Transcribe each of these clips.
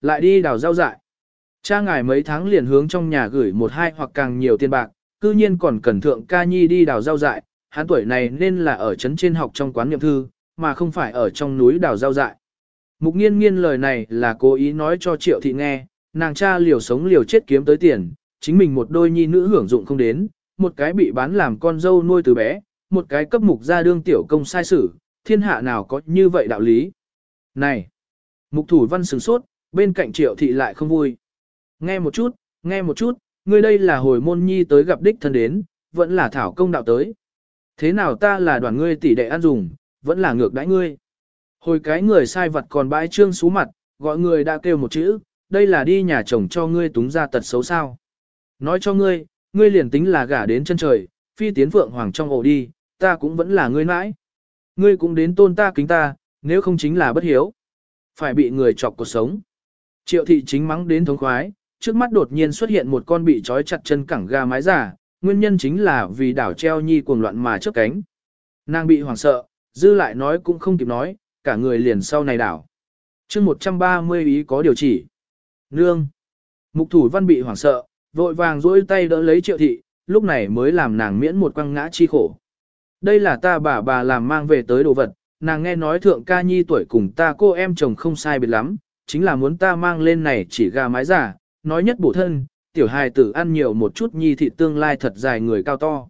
lại đi đào rau dại. Cha ngài mấy tháng liền hướng trong nhà gửi một hai hoặc càng nhiều tiền bạc, cư nhiên còn cần thượng ca nhi đi đào rau dại, hắn tuổi này nên là ở trấn trên học trong quán niệm thư, mà không phải ở trong núi đào rau dại. Mục nghiên nghiên lời này là cố ý nói cho triệu thị nghe, nàng cha liều sống liều chết kiếm tới tiền, chính mình một đôi nhi nữ hưởng dụng không đến, một cái bị bán làm con dâu nuôi từ bé, một cái cấp mục ra đương tiểu công sai sử, thiên hạ nào có như vậy đạo lý. Này! Mục thủ văn sừng sốt, bên cạnh triệu thị lại không vui. Nghe một chút, nghe một chút, ngươi đây là hồi môn nhi tới gặp đích thân đến, vẫn là thảo công đạo tới. Thế nào ta là đoàn ngươi tỷ đệ ăn dùng, vẫn là ngược đãi ngươi. Hồi cái người sai vật còn bãi trương xú mặt, gọi người đã kêu một chữ, đây là đi nhà chồng cho ngươi túng ra tật xấu sao. Nói cho ngươi, ngươi liền tính là gả đến chân trời, phi tiến phượng hoàng trong ổ đi, ta cũng vẫn là ngươi mãi. Ngươi cũng đến tôn ta kính ta, nếu không chính là bất hiếu. Phải bị người chọc cuộc sống. Triệu thị chính mắng đến thống khoái, trước mắt đột nhiên xuất hiện một con bị trói chặt chân cẳng ga mái giả, nguyên nhân chính là vì đảo treo nhi cuồng loạn mà trước cánh. Nàng bị hoảng sợ, dư lại nói cũng không kịp nói, cả người liền sau này đảo. chương 130 ý có điều chỉ. Nương. Mục thủ văn bị hoảng sợ, vội vàng dỗi tay đỡ lấy triệu thị, lúc này mới làm nàng miễn một quăng ngã chi khổ. Đây là ta bà bà làm mang về tới đồ vật, nàng nghe nói thượng ca nhi tuổi cùng ta cô em chồng không sai biệt lắm, chính là muốn ta mang lên này chỉ gà mái giả, nói nhất bổ thân, tiểu hài tử ăn nhiều một chút nhi thị tương lai thật dài người cao to.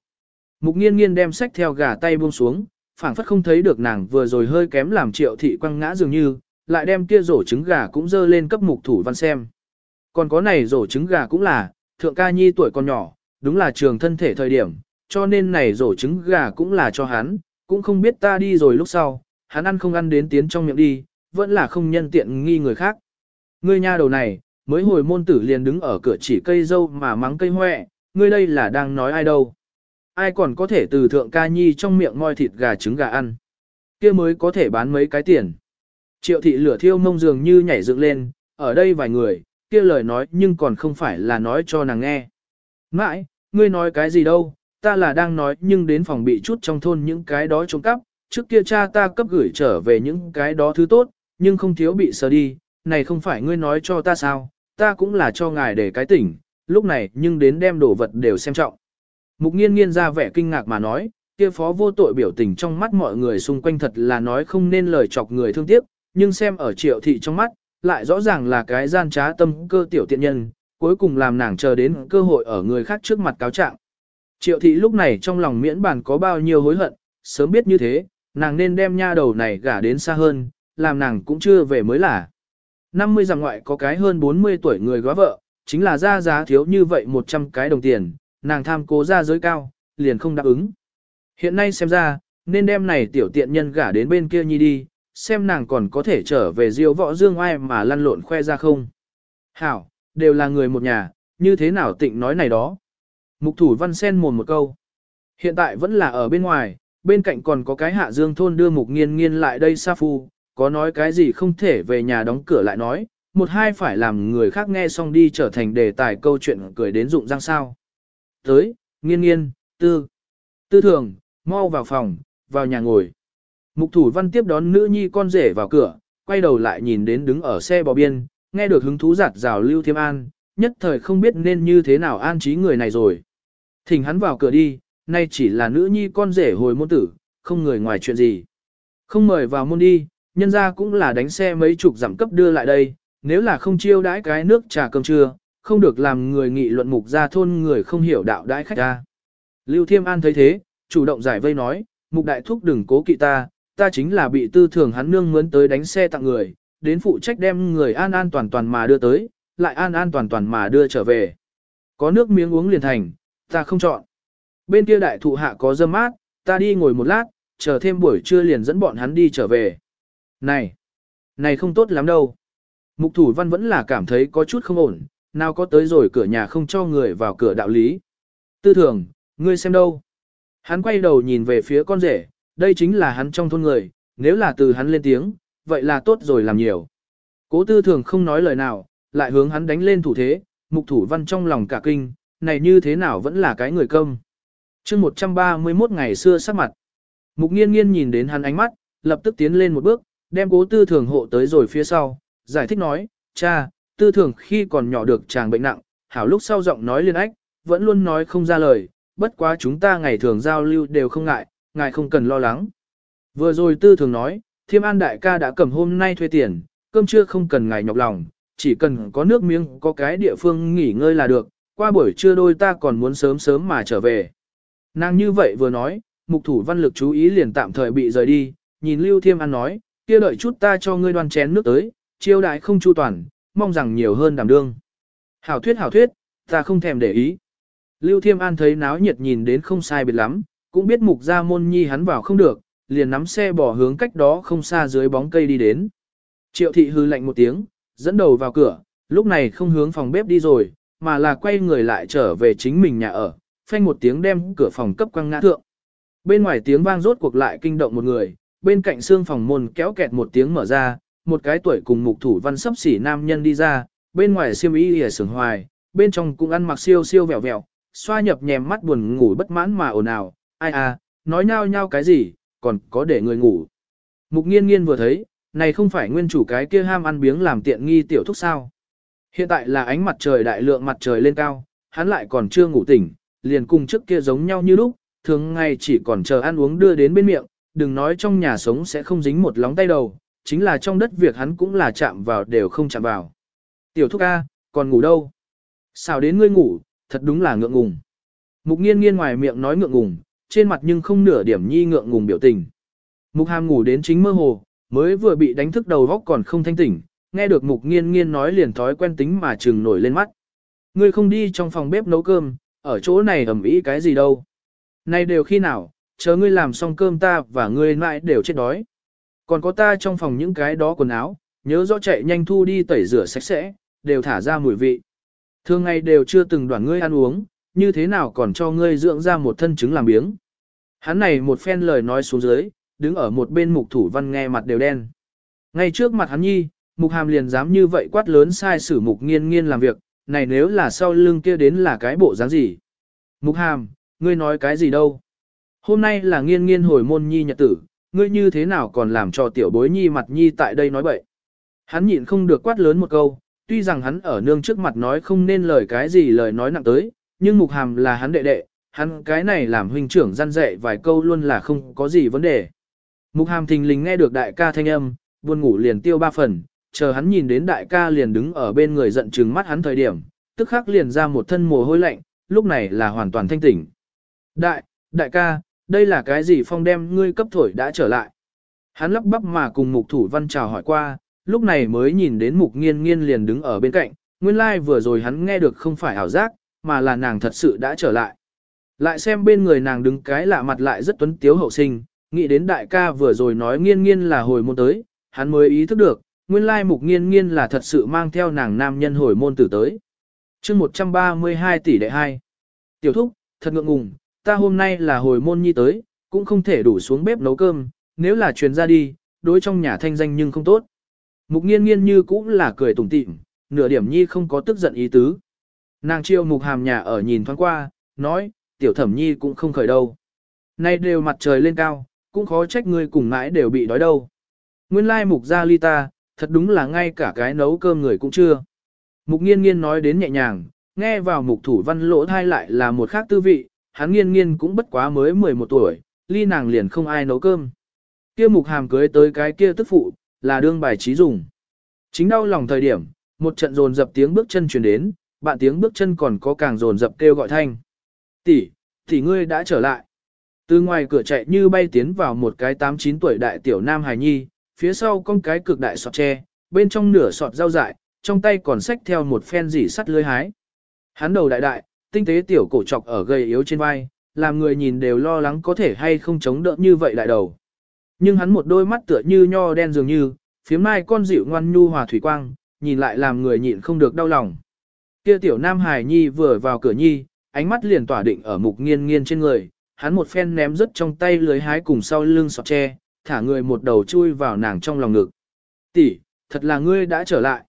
Mục nghiên nghiên đem sách theo gà tay buông xuống, phảng phất không thấy được nàng vừa rồi hơi kém làm triệu thị quăng ngã dường như, lại đem kia rổ trứng gà cũng dơ lên cấp mục thủ văn xem. Còn có này rổ trứng gà cũng là, thượng ca nhi tuổi còn nhỏ, đúng là trường thân thể thời điểm, cho nên này rổ trứng gà cũng là cho hắn, cũng không biết ta đi rồi lúc sau, hắn ăn không ăn đến tiến trong miệng đi, vẫn là không nhân tiện nghi người khác. Ngươi nha đầu này, mới hồi môn tử liền đứng ở cửa chỉ cây dâu mà mắng cây hoẹ, ngươi đây là đang nói ai đâu. Ai còn có thể từ thượng ca nhi trong miệng ngoi thịt gà trứng gà ăn. kia mới có thể bán mấy cái tiền. Triệu thị lửa thiêu mông dường như nhảy dựng lên, ở đây vài người, kia lời nói nhưng còn không phải là nói cho nàng nghe. Mãi, ngươi nói cái gì đâu, ta là đang nói nhưng đến phòng bị chút trong thôn những cái đó trộm cắp, trước kia cha ta cấp gửi trở về những cái đó thứ tốt, nhưng không thiếu bị sờ đi, này không phải ngươi nói cho ta sao, ta cũng là cho ngài để cái tỉnh, lúc này nhưng đến đem đồ vật đều xem trọng. Mục nghiên nghiên ra vẻ kinh ngạc mà nói, kia phó vô tội biểu tình trong mắt mọi người xung quanh thật là nói không nên lời chọc người thương tiếc, nhưng xem ở triệu thị trong mắt, lại rõ ràng là cái gian trá tâm cơ tiểu tiện nhân, cuối cùng làm nàng chờ đến cơ hội ở người khác trước mặt cáo trạng. Triệu thị lúc này trong lòng miễn bàn có bao nhiêu hối hận, sớm biết như thế, nàng nên đem nha đầu này gả đến xa hơn, làm nàng cũng chưa về mới là. 50 dặm ngoại có cái hơn 40 tuổi người góa vợ, chính là ra giá thiếu như vậy 100 cái đồng tiền, nàng tham cố ra giới cao, liền không đáp ứng. Hiện nay xem ra, nên đem này tiểu tiện nhân gả đến bên kia nhi đi, xem nàng còn có thể trở về diêu võ dương ai mà lăn lộn khoe ra không. Hảo, đều là người một nhà, như thế nào tịnh nói này đó. Mục thủ văn sen mồm một câu. Hiện tại vẫn là ở bên ngoài, bên cạnh còn có cái hạ dương thôn đưa mục nghiên nghiên lại đây sa phu, có nói cái gì không thể về nhà đóng cửa lại nói, một hai phải làm người khác nghe xong đi trở thành đề tài câu chuyện cười đến dụng răng sao. Tới, nghiên nghiên, tư, tư thường, mau vào phòng, vào nhà ngồi. Mục thủ văn tiếp đón nữ nhi con rể vào cửa, quay đầu lại nhìn đến đứng ở xe bò biên, nghe được hứng thú giặt rào lưu thiêm an, nhất thời không biết nên như thế nào an trí người này rồi. Thỉnh hắn vào cửa đi, nay chỉ là nữ nhi con rể hồi môn tử, không người ngoài chuyện gì. Không mời vào môn đi, nhân ra cũng là đánh xe mấy chục giảm cấp đưa lại đây, nếu là không chiêu đãi cái nước trà cơm trưa, không được làm người nghị luận mục ra thôn người không hiểu đạo đãi khách ta. Lưu Thiêm An thấy thế, chủ động giải vây nói, mục đại thúc đừng cố kỵ ta, ta chính là bị tư thường hắn nương mướn tới đánh xe tặng người, đến phụ trách đem người an an toàn toàn mà đưa tới, lại an an toàn toàn mà đưa trở về. Có nước miếng uống liền thành, ta không chọn. Bên kia đại thụ hạ có dâm mát, ta đi ngồi một lát, chờ thêm buổi trưa liền dẫn bọn hắn đi trở về. Này, này không tốt lắm đâu. Mục thủ văn vẫn là cảm thấy có chút không ổn, nào có tới rồi cửa nhà không cho người vào cửa đạo lý. Tư thường, ngươi xem đâu. Hắn quay đầu nhìn về phía con rể, đây chính là hắn trong thôn người, nếu là từ hắn lên tiếng, vậy là tốt rồi làm nhiều. Cố tư thường không nói lời nào, lại hướng hắn đánh lên thủ thế, mục thủ văn trong lòng cả kinh, này như thế nào vẫn là cái người công. chương 131 ngày xưa sắc mặt. Mục nghiên nghiên nhìn đến hắn ánh mắt, lập tức tiến lên một bước, đem cố tư thường hộ tới rồi phía sau, giải thích nói, cha, tư thường khi còn nhỏ được chàng bệnh nặng, hảo lúc sau giọng nói liên ách, vẫn luôn nói không ra lời, bất quá chúng ta ngày thường giao lưu đều không ngại, ngài không cần lo lắng. Vừa rồi tư thường nói, thiêm an đại ca đã cầm hôm nay thuê tiền, cơm trưa không cần ngài nhọc lòng, chỉ cần có nước miếng có cái địa phương nghỉ ngơi là được, qua buổi trưa đôi ta còn muốn sớm sớm mà trở về. Nàng như vậy vừa nói, mục thủ văn lực chú ý liền tạm thời bị rời đi, nhìn Lưu Thiêm An nói, kia đợi chút ta cho ngươi đoan chén nước tới, chiêu đại không chu toàn, mong rằng nhiều hơn đảm đương. Hảo thuyết hảo thuyết, ta không thèm để ý. Lưu Thiêm An thấy náo nhiệt nhìn đến không sai biệt lắm, cũng biết mục gia môn nhi hắn vào không được, liền nắm xe bỏ hướng cách đó không xa dưới bóng cây đi đến. Triệu thị hư lạnh một tiếng, dẫn đầu vào cửa, lúc này không hướng phòng bếp đi rồi, mà là quay người lại trở về chính mình nhà ở, phanh một tiếng đem cửa phòng cấp quăng ngã thượng. Bên ngoài tiếng vang rốt cuộc lại kinh động một người, bên cạnh xương phòng môn kéo kẹt một tiếng mở ra, một cái tuổi cùng mục thủ văn sấp xỉ nam nhân đi ra, bên ngoài siêm y ỉa sừng hoài, bên trong cũng ăn mặc siêu siêu vẹo vẹo, xoa nhập nhèm mắt buồn ngủ bất mãn mà ồn ào, ai à, nói nhau nhau cái gì, còn có để người ngủ. Mục nghiên nghiên vừa thấy, này không phải nguyên chủ cái kia ham ăn biếng làm tiện nghi tiểu thúc sao. Hiện tại là ánh mặt trời đại lượng mặt trời lên cao, hắn lại còn chưa ngủ tỉnh, liền cùng trước kia giống nhau như lúc, thường ngày chỉ còn chờ ăn uống đưa đến bên miệng, đừng nói trong nhà sống sẽ không dính một lóng tay đầu, chính là trong đất việc hắn cũng là chạm vào đều không chạm vào. Tiểu thúc A, còn ngủ đâu? Sao đến ngươi ngủ, thật đúng là ngượng ngùng. Mục nghiên nghiên ngoài miệng nói ngượng ngùng, trên mặt nhưng không nửa điểm nhi ngượng ngùng biểu tình. Mục hàm ngủ đến chính mơ hồ, mới vừa bị đánh thức đầu góc còn không thanh tỉnh, nghe được mục nghiên nghiên nói liền thói quen tính mà trừng nổi lên mắt. Ngươi không đi trong phòng bếp nấu cơm, ở chỗ này ẩm ý cái gì đâu. Này đều khi nào, chờ ngươi làm xong cơm ta và ngươi mãi đều chết đói. Còn có ta trong phòng những cái đó quần áo, nhớ rõ chạy nhanh thu đi tẩy rửa sạch sẽ, đều thả ra mùi vị. Thường ngày đều chưa từng đoàn ngươi ăn uống, như thế nào còn cho ngươi dưỡng ra một thân chứng làm biếng. Hắn này một phen lời nói xuống dưới, đứng ở một bên mục thủ văn nghe mặt đều đen. Ngay trước mặt hắn nhi, mục hàm liền dám như vậy quát lớn sai sử mục nghiên nghiên làm việc, này nếu là sau lưng kia đến là cái bộ dáng gì. Mục hàm, ngươi nói cái gì đâu. Hôm nay là nghiên nghiên hồi môn nhi nhật tử, ngươi như thế nào còn làm cho tiểu bối nhi mặt nhi tại đây nói bậy. Hắn nhịn không được quát lớn một câu, tuy rằng hắn ở nương trước mặt nói không nên lời cái gì lời nói nặng tới, nhưng mục hàm là hắn đệ đệ, hắn cái này làm huynh trưởng gian dạy vài câu luôn là không có gì vấn đề. Mục hàm thình lình nghe được đại ca thanh âm, buồn ngủ liền tiêu ba phần, chờ hắn nhìn đến đại ca liền đứng ở bên người giận trừng mắt hắn thời điểm, tức khắc liền ra một thân mồ hôi lạnh, lúc này là hoàn toàn thanh tỉnh. Đại, đại ca, đây là cái gì phong đem ngươi cấp thổi đã trở lại. Hắn lắp bắp mà cùng mục thủ văn chào hỏi qua, lúc này mới nhìn đến mục nghiên nghiên liền đứng ở bên cạnh, nguyên lai like vừa rồi hắn nghe được không phải ảo giác, mà là nàng thật sự đã trở lại. Lại xem bên người nàng đứng cái lạ mặt lại rất tuấn tiếu hậu sinh, nghĩ đến đại ca vừa rồi nói nghiên nghiên là hồi môn tới, hắn mới ý thức được, nguyên lai mục nghiên nghiên là thật sự mang theo nàng nam nhân hồi môn tử tới. chương 132 tỷ đệ 2. Tiểu thúc, thật ngượng ngùng, ta hôm nay là hồi môn nhi tới, cũng không thể đủ xuống bếp nấu cơm, nếu là truyền ra đi, đối trong nhà thanh danh nhưng không tốt. Mục nghiên nghiên như cũng là cười tủm tỉm, nửa điểm nhi không có tức giận ý tứ. Nàng chiêu mục hàm nhà ở nhìn thoáng qua, nói, tiểu thẩm nhi cũng không khởi đâu. Nay đều mặt trời lên cao, cũng khó trách ngươi cùng mãi đều bị đói đâu. Nguyên lai mục gia ly ta, thật đúng là ngay cả cái nấu cơm người cũng chưa. Mục nghiên nghiên nói đến nhẹ nhàng, nghe vào mục thủ văn lỗ thai lại là một khác tư vị, hắn nghiên nghiên cũng bất quá mới 11 tuổi, ly nàng liền không ai nấu cơm. Kia mục hàm cưới tới cái kia tức phụ, là đương bài trí dùng. Chính đau lòng thời điểm, một trận dồn dập tiếng bước chân truyền đến, bạn tiếng bước chân còn có càng dồn dập kêu gọi thanh. Tỷ, tỷ ngươi đã trở lại. Từ ngoài cửa chạy như bay tiến vào một cái 8-9 tuổi đại tiểu nam hài nhi, phía sau con cái cực đại sọt tre, bên trong nửa sọt rau dại, trong tay còn xách theo một phen dỉ sắt lưới hái. Hắn đầu đại đại, tinh tế tiểu cổ trọc ở gầy yếu trên vai, làm người nhìn đều lo lắng có thể hay không chống đỡ như vậy lại đầu. Nhưng hắn một đôi mắt tựa như nho đen dường như, phía mai con dịu ngoan nhu hòa thủy quang, nhìn lại làm người nhịn không được đau lòng. Kia tiểu nam hài nhi vừa vào cửa nhi, ánh mắt liền tỏa định ở mục nghiên nghiên trên người, hắn một phen ném rớt trong tay lưới hái cùng sau lưng sọt tre, thả người một đầu chui vào nàng trong lòng ngực. Tỷ, thật là ngươi đã trở lại.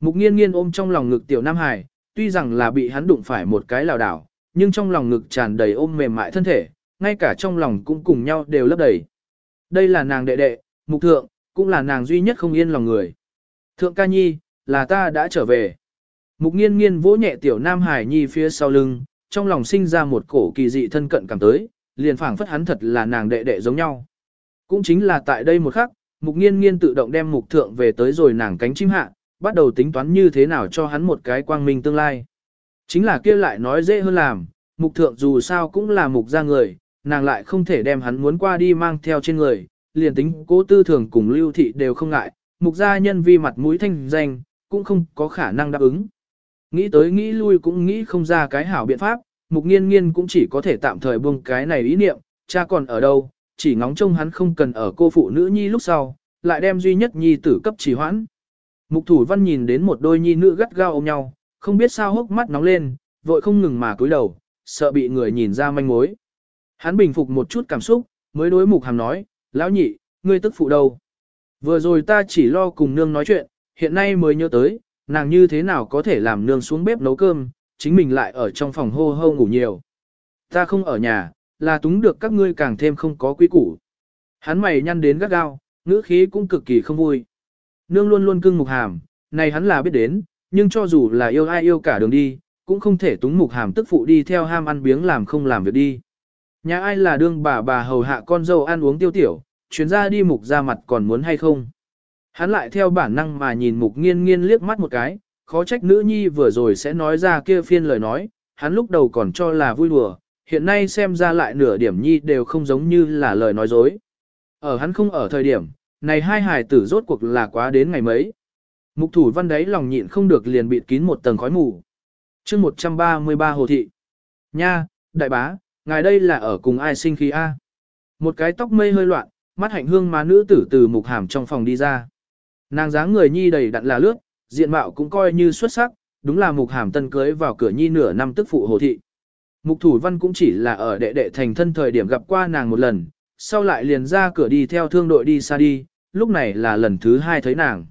Mục nghiên nghiên ôm trong lòng ngực tiểu nam hài, tuy rằng là bị hắn đụng phải một cái lảo đảo, nhưng trong lòng ngực tràn đầy ôm mềm mại thân thể, ngay cả trong lòng cũng cùng nhau đều lấp đầy. Đây là nàng đệ đệ, mục thượng, cũng là nàng duy nhất không yên lòng người. Thượng ca nhi, là ta đã trở về. Mục nghiên nghiên vỗ nhẹ tiểu Nam Hải Nhi phía sau lưng, trong lòng sinh ra một cổ kỳ dị thân cận cảm tới, liền phảng phất hắn thật là nàng đệ đệ giống nhau. Cũng chính là tại đây một khắc, mục nghiên nghiên tự động đem mục thượng về tới rồi nàng cánh chim hạ, bắt đầu tính toán như thế nào cho hắn một cái quang minh tương lai. Chính là kia lại nói dễ hơn làm, mục thượng dù sao cũng là mục ra người, nàng lại không thể đem hắn muốn qua đi mang theo trên người, liền tính cố tư thường cùng lưu thị đều không ngại, mục gia nhân vi mặt mũi thanh danh, cũng không có khả năng đáp ứng. Nghĩ tới nghĩ lui cũng nghĩ không ra cái hảo biện pháp, mục nghiên nghiên cũng chỉ có thể tạm thời buông cái này ý niệm, cha còn ở đâu, chỉ ngóng trông hắn không cần ở cô phụ nữ nhi lúc sau, lại đem duy nhất nhi tử cấp trì hoãn. Mục thủ văn nhìn đến một đôi nhi nữ gắt gao ôm nhau, không biết sao hốc mắt nóng lên, vội không ngừng mà cúi đầu, sợ bị người nhìn ra manh mối. Hắn bình phục một chút cảm xúc, mới đối mục hàm nói, lão nhị, ngươi tức phụ đâu? Vừa rồi ta chỉ lo cùng nương nói chuyện, hiện nay mới nhớ tới, nàng như thế nào có thể làm nương xuống bếp nấu cơm, chính mình lại ở trong phòng hô hô ngủ nhiều. Ta không ở nhà, là túng được các ngươi càng thêm không có quý củ. Hắn mày nhăn đến gắt gao, ngữ khí cũng cực kỳ không vui. Nương luôn luôn cưng mục hàm, này hắn là biết đến, nhưng cho dù là yêu ai yêu cả đường đi, cũng không thể túng mục hàm tức phụ đi theo ham ăn biếng làm không làm việc đi. Nhà ai là đương bà bà hầu hạ con dâu ăn uống tiêu tiểu, chuyến ra đi mục ra mặt còn muốn hay không. Hắn lại theo bản năng mà nhìn mục nghiên nghiên liếc mắt một cái, khó trách nữ nhi vừa rồi sẽ nói ra kia phiên lời nói, hắn lúc đầu còn cho là vui đùa, hiện nay xem ra lại nửa điểm nhi đều không giống như là lời nói dối. Ở hắn không ở thời điểm, này hai hài tử rốt cuộc là quá đến ngày mấy. Mục thủ văn đấy lòng nhịn không được liền bịt kín một tầng khói mù. chương 133 hồ thị. Nha, đại bá, ngài đây là ở cùng ai sinh khí A. Một cái tóc mây hơi loạn, mắt hạnh hương mà nữ tử từ mục hàm trong phòng đi ra. Nàng dáng người nhi đầy đặn là lướt, diện mạo cũng coi như xuất sắc, đúng là mục hàm tân cưới vào cửa nhi nửa năm tức phụ hồ thị. Mục thủ văn cũng chỉ là ở đệ đệ thành thân thời điểm gặp qua nàng một lần, sau lại liền ra cửa đi theo thương đội đi xa đi, lúc này là lần thứ hai thấy nàng.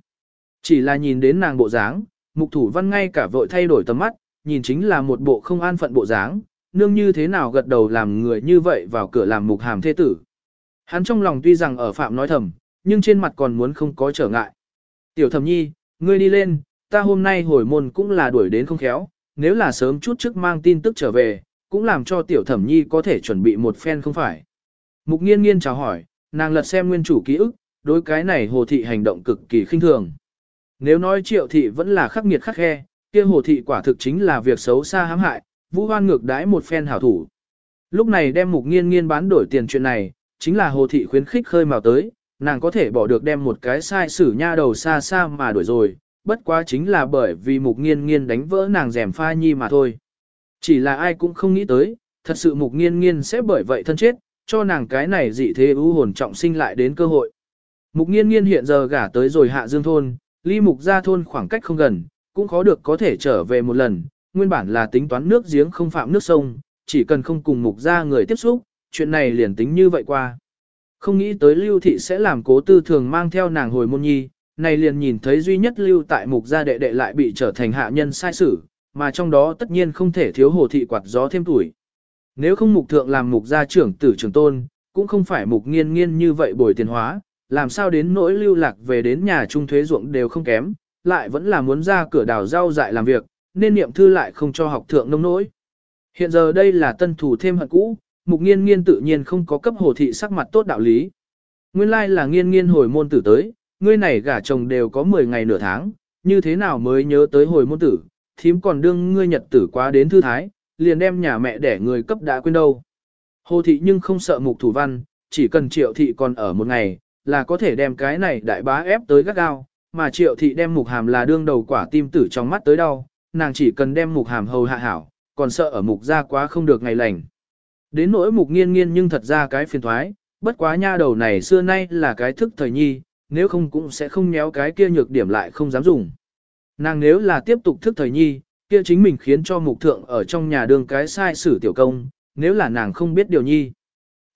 Chỉ là nhìn đến nàng bộ dáng, mục thủ văn ngay cả vội thay đổi tầm mắt, nhìn chính là một bộ không an phận bộ dáng, nương như thế nào gật đầu làm người như vậy vào cửa làm mục hàm thế tử. Hắn trong lòng tuy rằng ở phạm nói thầm, nhưng trên mặt còn muốn không có trở ngại. Tiểu thẩm nhi, ngươi đi lên, ta hôm nay hồi môn cũng là đuổi đến không khéo, nếu là sớm chút trước mang tin tức trở về, cũng làm cho tiểu thẩm nhi có thể chuẩn bị một phen không phải. Mục nghiên nghiên chào hỏi, nàng lật xem nguyên chủ ký ức, đối cái này hồ thị hành động cực kỳ khinh thường. Nếu nói triệu thị vẫn là khắc nghiệt khắc khe, kia hồ thị quả thực chính là việc xấu xa hãm hại, vũ hoan ngược đãi một phen hảo thủ. Lúc này đem mục nghiên nghiên bán đổi tiền chuyện này, chính là hồ thị khuyến khích khơi mào tới, nàng có thể bỏ được đem một cái sai sử nha đầu xa xa mà đuổi rồi, bất quá chính là bởi vì mục nghiên nghiên đánh vỡ nàng rèm pha nhi mà thôi. Chỉ là ai cũng không nghĩ tới, thật sự mục nghiên nghiên sẽ bởi vậy thân chết, cho nàng cái này dị thế ưu hồn trọng sinh lại đến cơ hội. Mục nghiên nghiên hiện giờ gả tới rồi hạ dương thôn, ly mục ra thôn khoảng cách không gần, cũng khó được có thể trở về một lần, nguyên bản là tính toán nước giếng không phạm nước sông, chỉ cần không cùng mục ra người tiếp xúc, chuyện này liền tính như vậy qua. Không nghĩ tới lưu thị sẽ làm cố tư thường mang theo nàng hồi môn nhi, này liền nhìn thấy duy nhất lưu tại mục gia đệ đệ lại bị trở thành hạ nhân sai sử, mà trong đó tất nhiên không thể thiếu hồ thị quạt gió thêm tuổi. Nếu không mục thượng làm mục gia trưởng tử trưởng tôn, cũng không phải mục nghiên nghiên như vậy bồi tiền hóa, làm sao đến nỗi lưu lạc về đến nhà trung thuế ruộng đều không kém, lại vẫn là muốn ra cửa đào rau dại làm việc, nên niệm thư lại không cho học thượng nông nỗi. Hiện giờ đây là tân thủ thêm hận cũ, mục nghiên nghiên tự nhiên không có cấp hồ thị sắc mặt tốt đạo lý. Nguyên lai là nghiên nghiên hồi môn tử tới, ngươi này gả chồng đều có 10 ngày nửa tháng, như thế nào mới nhớ tới hồi môn tử, thím còn đương ngươi nhật tử quá đến thư thái, liền đem nhà mẹ để người cấp đã quên đâu. Hồ thị nhưng không sợ mục thủ văn, chỉ cần triệu thị còn ở một ngày, là có thể đem cái này đại bá ép tới gắt gao, mà triệu thị đem mục hàm là đương đầu quả tim tử trong mắt tới đâu, nàng chỉ cần đem mục hàm hầu hạ hảo, còn sợ ở mục ra quá không được ngày lành. Đến nỗi mục nghiên nghiên nhưng thật ra cái phiền thoái, bất quá nha đầu này xưa nay là cái thức thời nhi, nếu không cũng sẽ không nhéo cái kia nhược điểm lại không dám dùng. Nàng nếu là tiếp tục thức thời nhi, kia chính mình khiến cho mục thượng ở trong nhà đường cái sai sử tiểu công, nếu là nàng không biết điều nhi.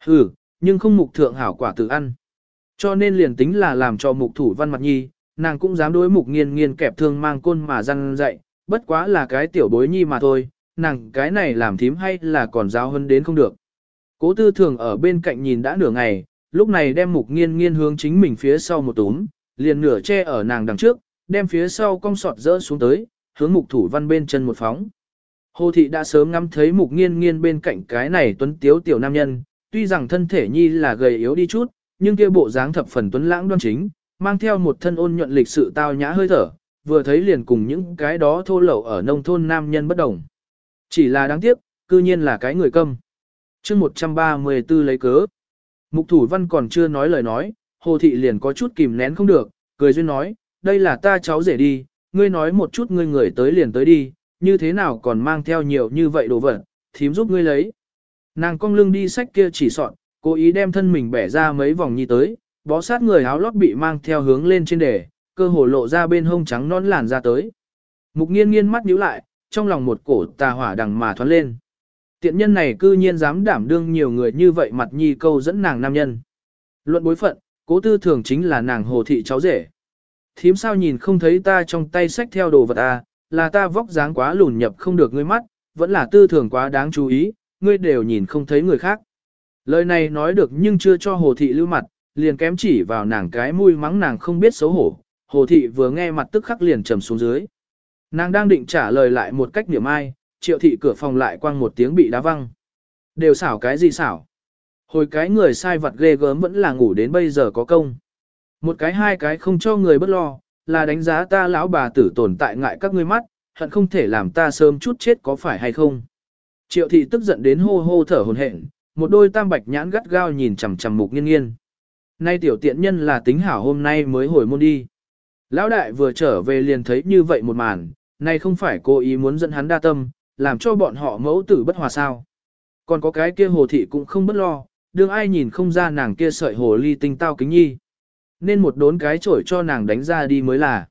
Ừ, nhưng không mục thượng hảo quả tự ăn. Cho nên liền tính là làm cho mục thủ văn mặt nhi, nàng cũng dám đối mục nghiên nghiên kẹp thương mang côn mà răn dạy, bất quá là cái tiểu bối nhi mà thôi, nàng cái này làm thím hay là còn giáo hơn đến không được. Cố tư thường ở bên cạnh nhìn đã nửa ngày, lúc này đem mục nghiên nghiên hướng chính mình phía sau một túm, liền nửa che ở nàng đằng trước, đem phía sau cong sọt rỡ xuống tới, hướng mục thủ văn bên chân một phóng. Hồ thị đã sớm ngắm thấy mục nghiên nghiên bên cạnh cái này tuấn tiếu tiểu nam nhân, tuy rằng thân thể nhi là gầy yếu đi chút, nhưng kia bộ dáng thập phần tuấn lãng đoan chính, mang theo một thân ôn nhuận lịch sự tao nhã hơi thở, vừa thấy liền cùng những cái đó thô lậu ở nông thôn nam nhân bất đồng. Chỉ là đáng tiếc, cư nhiên là cái người câm. chương 134 lấy cớ. Mục thủ văn còn chưa nói lời nói, hồ thị liền có chút kìm nén không được, cười duyên nói, đây là ta cháu rể đi, ngươi nói một chút ngươi người tới liền tới đi, như thế nào còn mang theo nhiều như vậy đồ vật, thím giúp ngươi lấy. Nàng cong lưng đi sách kia chỉ soạn, cố ý đem thân mình bẻ ra mấy vòng nhi tới, bó sát người áo lót bị mang theo hướng lên trên đề, cơ hồ lộ ra bên hông trắng non làn ra tới. Mục nghiên nghiên mắt nhíu lại, trong lòng một cổ tà hỏa đằng mà thoát lên. Tiện nhân này cư nhiên dám đảm đương nhiều người như vậy mặt nhi câu dẫn nàng nam nhân. Luận bối phận, cố tư thường chính là nàng hồ thị cháu rể. Thím sao nhìn không thấy ta trong tay sách theo đồ vật à, là ta vóc dáng quá lùn nhập không được ngươi mắt, vẫn là tư thường quá đáng chú ý, ngươi đều nhìn không thấy người khác. Lời này nói được nhưng chưa cho hồ thị lưu mặt, liền kém chỉ vào nàng cái mũi mắng nàng không biết xấu hổ, hồ thị vừa nghe mặt tức khắc liền trầm xuống dưới. Nàng đang định trả lời lại một cách niệm ai, triệu thị cửa phòng lại quăng một tiếng bị đá văng. Đều xảo cái gì xảo? Hồi cái người sai vật ghê gớm vẫn là ngủ đến bây giờ có công. Một cái hai cái không cho người bất lo, là đánh giá ta lão bà tử tồn tại ngại các ngươi mắt, hận không thể làm ta sớm chút chết có phải hay không. Triệu thị tức giận đến hô hô thở hồn hển, một đôi tam bạch nhãn gắt gao nhìn chằm chằm mục nghiên nghiên. Nay tiểu tiện nhân là tính hảo hôm nay mới hồi môn đi. Lão đại vừa trở về liền thấy như vậy một màn, nay không phải cố ý muốn dẫn hắn đa tâm, làm cho bọn họ mẫu tử bất hòa sao. Còn có cái kia hồ thị cũng không bất lo, đương ai nhìn không ra nàng kia sợi hồ ly tinh tao kính nhi. Nên một đốn cái chổi cho nàng đánh ra đi mới là.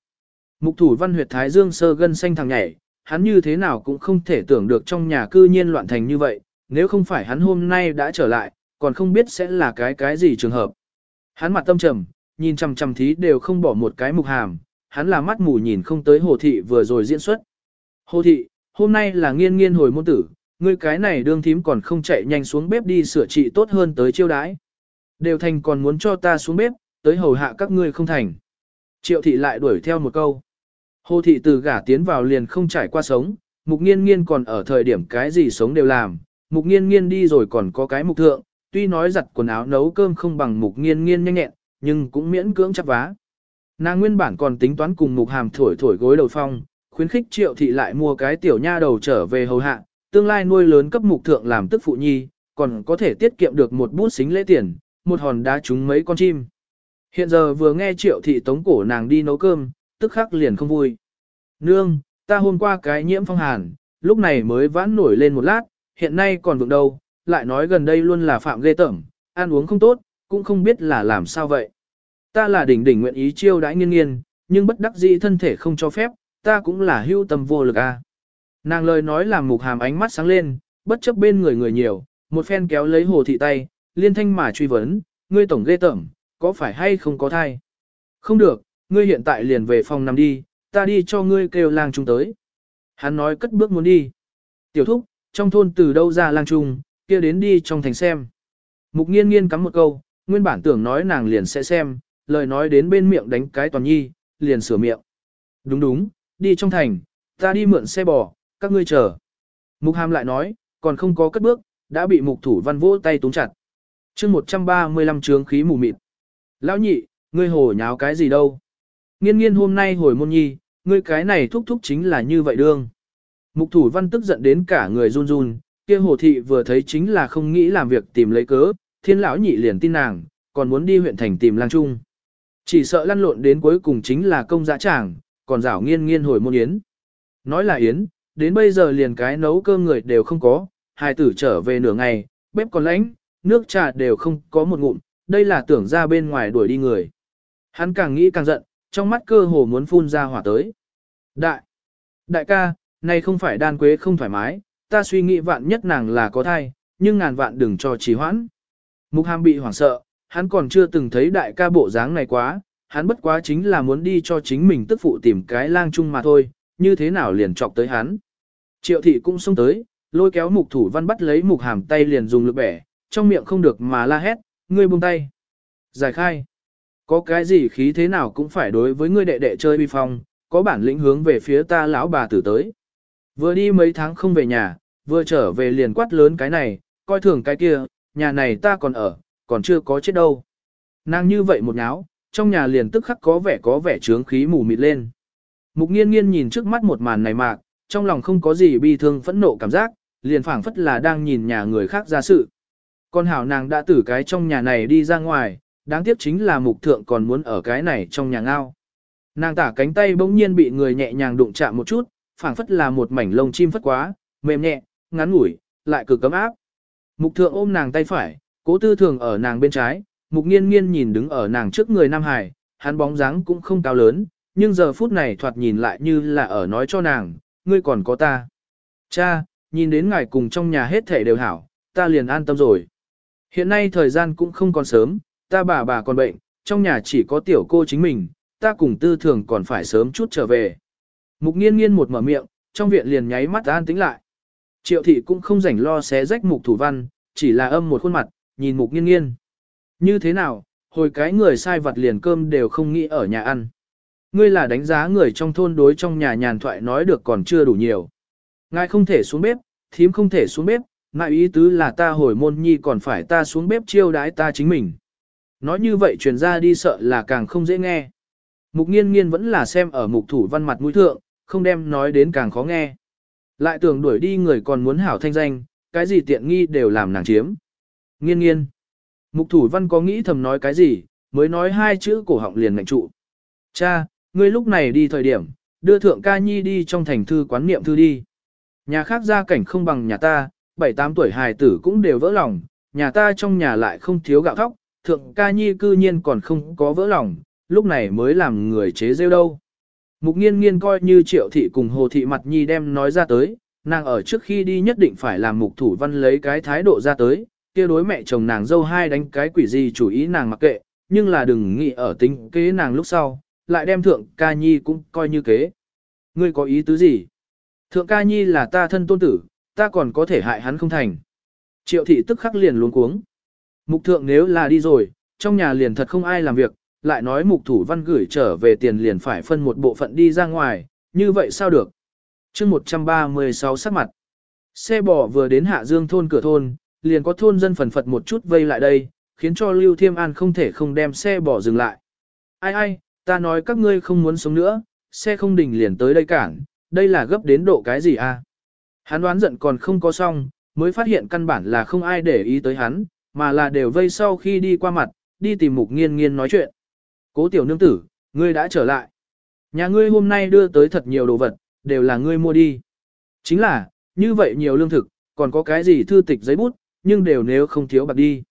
Mục thủ văn huyệt thái dương sơ gân xanh thằng nhảy, hắn như thế nào cũng không thể tưởng được trong nhà cư nhiên loạn thành như vậy, nếu không phải hắn hôm nay đã trở lại, còn không biết sẽ là cái cái gì trường hợp. Hắn mặt tâm trầm, nhìn chằm chằm thí đều không bỏ một cái mục hàm, hắn là mắt mù nhìn không tới hồ thị vừa rồi diễn xuất. Hồ thị, hôm nay là nghiên nghiên hồi môn tử, ngươi cái này đương thím còn không chạy nhanh xuống bếp đi sửa trị tốt hơn tới chiêu đãi. Đều thành còn muốn cho ta xuống bếp, tới hầu hạ các ngươi không thành. Triệu thị lại đuổi theo một câu. Hồ thị từ gả tiến vào liền không trải qua sống, mục nghiên nghiên còn ở thời điểm cái gì sống đều làm, mục nghiên nghiên đi rồi còn có cái mục thượng, tuy nói giặt quần áo nấu cơm không bằng mục nghiên nghiên nhanh nhẹn, nhưng cũng miễn cưỡng chắp vá. Nàng nguyên bản còn tính toán cùng mục hàm thổi thổi gối đầu phong, khuyến khích triệu thị lại mua cái tiểu nha đầu trở về hầu hạ, tương lai nuôi lớn cấp mục thượng làm tức phụ nhi, còn có thể tiết kiệm được một bút xính lễ tiền, một hòn đá trúng mấy con chim. Hiện giờ vừa nghe triệu thị tống cổ nàng đi nấu cơm, tức khắc liền không vui. Nương, ta hôm qua cái nhiễm phong hàn, lúc này mới vãn nổi lên một lát, hiện nay còn vượng đâu, lại nói gần đây luôn là phạm ghê tởm, ăn uống không tốt, cũng không biết là làm sao vậy. Ta là đỉnh đỉnh nguyện ý chiêu đãi nghiên nghiên, nhưng bất đắc dĩ thân thể không cho phép, ta cũng là hưu tâm vô lực a. À. Nàng lời nói làm mục hàm ánh mắt sáng lên, bất chấp bên người người nhiều, một phen kéo lấy hồ thị tay, liên thanh mà truy vấn, ngươi tổng ghê tởm, có phải hay không có thai? Không được, ngươi hiện tại liền về phòng nằm đi, ta đi cho ngươi kêu lang trung tới. Hắn nói cất bước muốn đi. Tiểu thúc, trong thôn từ đâu ra lang trung, kia đến đi trong thành xem. Mục nghiên nghiên cắm một câu, nguyên bản tưởng nói nàng liền sẽ xem, lời nói đến bên miệng đánh cái toàn nhi, liền sửa miệng. Đúng đúng, đi trong thành, ta đi mượn xe bò, các ngươi chờ. Mục hàm lại nói, còn không có cất bước, đã bị mục thủ văn vỗ tay túng chặt. chương 135 trướng khí mù mịt. Lão nhị, ngươi hồ nháo cái gì đâu? Nghiên nghiên hôm nay hồi môn nhi, ngươi cái này thúc thúc chính là như vậy đương. Mục thủ văn tức giận đến cả người run run, kia hồ thị vừa thấy chính là không nghĩ làm việc tìm lấy cớ, thiên lão nhị liền tin nàng, còn muốn đi huyện thành tìm lang trung. Chỉ sợ lăn lộn đến cuối cùng chính là công dã tràng, còn rảo nghiên nghiên hồi môn yến. Nói là yến, đến bây giờ liền cái nấu cơm người đều không có, hai tử trở về nửa ngày, bếp còn lãnh, nước trà đều không có một ngụm, đây là tưởng ra bên ngoài đuổi đi người. Hắn càng nghĩ càng giận, trong mắt cơ hồ muốn phun ra hỏa tới. Đại! Đại ca, này không phải đan quế không thoải mái, ta suy nghĩ vạn nhất nàng là có thai, nhưng ngàn vạn đừng cho trì hoãn. Mục hàm bị hoảng sợ, hắn còn chưa từng thấy đại ca bộ dáng này quá, hắn bất quá chính là muốn đi cho chính mình tức phụ tìm cái lang chung mà thôi, như thế nào liền chọc tới hắn. Triệu thị cũng xông tới, lôi kéo mục thủ văn bắt lấy mục hàm tay liền dùng lực bẻ, trong miệng không được mà la hét, ngươi buông tay. Giải khai. Có cái gì khí thế nào cũng phải đối với ngươi đệ đệ chơi bi phong, có bản lĩnh hướng về phía ta lão bà tử tới. Vừa đi mấy tháng không về nhà, vừa trở về liền quát lớn cái này, coi thường cái kia, nhà này ta còn ở, còn chưa có chết đâu. Nàng như vậy một nháo, trong nhà liền tức khắc có vẻ có vẻ trướng khí mù mịt lên. Mục nghiên nghiên nhìn trước mắt một màn này mạc, trong lòng không có gì bi thương phẫn nộ cảm giác, liền phảng phất là đang nhìn nhà người khác ra sự. Con hảo nàng đã tử cái trong nhà này đi ra ngoài, đáng tiếc chính là mục thượng còn muốn ở cái này trong nhà ngao. Nàng tả cánh tay bỗng nhiên bị người nhẹ nhàng đụng chạm một chút, phảng phất là một mảnh lông chim phất quá, mềm nhẹ, ngắn ngủi, lại cực cấm áp. Mục thượng ôm nàng tay phải, cố tư thường ở nàng bên trái, mục nghiên nghiên nhìn đứng ở nàng trước người Nam Hải, hắn bóng dáng cũng không cao lớn, nhưng giờ phút này thoạt nhìn lại như là ở nói cho nàng, ngươi còn có ta. Cha, nhìn đến ngài cùng trong nhà hết thể đều hảo, ta liền an tâm rồi. Hiện nay thời gian cũng không còn sớm, ta bà bà còn bệnh, trong nhà chỉ có tiểu cô chính mình, ta cùng tư thường còn phải sớm chút trở về. Mục nghiên nghiên một mở miệng, trong viện liền nháy mắt an tĩnh lại. Triệu thị cũng không rảnh lo xé rách mục thủ văn, chỉ là âm một khuôn mặt, nhìn mục nghiên nghiên. Như thế nào, hồi cái người sai vật liền cơm đều không nghĩ ở nhà ăn. Ngươi là đánh giá người trong thôn đối trong nhà nhàn thoại nói được còn chưa đủ nhiều. Ngài không thể xuống bếp, thím không thể xuống bếp, ngại ý tứ là ta hồi môn nhi còn phải ta xuống bếp chiêu đái ta chính mình. Nói như vậy truyền ra đi sợ là càng không dễ nghe. Mục nghiên nghiên vẫn là xem ở mục thủ văn mặt mũi thượng, không đem nói đến càng khó nghe. Lại tưởng đuổi đi người còn muốn hảo thanh danh, cái gì tiện nghi đều làm nàng chiếm. Nghiên nghiên. Mục thủ văn có nghĩ thầm nói cái gì, mới nói hai chữ cổ họng liền ngạnh trụ. Cha, ngươi lúc này đi thời điểm, đưa thượng ca nhi đi trong thành thư quán niệm thư đi. Nhà khác gia cảnh không bằng nhà ta, bảy tám tuổi hài tử cũng đều vỡ lòng, nhà ta trong nhà lại không thiếu gạo thóc, thượng ca nhi cư nhiên còn không có vỡ lòng, lúc này mới làm người chế rêu đâu. Mục nghiên nghiên coi như triệu thị cùng hồ thị mặt nhi đem nói ra tới, nàng ở trước khi đi nhất định phải làm mục thủ văn lấy cái thái độ ra tới, kia đối mẹ chồng nàng dâu hai đánh cái quỷ gì chủ ý nàng mặc kệ, nhưng là đừng nghĩ ở tính kế nàng lúc sau, lại đem thượng ca nhi cũng coi như kế. Ngươi có ý tứ gì? Thượng ca nhi là ta thân tôn tử, ta còn có thể hại hắn không thành. Triệu thị tức khắc liền luống cuống. Mục thượng nếu là đi rồi, trong nhà liền thật không ai làm việc, lại nói mục thủ văn gửi trở về tiền liền phải phân một bộ phận đi ra ngoài, như vậy sao được? chương 136 sắc mặt. Xe bò vừa đến hạ dương thôn cửa thôn, liền có thôn dân phần phật một chút vây lại đây, khiến cho Lưu Thiêm An không thể không đem xe bò dừng lại. Ai ai, ta nói các ngươi không muốn sống nữa, xe không đình liền tới đây cản, đây là gấp đến độ cái gì à? Hắn đoán giận còn không có xong, mới phát hiện căn bản là không ai để ý tới hắn, mà là đều vây sau khi đi qua mặt, đi tìm mục nghiên nghiên nói chuyện. Cố tiểu nương tử, ngươi đã trở lại. Nhà ngươi hôm nay đưa tới thật nhiều đồ vật, đều là ngươi mua đi. Chính là, như vậy nhiều lương thực, còn có cái gì thư tịch giấy bút, nhưng đều nếu không thiếu bạc đi.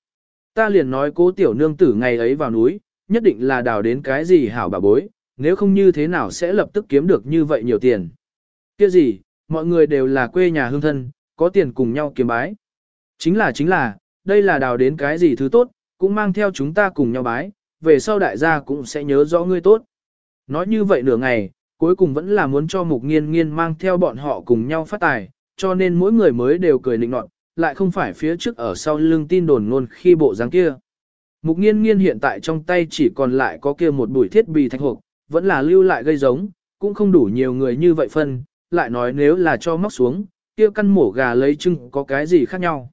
Ta liền nói cố tiểu nương tử ngày ấy vào núi, nhất định là đào đến cái gì hảo bà bối, nếu không như thế nào sẽ lập tức kiếm được như vậy nhiều tiền. Kia gì, mọi người đều là quê nhà hương thân, có tiền cùng nhau kiếm bái. Chính là chính là, đây là đào đến cái gì thứ tốt, cũng mang theo chúng ta cùng nhau bái, về sau đại gia cũng sẽ nhớ rõ ngươi tốt. Nói như vậy nửa ngày, cuối cùng vẫn là muốn cho mục nghiên nghiên mang theo bọn họ cùng nhau phát tài, cho nên mỗi người mới đều cười nịnh nọt, lại không phải phía trước ở sau lưng tin đồn luôn khi bộ dáng kia. Mục nghiên nghiên hiện tại trong tay chỉ còn lại có kia một bụi thiết bị thạch hộp, vẫn là lưu lại gây giống, cũng không đủ nhiều người như vậy phân, lại nói nếu là cho móc xuống, kia căn mổ gà lấy trưng có cái gì khác nhau.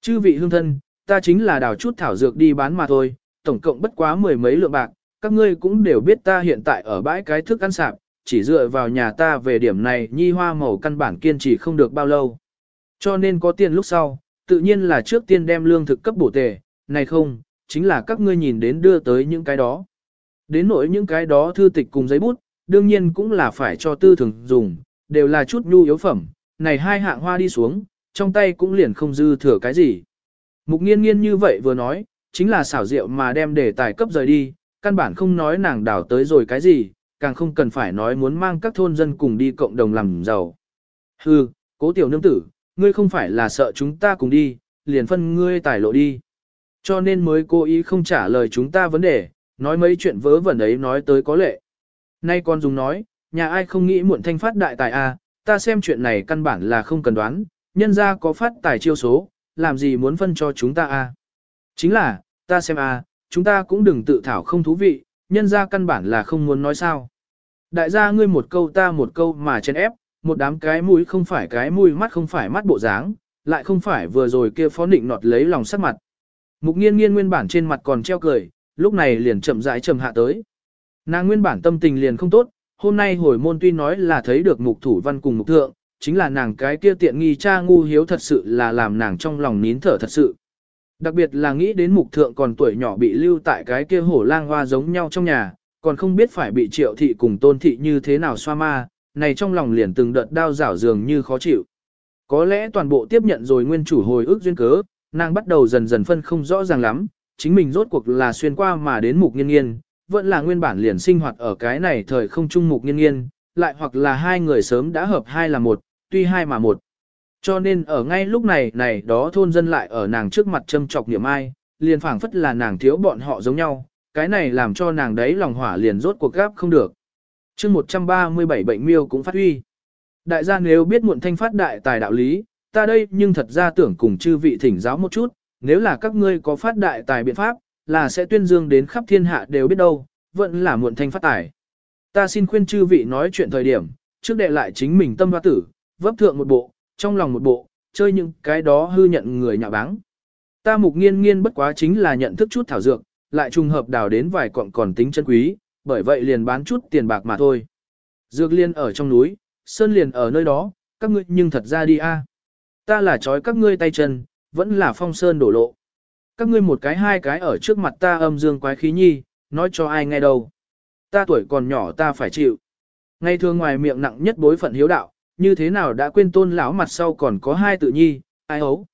Chư vị hương thân, ta chính là đào chút thảo dược đi bán mà thôi, tổng cộng bất quá mười mấy lượng bạc, các ngươi cũng đều biết ta hiện tại ở bãi cái thức ăn sạp, chỉ dựa vào nhà ta về điểm này nhi hoa màu căn bản kiên trì không được bao lâu. Cho nên có tiền lúc sau, tự nhiên là trước tiên đem lương thực cấp bổ tề, này không, chính là các ngươi nhìn đến đưa tới những cái đó. Đến nỗi những cái đó thư tịch cùng giấy bút, đương nhiên cũng là phải cho tư thường dùng, đều là chút nhu yếu phẩm, này hai hạng hoa đi xuống, trong tay cũng liền không dư thừa cái gì. Mục nghiên nghiên như vậy vừa nói, chính là xảo diệu mà đem đề tài cấp rời đi, căn bản không nói nàng đảo tới rồi cái gì, càng không cần phải nói muốn mang các thôn dân cùng đi cộng đồng làm giàu. Hừ, cố tiểu nương tử, ngươi không phải là sợ chúng ta cùng đi, liền phân ngươi tài lộ đi. Cho nên mới cố ý không trả lời chúng ta vấn đề, nói mấy chuyện vớ vẩn ấy nói tới có lệ. Nay con dùng nói, nhà ai không nghĩ muộn thanh phát đại tài a, à, ta xem chuyện này căn bản là không cần đoán, nhân ra có phát tài chiêu số, làm gì muốn phân cho chúng ta a? À? Chính là, ta xem a, à, chúng ta cũng đừng tự thảo không thú vị, nhân ra căn bản là không muốn nói sao. Đại gia ngươi một câu ta một câu mà chen ép, một đám cái mũi không phải cái mũi mắt không phải mắt bộ dáng, lại không phải vừa rồi kia phó định nọt lấy lòng sắc mặt. Mục nghiên nghiên nguyên bản trên mặt còn treo cười, lúc này liền chậm rãi trầm hạ tới. Nàng nguyên bản tâm tình liền không tốt, hôm nay hồi môn tuy nói là thấy được mục thủ văn cùng mục thượng, chính là nàng cái kia tiện nghi cha ngu hiếu thật sự là làm nàng trong lòng nín thở thật sự. Đặc biệt là nghĩ đến mục thượng còn tuổi nhỏ bị lưu tại cái kia hổ lang hoa giống nhau trong nhà, còn không biết phải bị triệu thị cùng tôn thị như thế nào xoa ma, này trong lòng liền từng đợt đau rảo dường như khó chịu. Có lẽ toàn bộ tiếp nhận rồi nguyên chủ hồi ức duyên cớ, nàng bắt đầu dần dần phân không rõ ràng lắm, chính mình rốt cuộc là xuyên qua mà đến mục nghiên nghiên, vẫn là nguyên bản liền sinh hoạt ở cái này thời không chung mục nghiên nghiên, lại hoặc là hai người sớm đã hợp hai là một, tuy hai mà một. Cho nên ở ngay lúc này này đó thôn dân lại ở nàng trước mặt châm chọc niệm ai, liền phảng phất là nàng thiếu bọn họ giống nhau, cái này làm cho nàng đấy lòng hỏa liền rốt cuộc gáp không được. chương 137 bệnh miêu cũng phát huy. Đại gia nếu biết muộn thanh phát đại tài đạo lý, ta đây nhưng thật ra tưởng cùng chư vị thỉnh giáo một chút, nếu là các ngươi có phát đại tài biện pháp, là sẽ tuyên dương đến khắp thiên hạ đều biết đâu, vẫn là muộn thanh phát tài. Ta xin khuyên chư vị nói chuyện thời điểm, trước đệ lại chính mình tâm hoa tử, vấp thượng một bộ, trong lòng một bộ, chơi những cái đó hư nhận người nhà báng. Ta mục nghiên nghiên bất quá chính là nhận thức chút thảo dược, lại trùng hợp đào đến vài cọng còn tính chân quý, bởi vậy liền bán chút tiền bạc mà thôi. Dược liên ở trong núi, sơn liền ở nơi đó, các ngươi nhưng thật ra đi a. Ta là trói các ngươi tay chân, vẫn là phong sơn đổ lộ. Các ngươi một cái hai cái ở trước mặt ta âm dương quái khí nhi, nói cho ai nghe đâu. Ta tuổi còn nhỏ ta phải chịu. Ngay thường ngoài miệng nặng nhất bối phận hiếu đạo, như thế nào đã quên tôn lão mặt sau còn có hai tự nhi, ai ấu.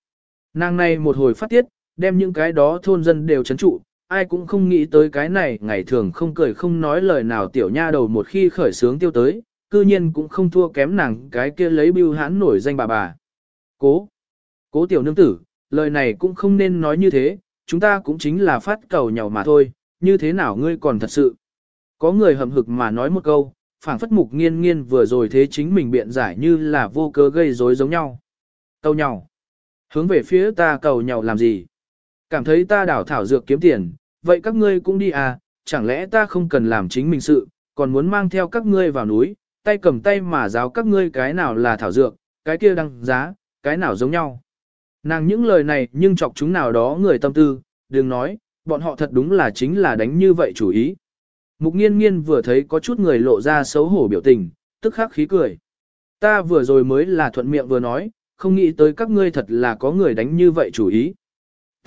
Nàng này một hồi phát tiết, đem những cái đó thôn dân đều chấn trụ, ai cũng không nghĩ tới cái này ngày thường không cười không nói lời nào tiểu nha đầu một khi khởi sướng tiêu tới, cư nhiên cũng không thua kém nàng cái kia lấy bưu hãn nổi danh bà bà. Cố, cố tiểu nương tử, lời này cũng không nên nói như thế, chúng ta cũng chính là phát cầu nhau mà thôi, như thế nào ngươi còn thật sự. Có người hầm hực mà nói một câu, phảng phất mục nghiên nghiên vừa rồi thế chính mình biện giải như là vô cớ gây rối giống nhau. Cầu nhau. Hướng về phía ta cầu nhau làm gì? Cảm thấy ta đảo thảo dược kiếm tiền, vậy các ngươi cũng đi à, chẳng lẽ ta không cần làm chính mình sự, còn muốn mang theo các ngươi vào núi, tay cầm tay mà giáo các ngươi cái nào là thảo dược, cái kia đăng giá, cái nào giống nhau. Nàng những lời này nhưng chọc chúng nào đó người tâm tư, đừng nói, bọn họ thật đúng là chính là đánh như vậy chủ ý. Mục nghiên nghiên vừa thấy có chút người lộ ra xấu hổ biểu tình, tức khắc khí cười. Ta vừa rồi mới là thuận miệng vừa nói, không nghĩ tới các ngươi thật là có người đánh như vậy chủ ý.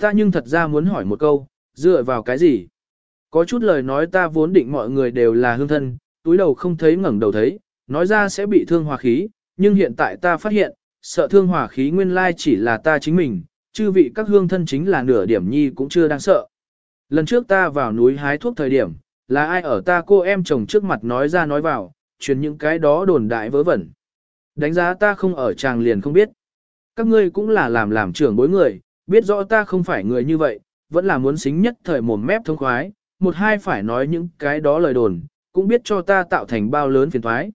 Ta nhưng thật ra muốn hỏi một câu, dựa vào cái gì? Có chút lời nói ta vốn định mọi người đều là hương thân, túi đầu không thấy ngẩng đầu thấy, nói ra sẽ bị thương hòa khí, nhưng hiện tại ta phát hiện, sợ thương hòa khí nguyên lai chỉ là ta chính mình, chư vị các hương thân chính là nửa điểm nhi cũng chưa đang sợ. Lần trước ta vào núi hái thuốc thời điểm, là ai ở ta cô em chồng trước mặt nói ra nói vào, truyền những cái đó đồn đại vớ vẩn. Đánh giá ta không ở chàng liền không biết. Các ngươi cũng là làm làm trưởng bối người, biết rõ ta không phải người như vậy, vẫn là muốn xính nhất thời mồm mép thông khoái, một hai phải nói những cái đó lời đồn, cũng biết cho ta tạo thành bao lớn phiền thoái.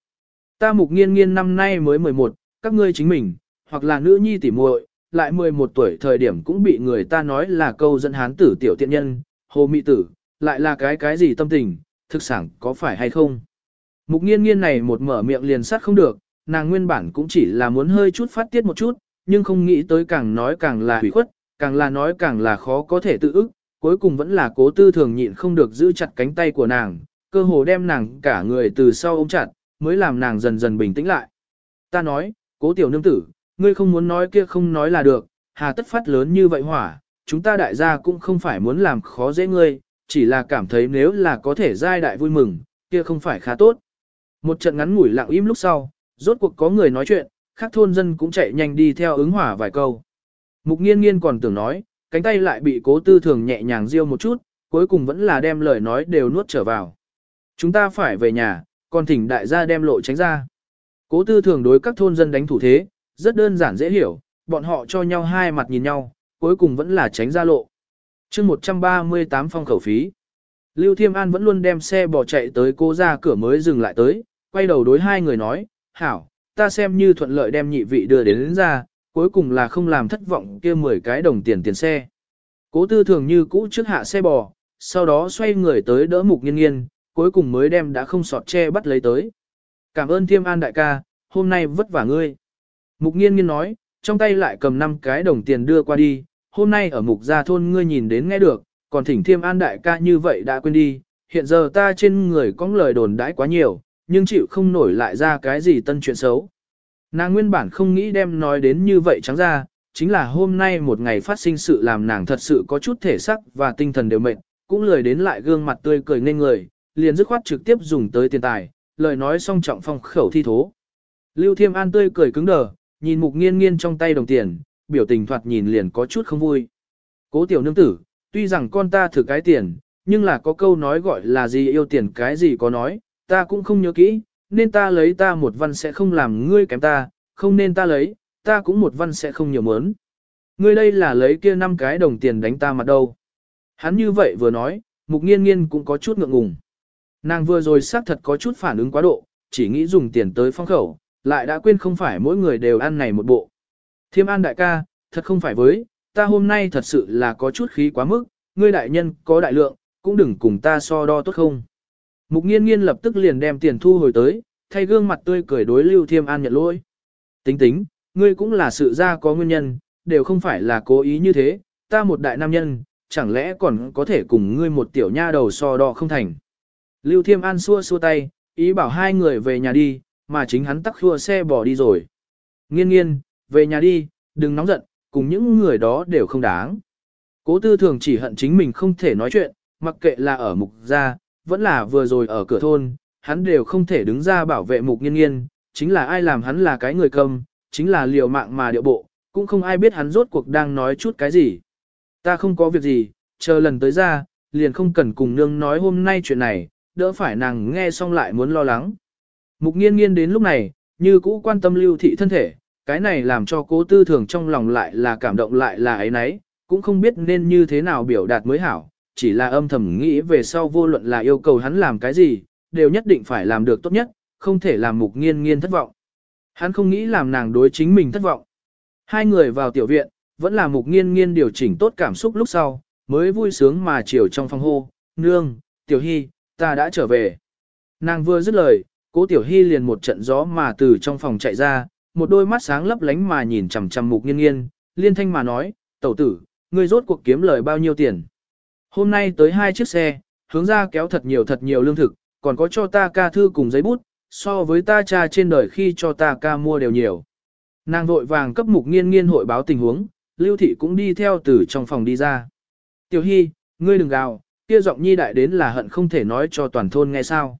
Ta mục nghiên nghiên năm nay mới 11, các ngươi chính mình, hoặc là nữ nhi tỉ muội, lại 11 tuổi thời điểm cũng bị người ta nói là câu dẫn hán tử tiểu tiện nhân, hồ mị tử, lại là cái cái gì tâm tình, thực sản có phải hay không. Mục nghiên nghiên này một mở miệng liền sát không được, nàng nguyên bản cũng chỉ là muốn hơi chút phát tiết một chút, nhưng không nghĩ tới càng nói càng là hủy khuất, càng là nói càng là khó có thể tự ức, cuối cùng vẫn là cố tư thường nhịn không được giữ chặt cánh tay của nàng, cơ hồ đem nàng cả người từ sau ôm chặt, mới làm nàng dần dần bình tĩnh lại. Ta nói, cố tiểu nương tử, ngươi không muốn nói kia không nói là được, hà tất phát lớn như vậy hỏa, chúng ta đại gia cũng không phải muốn làm khó dễ ngươi, chỉ là cảm thấy nếu là có thể giai đại vui mừng, kia không phải khá tốt. Một trận ngắn ngủi lặng im lúc sau, rốt cuộc có người nói chuyện, khác thôn dân cũng chạy nhanh đi theo ứng hỏa vài câu. Mục nghiên nghiên còn tưởng nói, cánh tay lại bị cố tư thường nhẹ nhàng riêu một chút, cuối cùng vẫn là đem lời nói đều nuốt trở vào. Chúng ta phải về nhà, còn thỉnh đại gia đem lộ tránh ra. Cố tư thường đối các thôn dân đánh thủ thế, rất đơn giản dễ hiểu, bọn họ cho nhau hai mặt nhìn nhau, cuối cùng vẫn là tránh ra lộ chương 138 phong khẩu phí. Lưu Thiêm An vẫn luôn đem xe bỏ chạy tới cô ra cửa mới dừng lại tới, quay đầu đối hai người nói, hảo, ta xem như thuận lợi đem nhị vị đưa đến, đến ra, cuối cùng là không làm thất vọng kia 10 cái đồng tiền tiền xe. Cố tư thường như cũ trước hạ xe bò, sau đó xoay người tới đỡ mục nghiên nghiên, cuối cùng mới đem đã không sọt che bắt lấy tới. Cảm ơn thiêm an đại ca, hôm nay vất vả ngươi. Mục nghiên nghiên nói, trong tay lại cầm 5 cái đồng tiền đưa qua đi, hôm nay ở mục gia thôn ngươi nhìn đến nghe được, còn thỉnh thiêm an đại ca như vậy đã quên đi, hiện giờ ta trên người có lời đồn đãi quá nhiều, nhưng chịu không nổi lại ra cái gì tân chuyện xấu. Nàng nguyên bản không nghĩ đem nói đến như vậy trắng ra, chính là hôm nay một ngày phát sinh sự làm nàng thật sự có chút thể sắc và tinh thần đều mệt, cũng lười đến lại gương mặt tươi cười nên người, liền dứt khoát trực tiếp dùng tới tiền tài, lời nói song trọng phong khẩu thi thố. Lưu Thiêm An tươi cười cứng đờ, nhìn mục nghiên nghiên trong tay đồng tiền, biểu tình thoạt nhìn liền có chút không vui. Cố tiểu nương tử, tuy rằng con ta thử cái tiền, nhưng là có câu nói gọi là gì yêu tiền cái gì có nói, ta cũng không nhớ kỹ, nên ta lấy ta một văn sẽ không làm ngươi kém ta, không nên ta lấy, ta cũng một văn sẽ không nhiều mớn. Ngươi đây là lấy kia năm cái đồng tiền đánh ta mặt đâu. Hắn như vậy vừa nói, mục nghiên nghiên cũng có chút ngượng ngùng. Nàng vừa rồi xác thật có chút phản ứng quá độ, chỉ nghĩ dùng tiền tới phong khẩu, lại đã quên không phải mỗi người đều ăn này một bộ. Thiêm an đại ca, thật không phải với, ta hôm nay thật sự là có chút khí quá mức, ngươi đại nhân có đại lượng, cũng đừng cùng ta so đo tốt không. Mục nghiên nghiên lập tức liền đem tiền thu hồi tới, thay gương mặt tươi cười đối Lưu Thiêm An nhận lỗi. Tính tính, ngươi cũng là sự ra có nguyên nhân, đều không phải là cố ý như thế, ta một đại nam nhân, chẳng lẽ còn có thể cùng ngươi một tiểu nha đầu so đo không thành. Lưu Thiêm An xua xua tay, ý bảo hai người về nhà đi, mà chính hắn tắc khua xe bỏ đi rồi. Nghiên nghiên, về nhà đi, đừng nóng giận, cùng những người đó đều không đáng. Cố tư thường chỉ hận chính mình không thể nói chuyện, mặc kệ là ở mục gia, vẫn là vừa rồi ở cửa thôn, hắn đều không thể đứng ra bảo vệ mục nghiên nghiên, chính là ai làm hắn là cái người cầm, chính là liều mạng mà điệu bộ, cũng không ai biết hắn rốt cuộc đang nói chút cái gì. Ta không có việc gì, chờ lần tới ra, liền không cần cùng nương nói hôm nay chuyện này, đỡ phải nàng nghe xong lại muốn lo lắng. Mục nghiên nghiên đến lúc này, như cũ quan tâm lưu thị thân thể, cái này làm cho cố tư thường trong lòng lại là cảm động lại là ấy nấy, cũng không biết nên như thế nào biểu đạt mới hảo, chỉ là âm thầm nghĩ về sau vô luận là yêu cầu hắn làm cái gì, đều nhất định phải làm được tốt nhất, không thể làm mục nghiên nghiên thất vọng. Hắn không nghĩ làm nàng đối chính mình thất vọng. Hai người vào tiểu viện, vẫn là mục nghiên nghiên điều chỉnh tốt cảm xúc lúc sau, mới vui sướng mà chiều trong phòng hô, nương, tiểu hy, ta đã trở về. Nàng vừa dứt lời, cố tiểu hy liền một trận gió mà từ trong phòng chạy ra, một đôi mắt sáng lấp lánh mà nhìn chằm chằm mục nghiên nghiên, liên thanh mà nói, tẩu tử, ngươi rốt cuộc kiếm lời bao nhiêu tiền. Hôm nay tới hai chiếc xe, hướng ra kéo thật nhiều thật nhiều lương thực, còn có cho ta ca thư cùng giấy bút, so với ta cha trên đời khi cho ta ca mua đều nhiều. Nàng vội vàng cấp mục nghiên nghiên hội báo tình huống, lưu thị cũng đi theo từ trong phòng đi ra. Tiểu Hy, ngươi đừng gào, kia giọng nhi đại đến là hận không thể nói cho toàn thôn nghe sao.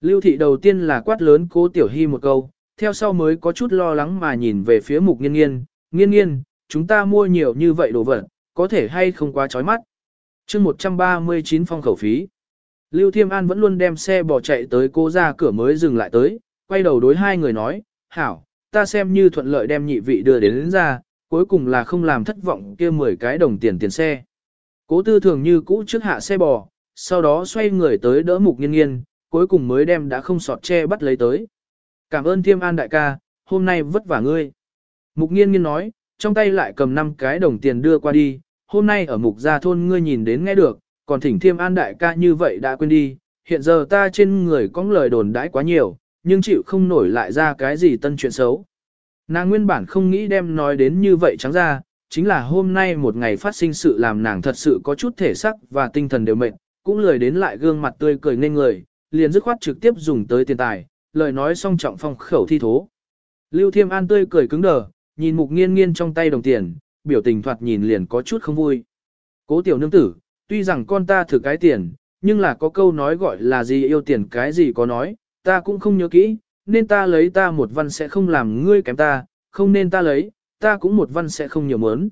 Lưu thị đầu tiên là quát lớn cố Tiểu Hy một câu, theo sau mới có chút lo lắng mà nhìn về phía mục nghiên nghiên, nghiên nghiên, chúng ta mua nhiều như vậy đồ vật, có thể hay không quá chói mắt. chương 139 phong khẩu phí. Lưu Thiêm An vẫn luôn đem xe bỏ chạy tới cô ra cửa mới dừng lại tới, quay đầu đối hai người nói, hảo, ta xem như thuận lợi đem nhị vị đưa đến, đến ra, cuối cùng là không làm thất vọng kia 10 cái đồng tiền tiền xe. Cố tư thường như cũ trước hạ xe bò, sau đó xoay người tới đỡ mục nghiên nghiên, cuối cùng mới đem đã không sọt che bắt lấy tới. Cảm ơn Thiêm An đại ca, hôm nay vất vả ngươi. Mục nghiên nghiên nói, trong tay lại cầm 5 cái đồng tiền đưa qua đi, hôm nay ở mục gia thôn ngươi nhìn đến nghe được, còn thỉnh Thiêm An đại ca như vậy đã quên đi, hiện giờ ta trên người có lời đồn đãi quá nhiều, nhưng chịu không nổi lại ra cái gì tân chuyện xấu. Nàng nguyên bản không nghĩ đem nói đến như vậy trắng ra, chính là hôm nay một ngày phát sinh sự làm nàng thật sự có chút thể sắc và tinh thần đều mệt, cũng lười đến lại gương mặt tươi cười nên người, liền dứt khoát trực tiếp dùng tới tiền tài, lời nói song trọng phong khẩu thi thố. Lưu Thiêm An tươi cười cứng đờ, nhìn mục nghiên nghiên trong tay đồng tiền, biểu tình thoạt nhìn liền có chút không vui. Cố tiểu nương tử, tuy rằng con ta thử cái tiền, nhưng là có câu nói gọi là gì yêu tiền cái gì có nói, ta cũng không nhớ kỹ, nên ta lấy ta một văn sẽ không làm ngươi kém ta, không nên ta lấy, ta cũng một văn sẽ không nhiều mớn.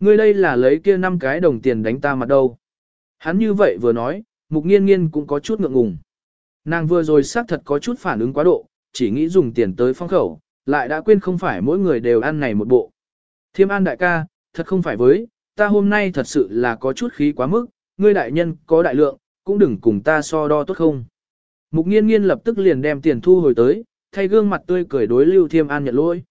Ngươi đây là lấy kia năm cái đồng tiền đánh ta mặt đâu. Hắn như vậy vừa nói, mục nghiên nghiên cũng có chút ngượng ngùng. Nàng vừa rồi xác thật có chút phản ứng quá độ, chỉ nghĩ dùng tiền tới phong khẩu, lại đã quên không phải mỗi người đều ăn này một bộ. Thiêm an đại ca, thật không phải với, ta hôm nay thật sự là có chút khí quá mức, ngươi đại nhân có đại lượng, cũng đừng cùng ta so đo tốt không. Mục nghiên nghiên lập tức liền đem tiền thu hồi tới, thay gương mặt tươi cười đối Lưu Thiêm An nhận lỗi.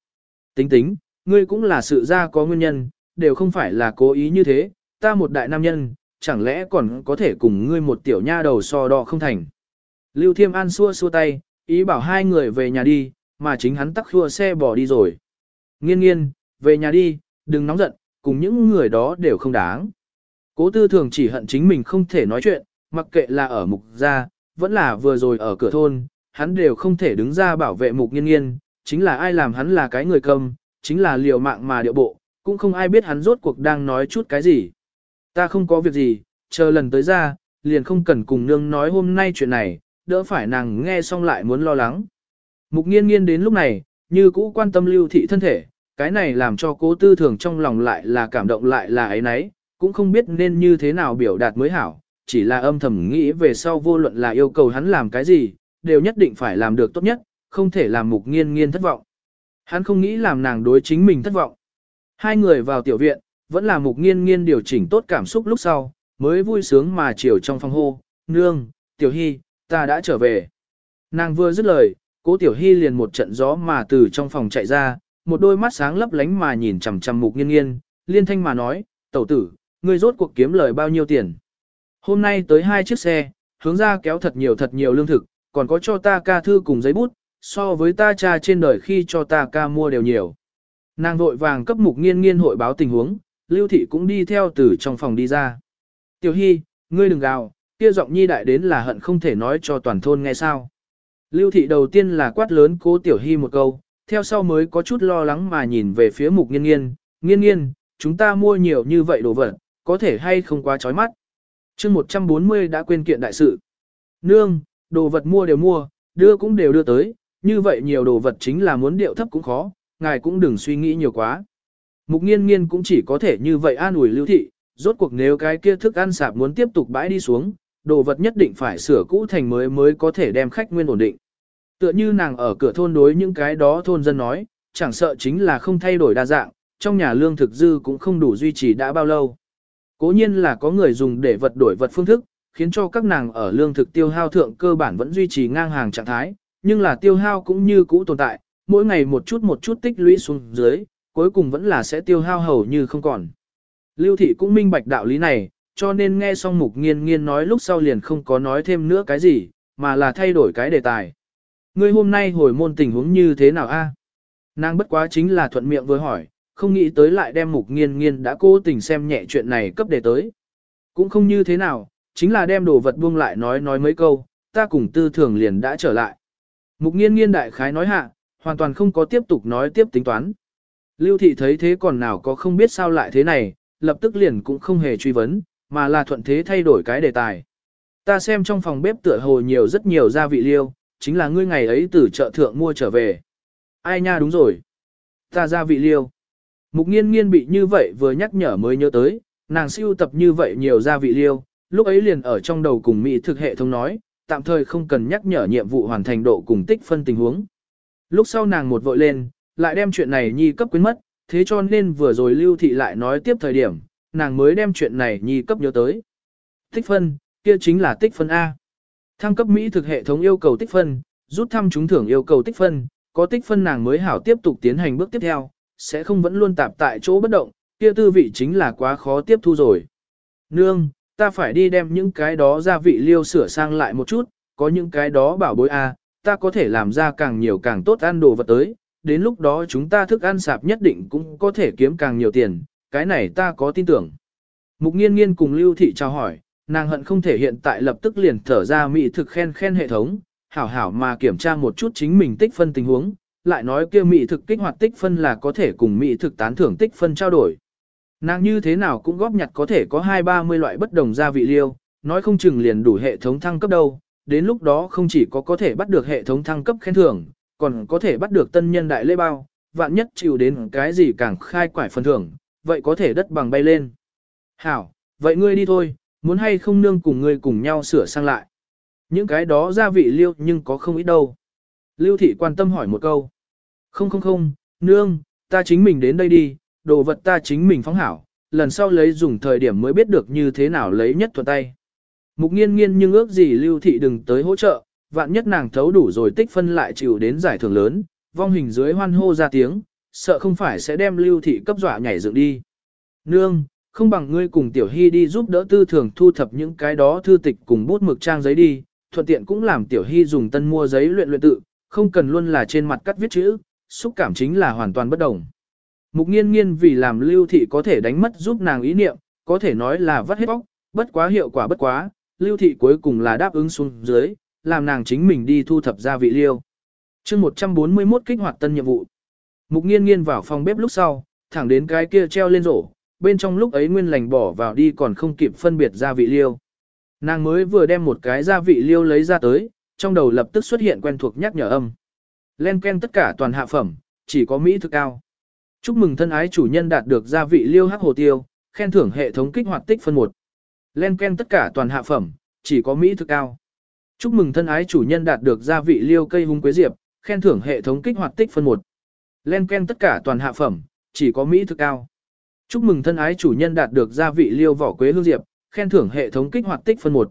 Tính tính, ngươi cũng là sự ra có nguyên nhân, đều không phải là cố ý như thế, ta một đại nam nhân, chẳng lẽ còn có thể cùng ngươi một tiểu nha đầu so đo không thành. Lưu Thiêm An xua xua tay, ý bảo hai người về nhà đi, mà chính hắn tắc khua xe bỏ đi rồi. Nghiên nghiên, về nhà đi, đừng nóng giận, cùng những người đó đều không đáng. Cố tư thường chỉ hận chính mình không thể nói chuyện, mặc kệ là ở mục gia, vẫn là vừa rồi ở cửa thôn, hắn đều không thể đứng ra bảo vệ mục nghiên nghiên, chính là ai làm hắn là cái người cầm, chính là liều mạng mà điệu bộ, cũng không ai biết hắn rốt cuộc đang nói chút cái gì. Ta không có việc gì, chờ lần tới ra, liền không cần cùng nương nói hôm nay chuyện này, đỡ phải nàng nghe xong lại muốn lo lắng. Mục nghiên nghiên đến lúc này, như cũ quan tâm lưu thị thân thể, cái này làm cho cố tư thường trong lòng lại là cảm động lại là ấy nấy, cũng không biết nên như thế nào biểu đạt mới hảo, chỉ là âm thầm nghĩ về sau vô luận là yêu cầu hắn làm cái gì, đều nhất định phải làm được tốt nhất, không thể làm mục nghiên nghiên thất vọng. Hắn không nghĩ làm nàng đối chính mình thất vọng. Hai người vào tiểu viện, vẫn là mục nghiên nghiên điều chỉnh tốt cảm xúc lúc sau, mới vui sướng mà chiều trong phòng hô, nương, tiểu hy, ta đã trở về. Nàng vừa dứt lời, cố tiểu hy liền một trận gió mà từ trong phòng chạy ra, một đôi mắt sáng lấp lánh mà nhìn chằm chằm mục nghiên nghiên, liên thanh mà nói, tẩu tử, ngươi rốt cuộc kiếm lời bao nhiêu tiền. Hôm nay tới hai chiếc xe, hướng ra kéo thật nhiều thật nhiều lương thực, còn có cho ta ca thư cùng giấy bút, so với ta cha trên đời khi cho ta ca mua đều nhiều. Nàng vội vàng cấp mục nghiên nghiên hội báo tình huống, lưu thị cũng đi theo từ trong phòng đi ra. Tiểu Hy, ngươi đừng gào, kia giọng nhi đại đến là hận không thể nói cho toàn thôn nghe sao. Lưu thị đầu tiên là quát lớn cố Tiểu Hy một câu, theo sau mới có chút lo lắng mà nhìn về phía mục nghiên nghiên, nghiên nghiên, chúng ta mua nhiều như vậy đồ vật, có thể hay không quá chói mắt. chương 140 đã quên kiện đại sự. Nương, đồ vật mua đều mua, đưa cũng đều đưa tới, như vậy nhiều đồ vật chính là muốn điệu thấp cũng khó, ngài cũng đừng suy nghĩ nhiều quá. Mục nghiên nghiên cũng chỉ có thể như vậy an ủi lưu thị, rốt cuộc nếu cái kia thức ăn sạp muốn tiếp tục bãi đi xuống, đồ vật nhất định phải sửa cũ thành mới mới có thể đem khách nguyên ổn định. Tựa như nàng ở cửa thôn đối những cái đó thôn dân nói, chẳng sợ chính là không thay đổi đa dạng, trong nhà lương thực dư cũng không đủ duy trì đã bao lâu. Cố nhiên là có người dùng để vật đổi vật phương thức, khiến cho các nàng ở lương thực tiêu hao thượng cơ bản vẫn duy trì ngang hàng trạng thái, nhưng là tiêu hao cũng như cũ tồn tại, mỗi ngày một chút một chút tích lũy xuống dưới, cuối cùng vẫn là sẽ tiêu hao hầu như không còn. Lưu thị cũng minh bạch đạo lý này, cho nên nghe xong mục nghiên nghiên nói lúc sau liền không có nói thêm nữa cái gì, mà là thay đổi cái đề tài. Ngươi hôm nay hồi môn tình huống như thế nào a? Nàng bất quá chính là thuận miệng vừa hỏi, không nghĩ tới lại đem mục nghiên nghiên đã cố tình xem nhẹ chuyện này cấp đề tới. Cũng không như thế nào, chính là đem đồ vật buông lại nói nói mấy câu, ta cùng tư thường liền đã trở lại. Mục nghiên nghiên đại khái nói hạ, hoàn toàn không có tiếp tục nói tiếp tính toán. Lưu thị thấy thế còn nào có không biết sao lại thế này, lập tức liền cũng không hề truy vấn, mà là thuận thế thay đổi cái đề tài. Ta xem trong phòng bếp tựa hồ nhiều rất nhiều gia vị liêu, chính là ngươi ngày ấy từ chợ thượng mua trở về. Ai nha đúng rồi. Ta gia vị liêu. Mục nghiên nghiên bị như vậy vừa nhắc nhở mới nhớ tới, nàng siêu tập như vậy nhiều gia vị liêu, lúc ấy liền ở trong đầu cùng Mỹ thực hệ thống nói, tạm thời không cần nhắc nhở nhiệm vụ hoàn thành độ cùng tích phân tình huống. Lúc sau nàng một vội lên, lại đem chuyện này nhi cấp quên mất, thế cho nên vừa rồi lưu thị lại nói tiếp thời điểm, nàng mới đem chuyện này nhi cấp nhớ tới. Tích phân, kia chính là tích phân A. Thăng cấp Mỹ thực hệ thống yêu cầu tích phân, rút thăm trúng thưởng yêu cầu tích phân, có tích phân nàng mới hảo tiếp tục tiến hành bước tiếp theo, sẽ không vẫn luôn tạp tại chỗ bất động, kia tư vị chính là quá khó tiếp thu rồi. Nương, ta phải đi đem những cái đó gia vị liêu sửa sang lại một chút, có những cái đó bảo bối A, ta có thể làm ra càng nhiều càng tốt ăn đồ vật tới, đến lúc đó chúng ta thức ăn sạp nhất định cũng có thể kiếm càng nhiều tiền, cái này ta có tin tưởng. Mục nghiên nghiên cùng Lưu Thị chào hỏi, nàng hận không thể hiện tại lập tức liền thở ra mỹ thực khen khen hệ thống, hảo hảo mà kiểm tra một chút chính mình tích phân tình huống, lại nói kia mỹ thực kích hoạt tích phân là có thể cùng mỹ thực tán thưởng tích phân trao đổi. Nàng như thế nào cũng góp nhặt có thể có hai ba mươi loại bất đồng gia vị liêu, nói không chừng liền đủ hệ thống thăng cấp đâu, đến lúc đó không chỉ có có thể bắt được hệ thống thăng cấp khen thưởng, còn có thể bắt được tân nhân đại lễ bao, vạn nhất chịu đến cái gì càng khai quải phần thưởng, vậy có thể đất bằng bay lên. Hảo, vậy ngươi đi thôi, muốn hay không nương cùng ngươi cùng nhau sửa sang lại. Những cái đó gia vị liêu nhưng có không ít đâu. Lưu thị quan tâm hỏi một câu. Không không không, nương, ta chính mình đến đây đi, đồ vật ta chính mình phóng hảo, lần sau lấy dùng thời điểm mới biết được như thế nào lấy nhất thuận tay. Mục nghiên nghiên nhưng ước gì lưu thị đừng tới hỗ trợ, vạn nhất nàng thấu đủ rồi tích phân lại chịu đến giải thưởng lớn, vong hình dưới hoan hô ra tiếng, sợ không phải sẽ đem lưu thị cấp dọa nhảy dựng đi. Nương, không bằng ngươi cùng tiểu hy đi giúp đỡ tư thường thu thập những cái đó thư tịch cùng bút mực trang giấy đi, thuận tiện cũng làm tiểu hy dùng tân mua giấy luyện luyện tự, không cần luôn là trên mặt cắt viết chữ, xúc cảm chính là hoàn toàn bất đồng. Mục nghiên nghiên vì làm lưu thị có thể đánh mất giúp nàng ý niệm, có thể nói là vắt hết bóc, bất quá hiệu quả bất quá, lưu thị cuối cùng là đáp ứng xuống dưới, làm nàng chính mình đi thu thập gia vị liêu. chương 141 kích hoạt tân nhiệm vụ. Mục nghiên nghiên vào phòng bếp lúc sau, thẳng đến cái kia treo lên rổ, bên trong lúc ấy nguyên lành bỏ vào đi còn không kịp phân biệt gia vị liêu. Nàng mới vừa đem một cái gia vị liêu lấy ra tới, trong đầu lập tức xuất hiện quen thuộc nhắc nhở âm. Len ken tất cả toàn hạ phẩm, chỉ có Mỹ thực cao. Chúc mừng thân ái chủ nhân đạt được gia vị liêu hắc hồ tiêu, khen thưởng hệ thống kích hoạt tích phân 1. Len ken tất cả toàn hạ phẩm, chỉ có Mỹ thực cao. Chúc mừng thân ái chủ nhân đạt được gia vị liêu cây hung quế diệp, khen thưởng hệ thống kích hoạt tích phân 1. Len ken tất cả toàn hạ phẩm, chỉ có Mỹ thực cao. Chúc mừng thân ái chủ nhân đạt được gia vị liêu vỏ quế hương diệp, khen thưởng hệ thống kích hoạt tích phân 1.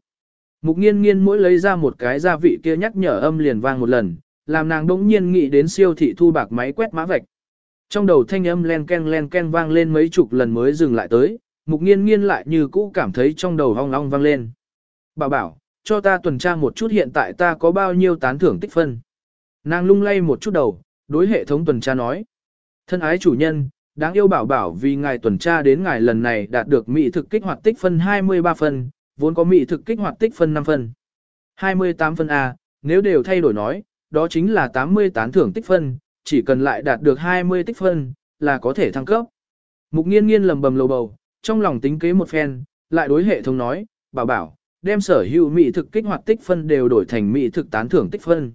Mục nghiên nghiên mỗi lấy ra một cái gia vị kia nhắc nhở âm liền vang một lần, làm nàng đỗng nhiên nghĩ đến siêu thị thu bạc máy quét mã vạch. Trong đầu thanh âm len ken len ken vang lên mấy chục lần mới dừng lại tới, mục nghiên nghiên lại như cũ cảm thấy trong đầu hong long vang lên. Bảo bảo, cho ta tuần tra một chút hiện tại ta có bao nhiêu tán thưởng tích phân. Nàng lung lay một chút đầu, đối hệ thống tuần tra nói. Thân ái chủ nhân, đáng yêu bảo bảo vì ngài tuần tra đến ngài lần này đạt được mỹ thực kích hoạt tích phân 23 phân, vốn có mỹ thực kích hoạt tích phân 5 phân. 28 phân A, nếu đều thay đổi nói, đó chính là 80 tán thưởng tích phân, chỉ cần lại đạt được 20 tích phân, là có thể thăng cấp. Mục nghiên nghiên lầm bầm lầu bầu, trong lòng tính kế một phen, lại đối hệ thống nói, bảo bảo, đem sở hữu mỹ thực kích hoạt tích phân đều đổi thành mỹ thực tán thưởng tích phân.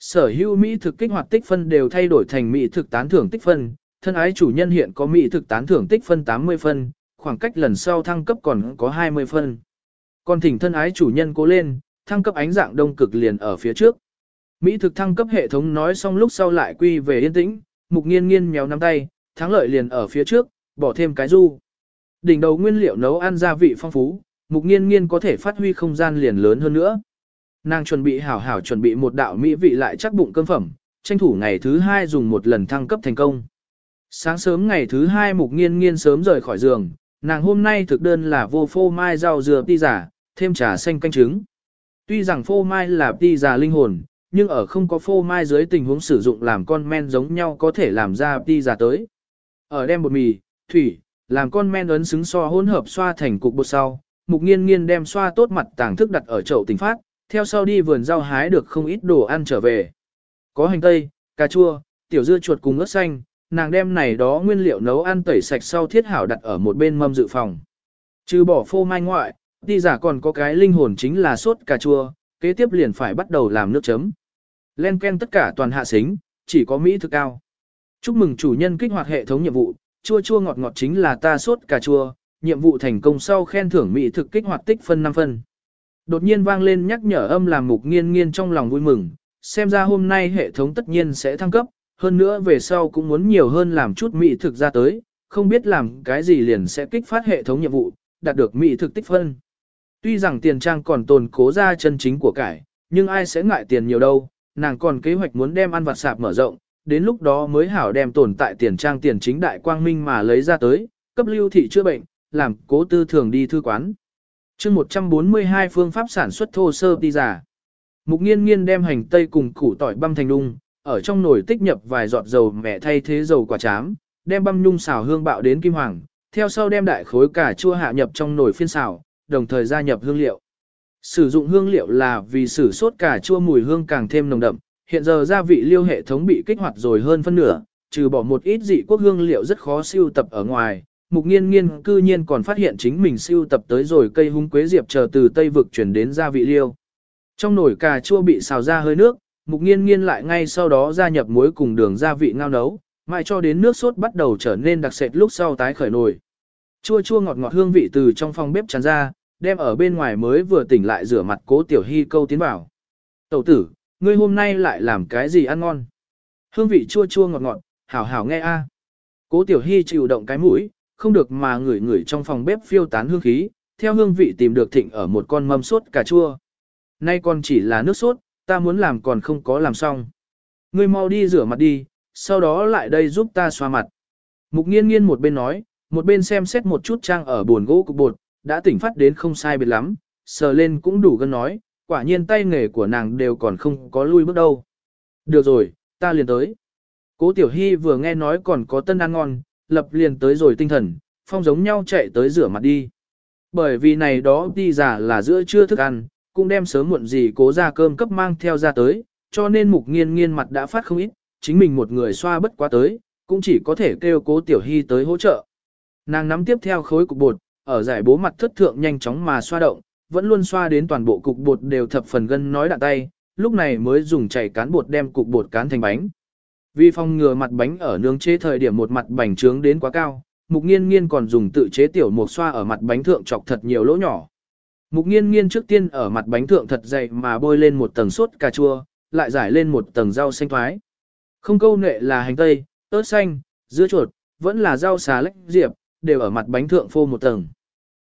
Sở hữu mỹ thực kích hoạt tích phân đều thay đổi thành mỹ thực tán thưởng tích phân, thân ái chủ nhân hiện có mỹ thực tán thưởng tích phân 80 phân, khoảng cách lần sau thăng cấp còn có 20 phân. Còn thỉnh thân ái chủ nhân cố lên, thăng cấp ánh dạng đông cực liền ở phía trước. Mỹ thực thăng cấp hệ thống nói xong lúc sau lại quy về yên tĩnh, mục nghiên nghiên méo nắm tay, thắng lợi liền ở phía trước, bỏ thêm cái du. Đỉnh đầu nguyên liệu nấu ăn gia vị phong phú, mục nghiên nghiên có thể phát huy không gian liền lớn hơn nữa. Nàng chuẩn bị hảo hảo chuẩn bị một đạo mỹ vị lại chắc bụng cơm phẩm, tranh thủ ngày thứ hai dùng một lần thăng cấp thành công. Sáng sớm ngày thứ hai mục nghiên nghiên sớm rời khỏi giường, nàng hôm nay thực đơn là vô phô mai rau dừa ti giả, thêm trà xanh canh trứng. Tuy rằng phô mai là ti giả linh hồn, nhưng ở không có phô mai dưới tình huống sử dụng làm con men giống nhau có thể làm ra ti giả tới. Ở đem bột mì, thủy, làm con men ấn xứng so hỗn hợp xoa thành cục bột sau, mục nghiên nghiên đem xoa tốt mặt tàng thức đặt ở chậu tình phát, theo sau đi vườn rau hái được không ít đồ ăn trở về. Có hành tây, cà chua, tiểu dưa chuột cùng ớt xanh, nàng đem này đó nguyên liệu nấu ăn tẩy sạch sau thiết hảo đặt ở một bên mâm dự phòng. Trừ bỏ phô mai ngoại, đi giả còn có cái linh hồn chính là sốt cà chua, kế tiếp liền phải bắt đầu làm nước chấm. Len ken tất cả toàn hạ xính, chỉ có Mỹ thực cao. Chúc mừng chủ nhân kích hoạt hệ thống nhiệm vụ, chua chua ngọt ngọt chính là ta sốt cà chua, nhiệm vụ thành công sau khen thưởng Mỹ thực kích hoạt tích phân 5 phân. Đột nhiên vang lên nhắc nhở âm làm mục nghiên nghiên trong lòng vui mừng, xem ra hôm nay hệ thống tất nhiên sẽ thăng cấp, hơn nữa về sau cũng muốn nhiều hơn làm chút mỹ thực ra tới, không biết làm cái gì liền sẽ kích phát hệ thống nhiệm vụ, đạt được mỹ thực tích phân. Tuy rằng tiền trang còn tồn cố ra chân chính của cải, nhưng ai sẽ ngại tiền nhiều đâu, nàng còn kế hoạch muốn đem ăn vặt sạp mở rộng, đến lúc đó mới hảo đem tồn tại tiền trang tiền chính đại quang minh mà lấy ra tới, cấp lưu thị chữa bệnh, làm cố tư thường đi thư quán chương 142 phương pháp sản xuất thô sơ đi giả. Mục nghiên nghiên đem hành tây cùng củ tỏi băm thành đung, ở trong nồi tích nhập vài giọt dầu mẹ thay thế dầu quả chám, đem băm nhung xào hương bạo đến kim hoàng, theo sau đem đại khối cà chua hạ nhập trong nồi phiên xào, đồng thời gia nhập hương liệu. Sử dụng hương liệu là vì sử sốt cà chua mùi hương càng thêm nồng đậm, hiện giờ gia vị liêu hệ thống bị kích hoạt rồi hơn phân nửa, trừ bỏ một ít dị quốc hương liệu rất khó siêu tập ở ngoài. Mục nghiên nghiên cư nhiên còn phát hiện chính mình siêu tập tới rồi cây hung quế diệp chờ từ Tây vực chuyển đến gia vị liêu. Trong nồi cà chua bị xào ra hơi nước, mục nghiên nghiên lại ngay sau đó gia nhập muối cùng đường gia vị ngao nấu, mãi cho đến nước sốt bắt đầu trở nên đặc sệt lúc sau tái khởi nồi. Chua chua ngọt ngọt hương vị từ trong phòng bếp tràn ra, đem ở bên ngoài mới vừa tỉnh lại rửa mặt cố tiểu hy câu tiến vào. Tẩu tử, ngươi hôm nay lại làm cái gì ăn ngon? Hương vị chua chua ngọt ngọt, hảo hảo nghe a. Cố tiểu hy chịu động cái mũi, không được mà ngửi ngửi trong phòng bếp phiêu tán hương khí, theo hương vị tìm được thịnh ở một con mâm sốt cà chua. Nay còn chỉ là nước sốt, ta muốn làm còn không có làm xong. Ngươi mau đi rửa mặt đi, sau đó lại đây giúp ta xoa mặt. Mục nghiên nghiên một bên nói, một bên xem xét một chút trang ở buồn gỗ cục bột, đã tỉnh phát đến không sai biệt lắm, sờ lên cũng đủ gân nói, quả nhiên tay nghề của nàng đều còn không có lui bước đâu. Được rồi, ta liền tới. Cố Tiểu Hy vừa nghe nói còn có tân ăn ngon, lập liền tới rồi tinh thần, phong giống nhau chạy tới rửa mặt đi. Bởi vì này đó đi giả là giữa trưa thức ăn, cũng đem sớm muộn gì cố ra cơm cấp mang theo ra tới, cho nên mục nghiên nghiên mặt đã phát không ít, chính mình một người xoa bất quá tới, cũng chỉ có thể kêu cố Tiểu Hy tới hỗ trợ. Nàng nắm tiếp theo khối cục bột, ở giải bố mặt thất thượng nhanh chóng mà xoa động, vẫn luôn xoa đến toàn bộ cục bột đều thập phần gân nói đạn tay, lúc này mới dùng chảy cán bột đem cục bột cán thành bánh. Vì phòng ngừa mặt bánh ở nướng chế thời điểm một mặt bánh trướng đến quá cao, Mục Nghiên Nghiên còn dùng tự chế tiểu mục xoa ở mặt bánh thượng chọc thật nhiều lỗ nhỏ. Mục Nghiên Nghiên trước tiên ở mặt bánh thượng thật dày mà bôi lên một tầng sốt cà chua, lại giải lên một tầng rau xanh thoái. Không câu nệ là hành tây, ớt xanh, dưa chuột, vẫn là rau xà lách diệp, đều ở mặt bánh thượng phô một tầng.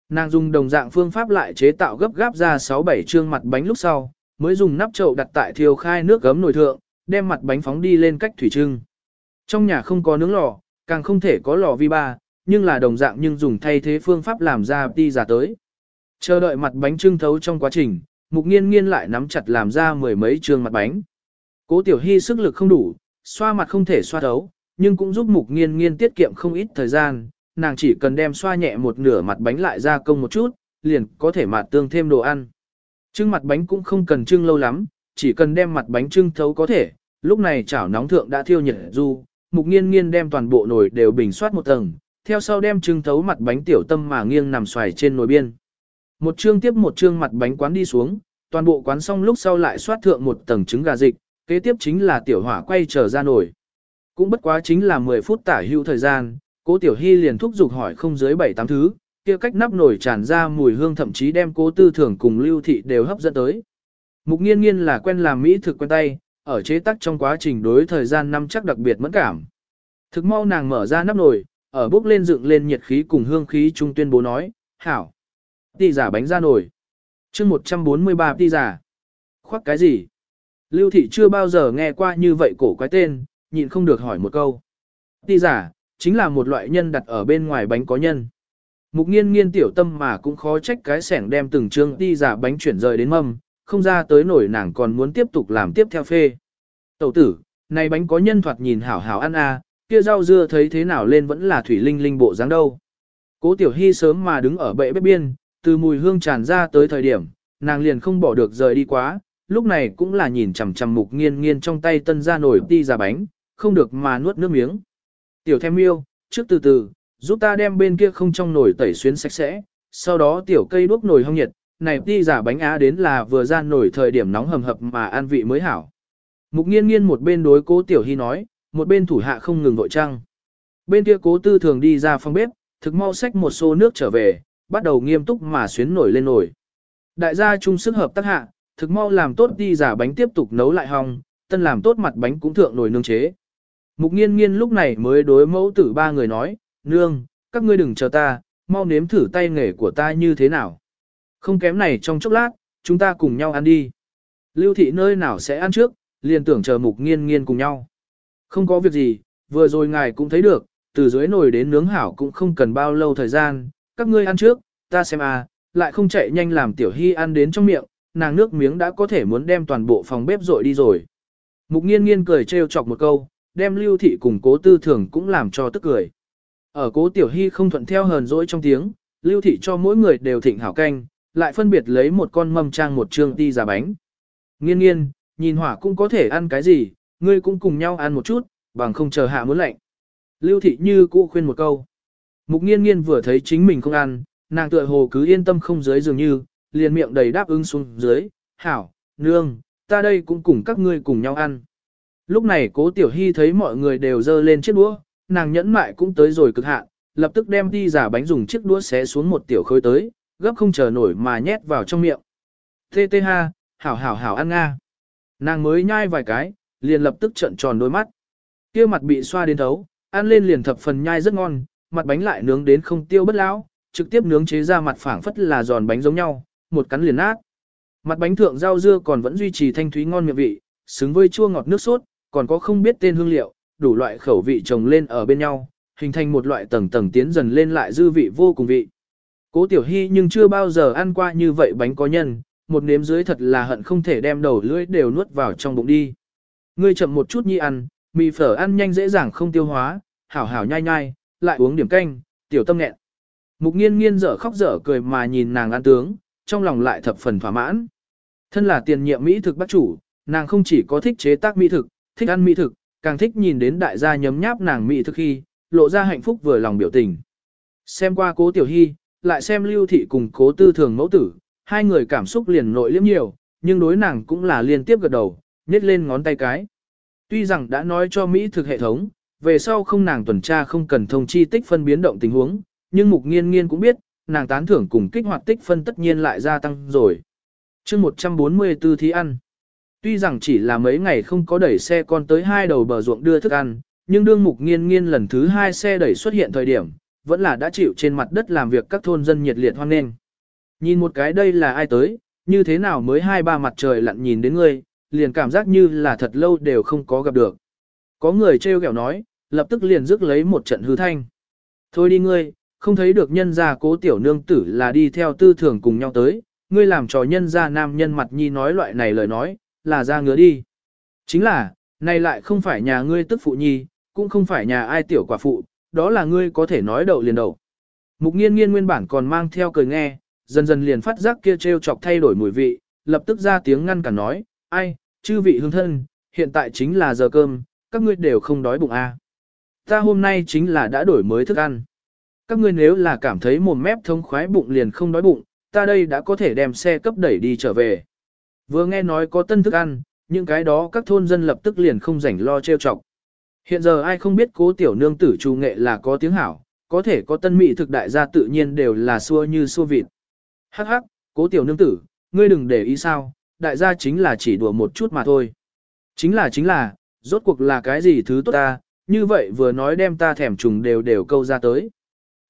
Nàng dùng đồng dạng phương pháp lại chế tạo gấp gáp ra 6-7 trương mặt bánh lúc sau, mới dùng nắp chậu đặt tại thiêu khai nước gấm nồi thượng, đem mặt bánh phóng đi lên cách thủy trưng. Trong nhà không có nướng lò, càng không thể có lò vi ba, nhưng là đồng dạng nhưng dùng thay thế phương pháp làm ra ti giả tới. Chờ đợi mặt bánh trưng thấu trong quá trình, mục nghiên nghiên lại nắm chặt làm ra mười mấy trường mặt bánh. Cố tiểu hy sức lực không đủ, xoa mặt không thể xoa thấu, nhưng cũng giúp mục nghiên nghiên tiết kiệm không ít thời gian, nàng chỉ cần đem xoa nhẹ một nửa mặt bánh lại ra công một chút, liền có thể mạt tương thêm đồ ăn. Trưng mặt bánh cũng không cần trưng lâu lắm, chỉ cần đem mặt bánh trưng thấu có thể, lúc này chảo nóng thượng đã thiêu nhiệt du, mục nghiên nghiên đem toàn bộ nồi đều bình soát một tầng, theo sau đem trưng thấu mặt bánh tiểu tâm mà nghiêng nằm xoài trên nồi biên. Một chương tiếp một chương mặt bánh quán đi xuống, toàn bộ quán xong lúc sau lại soát thượng một tầng trứng gà dịch, kế tiếp chính là tiểu hỏa quay trở ra nồi. Cũng bất quá chính là 10 phút tả hữu thời gian, cố tiểu hy liền thúc giục hỏi không dưới 7-8 thứ, kia cách nắp nồi tràn ra mùi hương thậm chí đem cố tư thưởng cùng lưu thị đều hấp dẫn tới. Mục nghiên nghiên là quen làm mỹ thực quen tay, ở chế tác trong quá trình đối thời gian năm chắc đặc biệt mẫn cảm. Thực mau nàng mở ra nắp nồi, ở bốc lên dựng lên nhiệt khí cùng hương khí trung tuyên bố nói, hảo. Ti giả bánh ra nồi. chương 143 ti giả. Khoác cái gì? Lưu thị chưa bao giờ nghe qua như vậy cổ quái tên, nhịn không được hỏi một câu. Ti giả, chính là một loại nhân đặt ở bên ngoài bánh có nhân. Mục nghiên nghiên tiểu tâm mà cũng khó trách cái sẻng đem từng chương ti giả bánh chuyển rời đến mâm, không ra tới nổi nàng còn muốn tiếp tục làm tiếp theo phê. Tẩu tử, này bánh có nhân thoạt nhìn hảo hảo ăn à, kia rau dưa thấy thế nào lên vẫn là thủy linh linh bộ dáng đâu. Cố tiểu hy sớm mà đứng ở bệ bếp biên, từ mùi hương tràn ra tới thời điểm, nàng liền không bỏ được rời đi quá, lúc này cũng là nhìn chằm chằm mục nghiên nghiên trong tay tân ra nổi đi ra bánh, không được mà nuốt nước miếng. Tiểu thêm yêu, trước từ từ, giúp ta đem bên kia không trong nồi tẩy xuyến sạch sẽ, sau đó tiểu cây đuốc nồi hong nhiệt, này ti giả bánh á đến là vừa ra nổi thời điểm nóng hầm hập mà an vị mới hảo. Mục nghiên nghiên một bên đối cố tiểu hy nói, một bên thủ hạ không ngừng vội trăng. Bên kia cố tư thường đi ra phòng bếp, thực mau xách một xô nước trở về, bắt đầu nghiêm túc mà xuyến nổi lên nổi. Đại gia chung sức hợp tác hạ, thực mau làm tốt đi giả bánh tiếp tục nấu lại hong, tân làm tốt mặt bánh cũng thượng nổi nương chế. Mục nghiên nghiên lúc này mới đối mẫu tử ba người nói, nương, các ngươi đừng chờ ta, mau nếm thử tay nghề của ta như thế nào. Không kém này trong chốc lát, chúng ta cùng nhau ăn đi. Lưu thị nơi nào sẽ ăn trước, liền tưởng chờ mục nghiên nghiên cùng nhau. Không có việc gì, vừa rồi ngài cũng thấy được, từ dưới nồi đến nướng hảo cũng không cần bao lâu thời gian, các ngươi ăn trước, ta xem à, lại không chạy nhanh làm tiểu hy ăn đến trong miệng, nàng nước miếng đã có thể muốn đem toàn bộ phòng bếp rội đi rồi. Mục nghiên nghiên cười trêu chọc một câu, đem lưu thị cùng cố tư thường cũng làm cho tức cười. Ở cố tiểu hy không thuận theo hờn dỗi trong tiếng, lưu thị cho mỗi người đều thịnh hảo canh, lại phân biệt lấy một con mâm trang một trương ti giả bánh. Nghiên nghiên, nhìn hỏa cũng có thể ăn cái gì, ngươi cũng cùng nhau ăn một chút, bằng không chờ hạ muốn lạnh. Lưu thị như cũ khuyên một câu. Mục nghiên nghiên vừa thấy chính mình không ăn, nàng tựa hồ cứ yên tâm không dưới dường như, liền miệng đầy đáp ứng xuống dưới, hảo, nương, ta đây cũng cùng các ngươi cùng nhau ăn. Lúc này cố tiểu hy thấy mọi người đều dơ lên chiếc đũa, nàng nhẫn mại cũng tới rồi cực hạn, lập tức đem đi giả bánh dùng chiếc đũa xé xuống một tiểu khối tới, gấp không chờ nổi mà nhét vào trong miệng. Tê tê ha, hảo hảo hảo ăn nga. Nàng mới nhai vài cái, liền lập tức trợn tròn đôi mắt. Kia mặt bị xoa đến thấu, ăn lên liền thập phần nhai rất ngon, mặt bánh lại nướng đến không tiêu bất lão, trực tiếp nướng chế ra mặt phẳng phất là giòn bánh giống nhau, một cắn liền nát. Mặt bánh thượng rau dưa còn vẫn duy trì thanh thúy ngon miệng vị, xứng với chua ngọt nước sốt, còn có không biết tên hương liệu, đủ loại khẩu vị trồng lên ở bên nhau, hình thành một loại tầng tầng tiến dần lên lại dư vị vô cùng vị. Cố Tiểu Hy nhưng chưa bao giờ ăn qua như vậy bánh có nhân, một nếm dưới thật là hận không thể đem đầu lưỡi đều nuốt vào trong bụng đi. Ngươi chậm một chút nhi ăn, mì phở ăn nhanh dễ dàng không tiêu hóa, hảo hảo nhai nhai, lại uống điểm canh, tiểu tâm nghẹn. Mục nghiên nghiên dở khóc dở cười mà nhìn nàng ăn tướng, trong lòng lại thập phần thỏa mãn. Thân là tiền nhiệm Mỹ thực bác chủ, nàng không chỉ có thích chế tác mỹ thực, thích ăn mỹ thực, càng thích nhìn đến đại gia nhấm nháp nàng mỹ thực khi, lộ ra hạnh phúc vừa lòng biểu tình. Xem qua cố tiểu hy, lại xem lưu thị cùng cố tư thường mẫu tử, hai người cảm xúc liền nội liếm nhiều, nhưng đối nàng cũng là liên tiếp gật đầu, nhét lên ngón tay cái. Tuy rằng đã nói cho Mỹ thực hệ thống, về sau không nàng tuần tra không cần thông chi tích phân biến động tình huống, nhưng mục nghiên nghiên cũng biết, nàng tán thưởng cùng kích hoạt tích phân tất nhiên lại gia tăng rồi. chương 144 thí ăn. Tuy rằng chỉ là mấy ngày không có đẩy xe con tới hai đầu bờ ruộng đưa thức ăn, nhưng đương mục nghiên nghiên lần thứ hai xe đẩy xuất hiện thời điểm, vẫn là đã chịu trên mặt đất làm việc các thôn dân nhiệt liệt hoan nghênh. Nhìn một cái đây là ai tới, như thế nào mới hai ba mặt trời lặn nhìn đến ngươi, liền cảm giác như là thật lâu đều không có gặp được. Có người trêu ghẹo nói, lập tức liền rước lấy một trận hư thanh. Thôi đi ngươi, không thấy được nhân gia cố tiểu nương tử là đi theo tư thường cùng nhau tới, ngươi làm trò nhân gia nam nhân mặt nhi nói loại này lời nói, là ra ngứa đi. Chính là, này lại không phải nhà ngươi tức phụ nhi, cũng không phải nhà ai tiểu quả phụ, đó là ngươi có thể nói đậu liền đậu. Mục nghiên nghiên nguyên bản còn mang theo cười nghe, dần dần liền phát giác kia treo chọc thay đổi mùi vị, lập tức ra tiếng ngăn cản nói, ai, chư vị hương thân, hiện tại chính là giờ cơm, các ngươi đều không đói bụng à. Ta hôm nay chính là đã đổi mới thức ăn. Các ngươi nếu là cảm thấy mồm mép thông khoái bụng liền không đói bụng, ta đây đã có thể đem xe cấp đẩy đi trở về. Vừa nghe nói có tân thức ăn, những cái đó các thôn dân lập tức liền không rảnh lo treo chọc. Hiện giờ ai không biết cố tiểu nương tử trù nghệ là có tiếng hảo, có thể có tân mỹ thực đại gia tự nhiên đều là xua như xua vịt. Hắc hắc, cố tiểu nương tử, ngươi đừng để ý sao, đại gia chính là chỉ đùa một chút mà thôi. Chính là chính là, rốt cuộc là cái gì thứ tốt ta, như vậy vừa nói đem ta thèm trùng đều đều câu ra tới.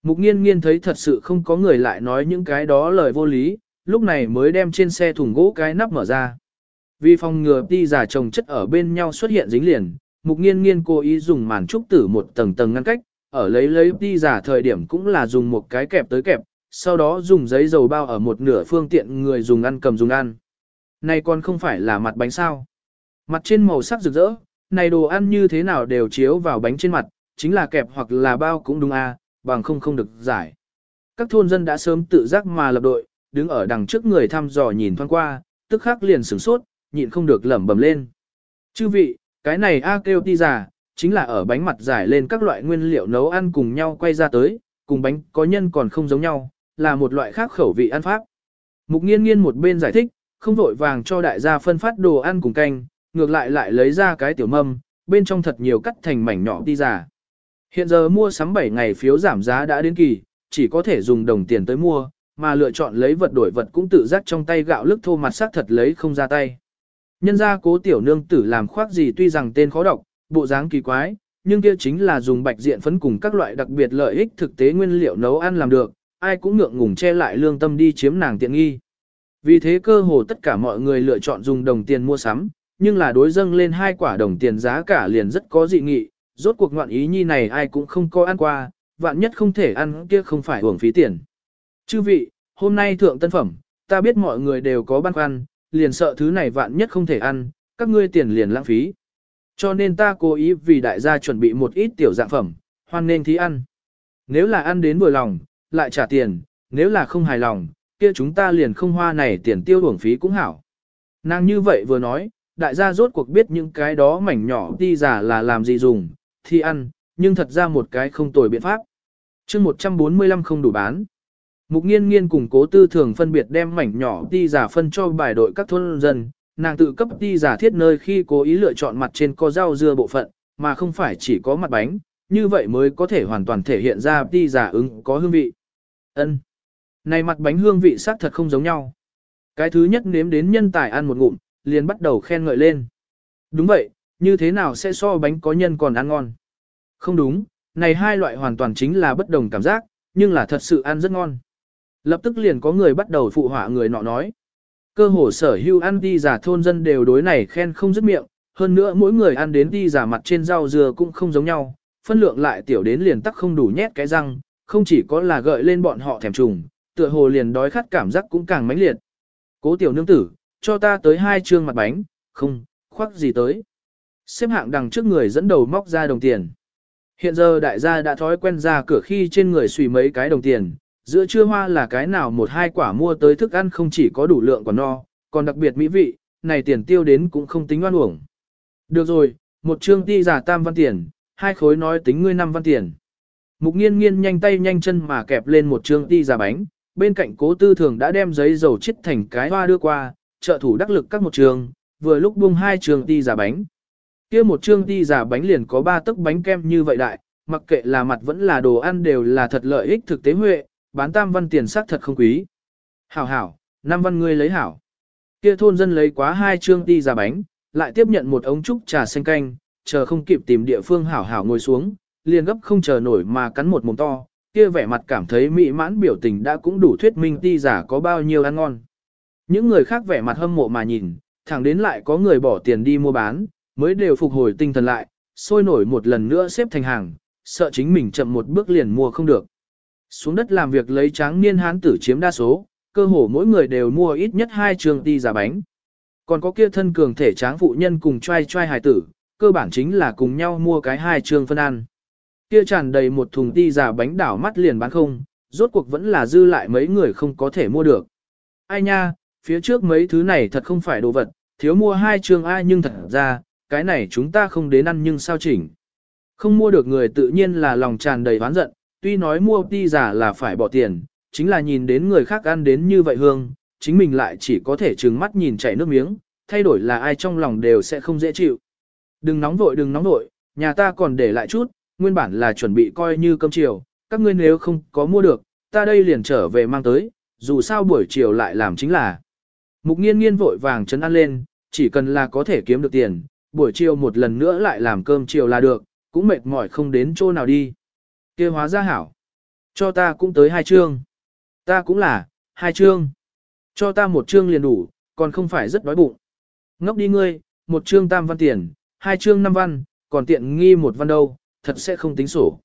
Mục nghiên nghiên thấy thật sự không có người lại nói những cái đó lời vô lý, lúc này mới đem trên xe thùng gỗ cái nắp mở ra. Vì phòng ngừa đi giả chồng chất ở bên nhau xuất hiện dính liền, mục nghiên nghiên cố ý dùng màn trúc tử một tầng tầng ngăn cách, ở lấy lấy đi giả thời điểm cũng là dùng một cái kẹp tới kẹp, sau đó dùng giấy dầu bao ở một nửa phương tiện người dùng ăn cầm dùng ăn. Này còn không phải là mặt bánh sao. Mặt trên màu sắc rực rỡ, này đồ ăn như thế nào đều chiếu vào bánh trên mặt, chính là kẹp hoặc là bao cũng đúng a, bằng không không được giải. Các thôn dân đã sớm tự giác mà lập đội, đứng ở đằng trước người thăm dò nhìn thoáng qua, tức khắc liền sửng sốt, nhịn không được lẩm bẩm lên. Chư vị, cái này A kêu ti giả, chính là ở bánh mặt giải lên các loại nguyên liệu nấu ăn cùng nhau quay ra tới, cùng bánh có nhân còn không giống nhau, là một loại khác khẩu vị ăn pháp. Mục nghiên nghiên một bên giải thích, không vội vàng cho đại gia phân phát đồ ăn cùng canh, ngược lại lại lấy ra cái tiểu mâm, bên trong thật nhiều cắt thành mảnh nhỏ ti giả. Hiện giờ mua sắm 7 ngày phiếu giảm giá đã đến kỳ, chỉ có thể dùng đồng tiền tới mua, mà lựa chọn lấy vật đổi vật cũng tự giác trong tay gạo lức thô mặt sắc thật lấy không ra tay. Nhân ra cố tiểu nương tử làm khoác gì tuy rằng tên khó đọc, bộ dáng kỳ quái, nhưng kia chính là dùng bạch diện phấn cùng các loại đặc biệt lợi ích thực tế nguyên liệu nấu ăn làm được, ai cũng ngượng ngùng che lại lương tâm đi chiếm nàng tiện nghi. Vì thế cơ hồ tất cả mọi người lựa chọn dùng đồng tiền mua sắm, nhưng là đối dâng lên hai quả đồng tiền giá cả liền rất có dị nghị, rốt cuộc ngoạn ý nhi này ai cũng không có ăn qua, vạn nhất không thể ăn kia không phải hưởng phí tiền. Chư vị, hôm nay thượng tân phẩm, ta biết mọi người đều có băn khoăn, liền sợ thứ này vạn nhất không thể ăn, các ngươi tiền liền lãng phí. Cho nên ta cố ý vì đại gia chuẩn bị một ít tiểu dạng phẩm, hoan nên thí ăn. Nếu là ăn đến vừa lòng, lại trả tiền, nếu là không hài lòng, kia chúng ta liền không hoa này tiền tiêu uổng phí cũng hảo. Nàng như vậy vừa nói, đại gia rốt cuộc biết những cái đó mảnh nhỏ đi giả là làm gì dùng, thì ăn, nhưng thật ra một cái không tồi biện pháp. chương 145 không đủ bán. Mục nghiên nghiên cùng cố tư thường phân biệt đem mảnh nhỏ ti giả phân cho bài đội các thôn dân, nàng tự cấp ti giả thiết nơi khi cố ý lựa chọn mặt trên có rau dưa bộ phận, mà không phải chỉ có mặt bánh, như vậy mới có thể hoàn toàn thể hiện ra ti giả ứng có hương vị. Ân, Này mặt bánh hương vị xác thật không giống nhau. Cái thứ nhất nếm đến nhân tài ăn một ngụm, liền bắt đầu khen ngợi lên. Đúng vậy, như thế nào sẽ so bánh có nhân còn ăn ngon? Không đúng, này hai loại hoàn toàn chính là bất đồng cảm giác, nhưng là thật sự ăn rất ngon. Lập tức liền có người bắt đầu phụ họa người nọ nói. Cơ hồ sở hưu ăn đi giả thôn dân đều đối này khen không dứt miệng, hơn nữa mỗi người ăn đến đi giả mặt trên rau dừa cũng không giống nhau, phân lượng lại tiểu đến liền tắc không đủ nhét cái răng, không chỉ có là gợi lên bọn họ thèm trùng, tựa hồ liền đói khát cảm giác cũng càng mãnh liệt. Cố tiểu nương tử, cho ta tới hai trương mặt bánh, không, khoác gì tới. Xếp hạng đằng trước người dẫn đầu móc ra đồng tiền. Hiện giờ đại gia đã thói quen ra cửa khi trên người xùy mấy cái đồng tiền, giữa trưa hoa là cái nào một hai quả mua tới thức ăn không chỉ có đủ lượng còn no, còn đặc biệt mỹ vị, này tiền tiêu đến cũng không tính oan uổng. Được rồi, một trương ti giả tam văn tiền, hai khối nói tính ngươi năm văn tiền. Mục nghiên nghiên nhanh tay nhanh chân mà kẹp lên một trương ti giả bánh, bên cạnh cố tư thường đã đem giấy dầu chít thành cái hoa đưa qua, trợ thủ đắc lực các một trường, vừa lúc buông hai trường ti giả bánh. kia một trương ti giả bánh liền có ba tấc bánh kem như vậy đại, mặc kệ là mặt vẫn là đồ ăn đều là thật lợi ích thực tế huệ, bán tam văn tiền sắc thật không quý. Hảo hảo, năm văn ngươi lấy hảo. Kia thôn dân lấy quá hai trương ti giả bánh, lại tiếp nhận một ống trúc trà xanh canh, chờ không kịp tìm địa phương hảo hảo ngồi xuống, liền gấp không chờ nổi mà cắn một mồm to, kia vẻ mặt cảm thấy mỹ mãn biểu tình đã cũng đủ thuyết minh ti giả có bao nhiêu ăn ngon. Những người khác vẻ mặt hâm mộ mà nhìn, thẳng đến lại có người bỏ tiền đi mua bán, mới đều phục hồi tinh thần lại, sôi nổi một lần nữa xếp thành hàng, sợ chính mình chậm một bước liền mua không được. Xuống đất làm việc lấy tráng niên hán tử chiếm đa số, cơ hồ mỗi người đều mua ít nhất hai trường ti giả bánh. Còn có kia thân cường thể tráng phụ nhân cùng trai trai hài tử, cơ bản chính là cùng nhau mua cái hai trường phân ăn. Kia tràn đầy một thùng ti giả bánh đảo mắt liền bán không, rốt cuộc vẫn là dư lại mấy người không có thể mua được. Ai nha, phía trước mấy thứ này thật không phải đồ vật, thiếu mua hai trường ai nhưng thật ra, cái này chúng ta không đến ăn nhưng sao chỉnh. Không mua được người tự nhiên là lòng tràn đầy oán giận, tuy nói mua ti giả là phải bỏ tiền, chính là nhìn đến người khác ăn đến như vậy hương, chính mình lại chỉ có thể trừng mắt nhìn chảy nước miếng, thay đổi là ai trong lòng đều sẽ không dễ chịu. Đừng nóng vội đừng nóng vội, nhà ta còn để lại chút, nguyên bản là chuẩn bị coi như cơm chiều, các ngươi nếu không có mua được, ta đây liền trở về mang tới, dù sao buổi chiều lại làm chính là. Mục nghiên nghiên vội vàng chấn ăn lên, chỉ cần là có thể kiếm được tiền, buổi chiều một lần nữa lại làm cơm chiều là được, cũng mệt mỏi không đến chỗ nào đi kia hóa ra hảo. Cho ta cũng tới hai chương. Ta cũng là, hai chương. Cho ta một chương liền đủ, còn không phải rất đói bụng. Ngốc đi ngươi, một chương tam văn tiền, hai chương năm văn, còn tiện nghi một văn đâu, thật sẽ không tính sổ.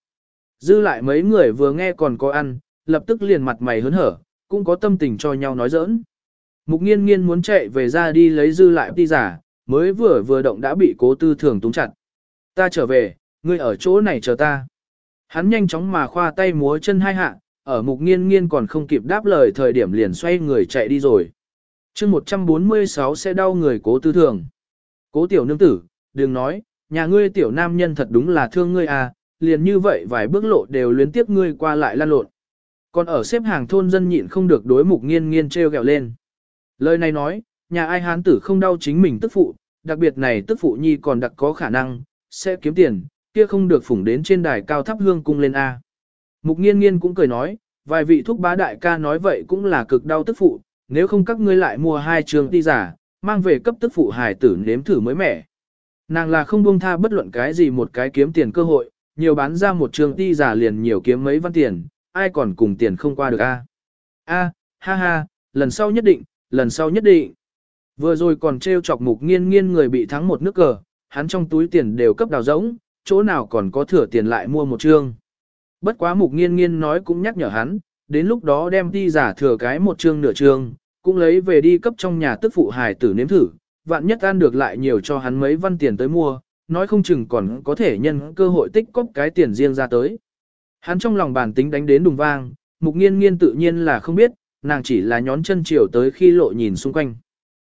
Dư lại mấy người vừa nghe còn có ăn, lập tức liền mặt mày hớn hở, cũng có tâm tình cho nhau nói giỡn. Mục nghiên nghiên muốn chạy về ra đi lấy dư lại đi giả, mới vừa vừa động đã bị cố tư thường túng chặt. Ta trở về, ngươi ở chỗ này chờ ta. Hắn nhanh chóng mà khoa tay múa chân hai hạ, ở mục nghiên nghiên còn không kịp đáp lời thời điểm liền xoay người chạy đi rồi. chương 146 sẽ đau người cố tư thường. Cố tiểu nương tử, đừng nói, nhà ngươi tiểu nam nhân thật đúng là thương ngươi à, liền như vậy vài bước lộ đều luyến tiếp ngươi qua lại lan lộn. Còn ở xếp hàng thôn dân nhịn không được đối mục nghiên nghiên treo gẹo lên. Lời này nói, nhà ai hán tử không đau chính mình tức phụ, đặc biệt này tức phụ nhi còn đặc có khả năng, sẽ kiếm tiền, kia không được phủng đến trên đài cao thắp hương cung lên A. Mục nghiên nghiên cũng cười nói, vài vị thúc bá đại ca nói vậy cũng là cực đau tức phụ, nếu không các ngươi lại mua hai trường ti giả, mang về cấp tức phụ hài tử nếm thử mới mẻ. Nàng là không buông tha bất luận cái gì một cái kiếm tiền cơ hội, nhiều bán ra một trường ti giả liền nhiều kiếm mấy văn tiền, ai còn cùng tiền không qua được a? A, ha ha, lần sau nhất định, lần sau nhất định. Vừa rồi còn trêu chọc mục nghiên nghiên người bị thắng một nước cờ, hắn trong túi tiền đều cấp đào rỗng, chỗ nào còn có thừa tiền lại mua một chương. Bất quá mục nghiên nghiên nói cũng nhắc nhở hắn, đến lúc đó đem đi giả thừa cái một chương nửa chương, cũng lấy về đi cấp trong nhà tức phụ hài tử nếm thử, vạn nhất ăn được lại nhiều cho hắn mấy văn tiền tới mua, nói không chừng còn có thể nhân cơ hội tích cóp cái tiền riêng ra tới. Hắn trong lòng bản tính đánh đến đùng vang, mục nghiên nghiên tự nhiên là không biết, nàng chỉ là nhón chân chiều tới khi lộ nhìn xung quanh.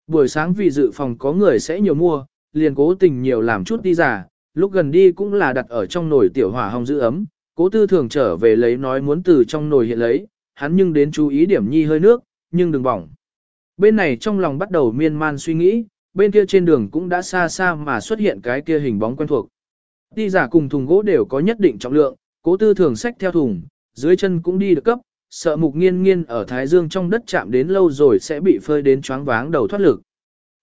Buổi sáng vì dự phòng có người sẽ nhiều mua, liền cố tình nhiều làm chút đi giả, lúc gần đi cũng là đặt ở trong nồi tiểu hỏa hồng giữ ấm, cố tư thường trở về lấy nói muốn từ trong nồi hiện lấy, hắn nhưng đến chú ý điểm nhi hơi nước, nhưng đừng bỏng. Bên này trong lòng bắt đầu miên man suy nghĩ, bên kia trên đường cũng đã xa xa mà xuất hiện cái kia hình bóng quen thuộc. Đi giả cùng thùng gỗ đều có nhất định trọng lượng, cố tư thường xách theo thùng, dưới chân cũng đi được cấp, sợ mục nghiên nghiên ở Thái Dương trong đất chạm đến lâu rồi sẽ bị phơi đến choáng váng đầu thoát lực.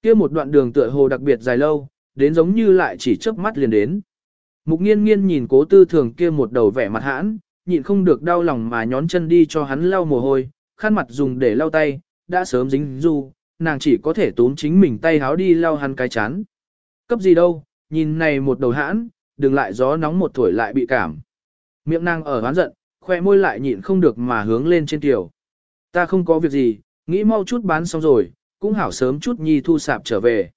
Kia một đoạn đường tựa hồ đặc biệt dài lâu, đến giống như lại chỉ chớp mắt liền đến. Mục nghiên nghiên nhìn cố tư thường kia một đầu vẻ mặt hãn, nhịn không được đau lòng mà nhón chân đi cho hắn lau mồ hôi, khăn mặt dùng để lau tay, đã sớm dính du, nàng chỉ có thể tốn chính mình tay háo đi lau hắn cái chán. Cấp gì đâu, nhìn này một đầu hãn, đừng lại gió nóng một tuổi lại bị cảm. Miệng nàng ở hán giận, khoe môi lại nhịn không được mà hướng lên trên tiểu. Ta không có việc gì, nghĩ mau chút bán xong rồi, cũng hảo sớm chút nhi thu sạp trở về.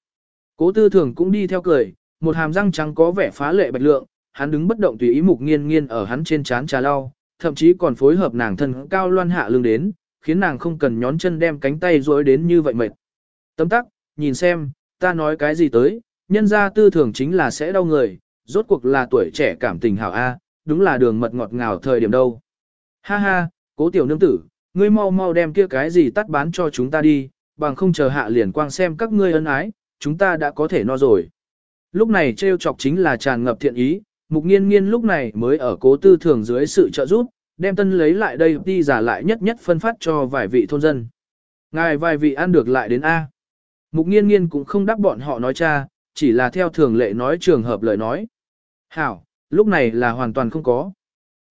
Cố tư thường cũng đi theo cười, một hàm răng trắng có vẻ phá lệ bạch lượng, hắn đứng bất động tùy ý mục nghiên nghiên ở hắn trên chán trà lau, thậm chí còn phối hợp nàng thân cao loan hạ lưng đến, khiến nàng không cần nhón chân đem cánh tay dối đến như vậy mệt. Tấm tắc, nhìn xem, ta nói cái gì tới, nhân ra tư thường chính là sẽ đau người, rốt cuộc là tuổi trẻ cảm tình hảo A, đúng là đường mật ngọt ngào thời điểm đâu. Ha ha, cố tiểu nương tử, ngươi mau mau đem kia cái gì tắt bán cho chúng ta đi, bằng không chờ hạ liền quang xem các ngươi ân ái, chúng ta đã có thể no rồi. Lúc này trêu chọc chính là tràn ngập thiện ý, mục nghiên nghiên lúc này mới ở cố tư thường dưới sự trợ giúp, đem tân lấy lại đây đi giả lại nhất nhất phân phát cho vài vị thôn dân. Ngài vài vị ăn được lại đến A. Mục nghiên nghiên cũng không đáp bọn họ nói cha, chỉ là theo thường lệ nói trường hợp lời nói. Hảo, lúc này là hoàn toàn không có.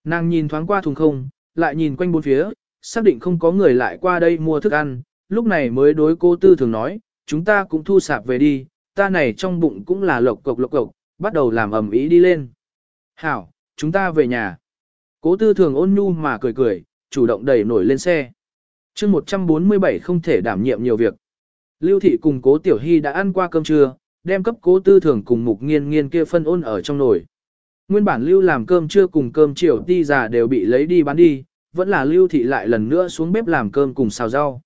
Nàng nhìn thoáng qua thùng không, lại nhìn quanh bốn phía, xác định không có người lại qua đây mua thức ăn, lúc này mới đối cô tư thường nói, chúng ta cũng thu sạp về đi, ta này trong bụng cũng là lộc cộc lộc cộc, bắt đầu làm ẩm ý đi lên. Hảo, chúng ta về nhà. Cố tư thường ôn nhu mà cười cười, chủ động đẩy nổi lên xe. mươi 147 không thể đảm nhiệm nhiều việc. Lưu thị cùng cố tiểu hy đã ăn qua cơm trưa, đem cấp cố tư thường cùng mục nghiên nghiên kia phân ôn ở trong nồi. Nguyên bản lưu làm cơm trưa cùng cơm chiều ti già đều bị lấy đi bán đi, vẫn là lưu thị lại lần nữa xuống bếp làm cơm cùng xào rau.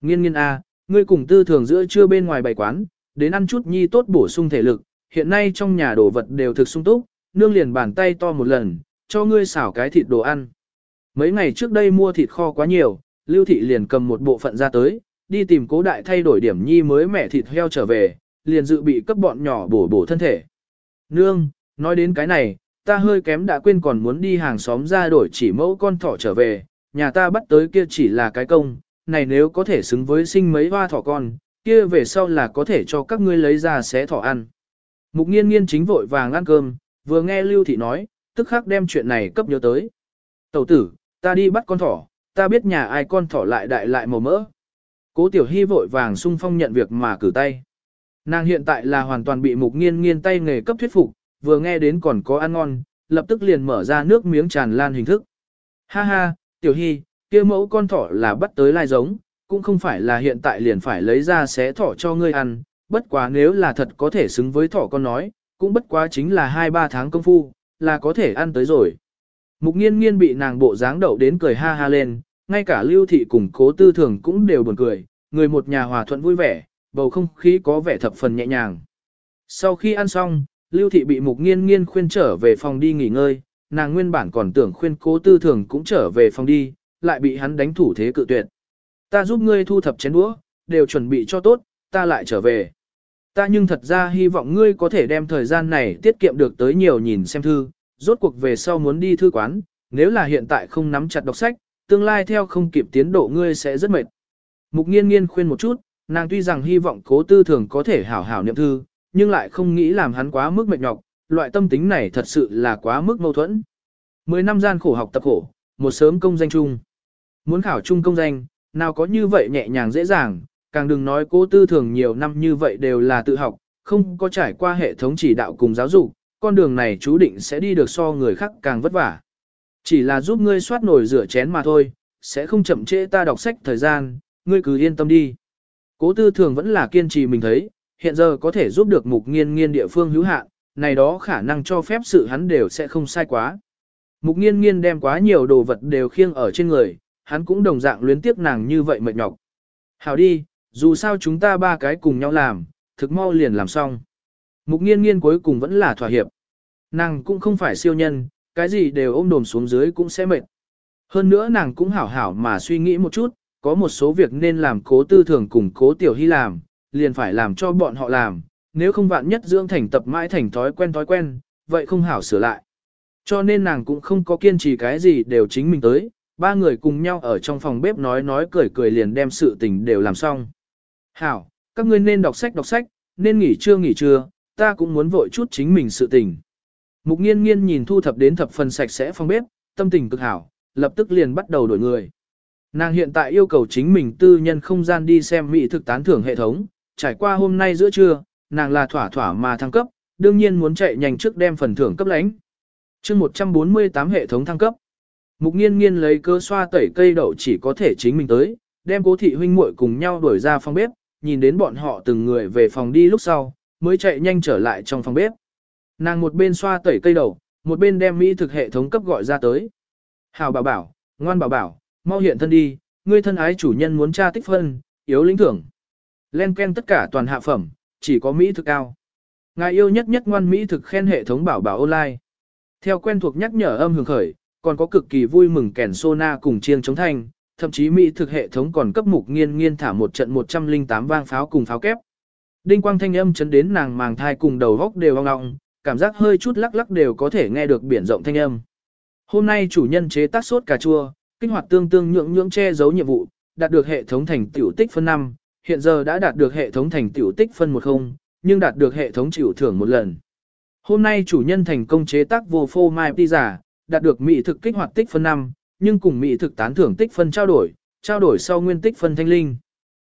Nghiên nghiên A, ngươi cùng tư thường giữa trưa bên ngoài bày quán, đến ăn chút nhi tốt bổ sung thể lực, hiện nay trong nhà đồ vật đều thực sung túc, nương liền bàn tay to một lần, cho ngươi xảo cái thịt đồ ăn. Mấy ngày trước đây mua thịt kho quá nhiều, lưu thị liền cầm một bộ phận ra tới, đi tìm cố đại thay đổi điểm nhi mới mẻ thịt heo trở về, liền dự bị cấp bọn nhỏ bổ bổ thân thể. Nương, nói đến cái này, ta hơi kém đã quên còn muốn đi hàng xóm ra đổi chỉ mẫu con thỏ trở về, nhà ta bắt tới kia chỉ là cái công, này nếu có thể xứng với sinh mấy hoa thỏ con, kia về sau là có thể cho các ngươi lấy ra xé thỏ ăn. Mục nghiên nghiên chính vội vàng ăn cơm, vừa nghe Lưu Thị nói, tức khắc đem chuyện này cấp nhớ tới. Tẩu tử, ta đi bắt con thỏ, ta biết nhà ai con thỏ lại đại lại màu mỡ. Cố tiểu hy vội vàng sung phong nhận việc mà cử tay. Nàng hiện tại là hoàn toàn bị mục nghiên nghiên tay nghề cấp thuyết phục, vừa nghe đến còn có ăn ngon, lập tức liền mở ra nước miếng tràn lan hình thức. Ha ha, tiểu hy, kia mẫu con thỏ là bắt tới lai giống, cũng không phải là hiện tại liền phải lấy ra xé thỏ cho ngươi ăn, bất quá nếu là thật có thể xứng với thỏ con nói, cũng bất quá chính là 2-3 tháng công phu, là có thể ăn tới rồi. Mục nghiên nghiên bị nàng bộ dáng đậu đến cười ha ha lên, ngay cả lưu thị cùng cố tư thường cũng đều buồn cười, người một nhà hòa thuận vui vẻ, bầu không khí có vẻ thập phần nhẹ nhàng. Sau khi ăn xong, lưu thị bị mục nghiên nghiên khuyên trở về phòng đi nghỉ ngơi, nàng nguyên bản còn tưởng khuyên cố tư thường cũng trở về phòng đi, lại bị hắn đánh thủ thế cự tuyệt. Ta giúp ngươi thu thập chén đũa, đều chuẩn bị cho tốt, ta lại trở về. Ta nhưng thật ra hy vọng ngươi có thể đem thời gian này tiết kiệm được tới nhiều nhìn xem thư, rốt cuộc về sau muốn đi thư quán, nếu là hiện tại không nắm chặt đọc sách, tương lai theo không kịp tiến độ ngươi sẽ rất mệt. Mục nghiên nghiên khuyên một chút, nàng tuy rằng hy vọng cố tư thường có thể hảo hảo niệm thư, nhưng lại không nghĩ làm hắn quá mức mệt nhọc, loại tâm tính này thật sự là quá mức mâu thuẫn. Mười năm gian khổ học tập khổ, một sớm công danh chung. Muốn khảo trung công danh, nào có như vậy nhẹ nhàng dễ dàng, càng đừng nói cố tư thường nhiều năm như vậy đều là tự học, không có trải qua hệ thống chỉ đạo cùng giáo dục, con đường này chú định sẽ đi được so người khác càng vất vả. Chỉ là giúp ngươi soát nổi rửa chén mà thôi, sẽ không chậm trễ ta đọc sách thời gian, ngươi cứ yên tâm đi. Cố tư thường vẫn là kiên trì mình thấy, hiện giờ có thể giúp được mục nghiên nghiên địa phương hữu hạn, này đó khả năng cho phép sự hắn đều sẽ không sai quá. Mục nghiên nghiên đem quá nhiều đồ vật đều khiêng ở trên người, hắn cũng đồng dạng luyến tiếc nàng như vậy mệt nhọc. Hảo đi, dù sao chúng ta ba cái cùng nhau làm, thực mau liền làm xong. Mục nghiên nghiên cuối cùng vẫn là thỏa hiệp. Nàng cũng không phải siêu nhân, cái gì đều ôm đồm xuống dưới cũng sẽ mệt. Hơn nữa nàng cũng hảo hảo mà suy nghĩ một chút, có một số việc nên làm cố tư thường cùng cố tiểu hy làm, liền phải làm cho bọn họ làm, nếu không vạn nhất dưỡng thành tập mãi thành thói quen thói quen, vậy không hảo sửa lại. Cho nên nàng cũng không có kiên trì cái gì đều chính mình tới, ba người cùng nhau ở trong phòng bếp nói nói cười cười liền đem sự tình đều làm xong. Hảo, các ngươi nên đọc sách đọc sách, nên nghỉ trưa nghỉ trưa, ta cũng muốn vội chút chính mình sự tình. Mục nghiên nghiên nhìn thu thập đến thập phần sạch sẽ phòng bếp, tâm tình cực hảo, lập tức liền bắt đầu đổi người. Nàng hiện tại yêu cầu chính mình tư nhân không gian đi xem mỹ thực tán thưởng hệ thống, trải qua hôm nay giữa trưa, nàng là thỏa thỏa mà thăng cấp, đương nhiên muốn chạy nhanh trước đem phần thưởng cấp lãnh. chương 148 hệ thống thăng cấp. Mục nghiên nghiên lấy cơ xoa tẩy cây đậu chỉ có thể chính mình tới, đem cố thị huynh muội cùng nhau đuổi ra phòng bếp, nhìn đến bọn họ từng người về phòng đi lúc sau, mới chạy nhanh trở lại trong phòng bếp. Nàng một bên xoa tẩy cây đậu, một bên đem mỹ thực hệ thống cấp gọi ra tới. Hào bảo bảo, ngoan bảo bảo, mau hiện thân đi, ngươi thân ái chủ nhân muốn tra tích phân, yếu lĩnh thưởng. Len ken tất cả toàn hạ phẩm, chỉ có mỹ thực cao. Ngài yêu nhất nhất ngoan mỹ thực khen hệ thống bảo bảo online. Theo quen thuộc nhắc nhở âm hưởng khởi, còn có cực kỳ vui mừng kèn sona cùng chiêng chống thanh, thậm chí mỹ thực hệ thống còn cấp mục nghiên nghiên thả một trận 108 vang pháo cùng pháo kép. Đinh quang thanh âm chấn đến nàng màng thai cùng đầu góc đều ong ong, cảm giác hơi chút lắc lắc đều có thể nghe được biển rộng thanh âm. Hôm nay chủ nhân chế tác sốt cà chua, kích hoạt tương tương nhượng nhượng che giấu nhiệm vụ, đạt được hệ thống thành tiểu tích phân 5, hiện giờ đã đạt được hệ thống thành tiểu tích phân 10, nhưng đạt được hệ thống chịu thưởng một lần. Hôm nay chủ nhân thành công chế tác vô phô mai pizza, đạt được mỹ thực kích hoạt tích phân 5, nhưng cùng mỹ thực tán thưởng tích phân trao đổi, trao đổi sau nguyên tích phân thanh linh.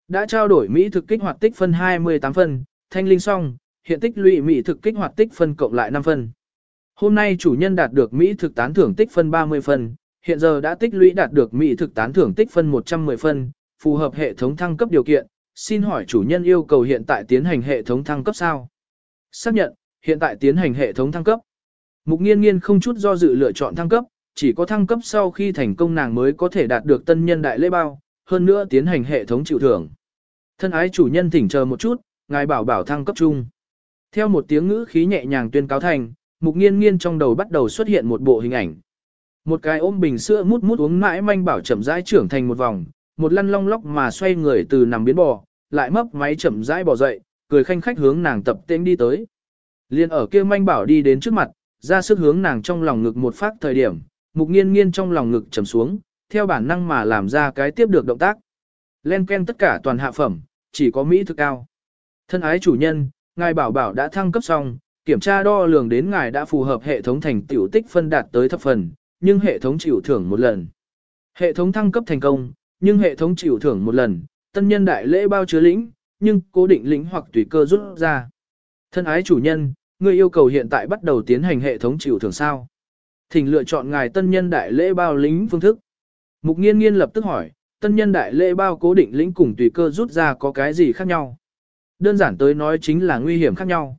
Đã trao đổi mỹ thực kích hoạt tích phân 28 phân, thanh linh xong, hiện tích lũy mỹ thực kích hoạt tích phân cộng lại 5 phân. Hôm nay chủ nhân đạt được mỹ thực tán thưởng tích phân 30 phân, hiện giờ đã tích lũy đạt được mỹ thực tán thưởng tích phân 110 phân, phù hợp hệ thống thăng cấp điều kiện, xin hỏi chủ nhân yêu cầu hiện tại tiến hành hệ thống thăng cấp sao? Xác nhận, hiện tại tiến hành hệ thống thăng cấp. Mục nghiên nghiên không chút do dự lựa chọn thăng cấp, chỉ có thăng cấp sau khi thành công nàng mới có thể đạt được tân nhân đại lễ bao, hơn nữa tiến hành hệ thống chịu thưởng. Thân ái chủ nhân thỉnh chờ một chút, ngài bảo bảo thăng cấp chung. Theo một tiếng ngữ khí nhẹ nhàng tuyên cáo thành, mục nghiên nghiên trong đầu bắt đầu xuất hiện một bộ hình ảnh. Một cái ôm bình sữa mút mút uống mãi manh bảo chậm rãi trưởng thành một vòng, một lăn long lóc mà xoay người từ nằm biến bò, lại mấp máy chậm rãi bò dậy, cười khanh khách hướng nàng tập tên đi tới. Liên ở kia manh bảo đi đến trước mặt, ra sức hướng nàng trong lòng ngực một phát thời điểm, mục nghiên nghiên trong lòng ngực trầm xuống, theo bản năng mà làm ra cái tiếp được động tác. Len ken tất cả toàn hạ phẩm, chỉ có Mỹ thực cao. Thân ái chủ nhân, ngài bảo bảo đã thăng cấp xong, kiểm tra đo lường đến ngài đã phù hợp hệ thống thành tiểu tích phân đạt tới thập phần, nhưng hệ thống chịu thưởng một lần. Hệ thống thăng cấp thành công, nhưng hệ thống chịu thưởng một lần, tân nhân đại lễ bao chứa lĩnh, nhưng cố định lĩnh hoặc tùy cơ rút ra. Thân ái chủ nhân, người yêu cầu hiện tại bắt đầu tiến hành hệ thống chịu thưởng sao. Thỉnh lựa chọn ngài tân nhân đại lễ bao lĩnh phương thức. Mục nghiên nghiên lập tức hỏi, tân nhân đại lễ bao cố định lĩnh cùng tùy cơ rút ra có cái gì khác nhau? Đơn giản tới nói chính là nguy hiểm khác nhau.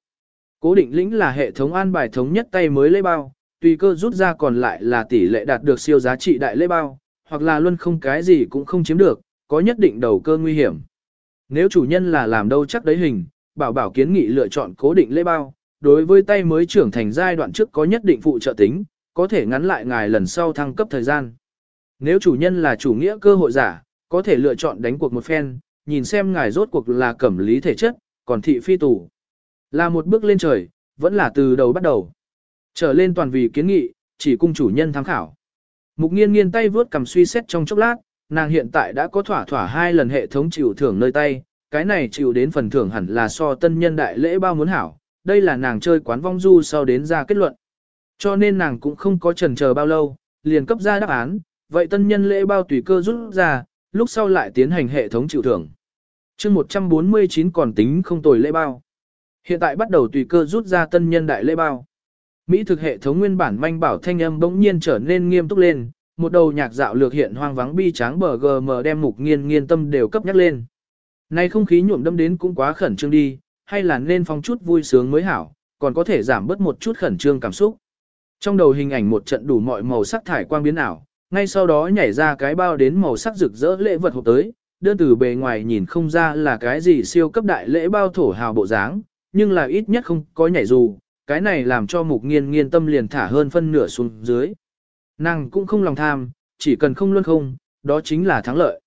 Cố định lĩnh là hệ thống an bài thống nhất tay mới lễ bao, tùy cơ rút ra còn lại là tỷ lệ đạt được siêu giá trị đại lễ bao, hoặc là luôn không cái gì cũng không chiếm được, có nhất định đầu cơ nguy hiểm. Nếu chủ nhân là làm đâu chắc đấy hình, bảo bảo kiến nghị lựa chọn cố định lễ bao, đối với tay mới trưởng thành giai đoạn trước có nhất định phụ trợ tính, có thể ngắn lại ngài lần sau thăng cấp thời gian. Nếu chủ nhân là chủ nghĩa cơ hội giả, có thể lựa chọn đánh cuộc một phen, nhìn xem ngài rốt cuộc là cẩm lý thể chất, còn thị phi tù. Là một bước lên trời, vẫn là từ đầu bắt đầu. Trở lên toàn vì kiến nghị, chỉ cung chủ nhân tham khảo. Mục nghiên nghiên tay vướt cầm suy xét trong chốc lát, nàng hiện tại đã có thỏa thỏa hai lần hệ thống chịu thưởng nơi tay, cái này chịu đến phần thưởng hẳn là so tân nhân đại lễ bao muốn hảo, đây là nàng chơi quán vong du sau đến ra kết luận. Cho nên nàng cũng không có chần chờ bao lâu, liền cấp ra đáp án, vậy tân nhân lễ bao tùy cơ rút ra, lúc sau lại tiến hành hệ thống chịu thưởng. chương 149 còn tính không tồi lễ bao. Hiện tại bắt đầu tùy cơ rút ra tân nhân đại lễ bao. Mỹ thực hệ thống nguyên bản manh bảo thanh âm bỗng nhiên trở nên nghiêm túc lên, một đầu nhạc dạo lược hiện hoang vắng bi tráng bờ gm đem mục nghiên nghiên tâm đều cấp nhắc lên. Nay không khí nhuộm đâm đến cũng quá khẩn trương đi, hay là nên phong chút vui sướng mới hảo, còn có thể giảm bớt một chút khẩn trương cảm xúc. Trong đầu hình ảnh một trận đủ mọi màu sắc thải quang biến ảo, ngay sau đó nhảy ra cái bao đến màu sắc rực rỡ lễ vật hộp tới, đơn từ bề ngoài nhìn không ra là cái gì siêu cấp đại lễ bao thổ hào bộ dáng, nhưng là ít nhất không có nhảy dù, cái này làm cho mục nghiên nghiên tâm liền thả hơn phân nửa xuống dưới. Nàng cũng không lòng tham, chỉ cần không luôn không, đó chính là thắng lợi.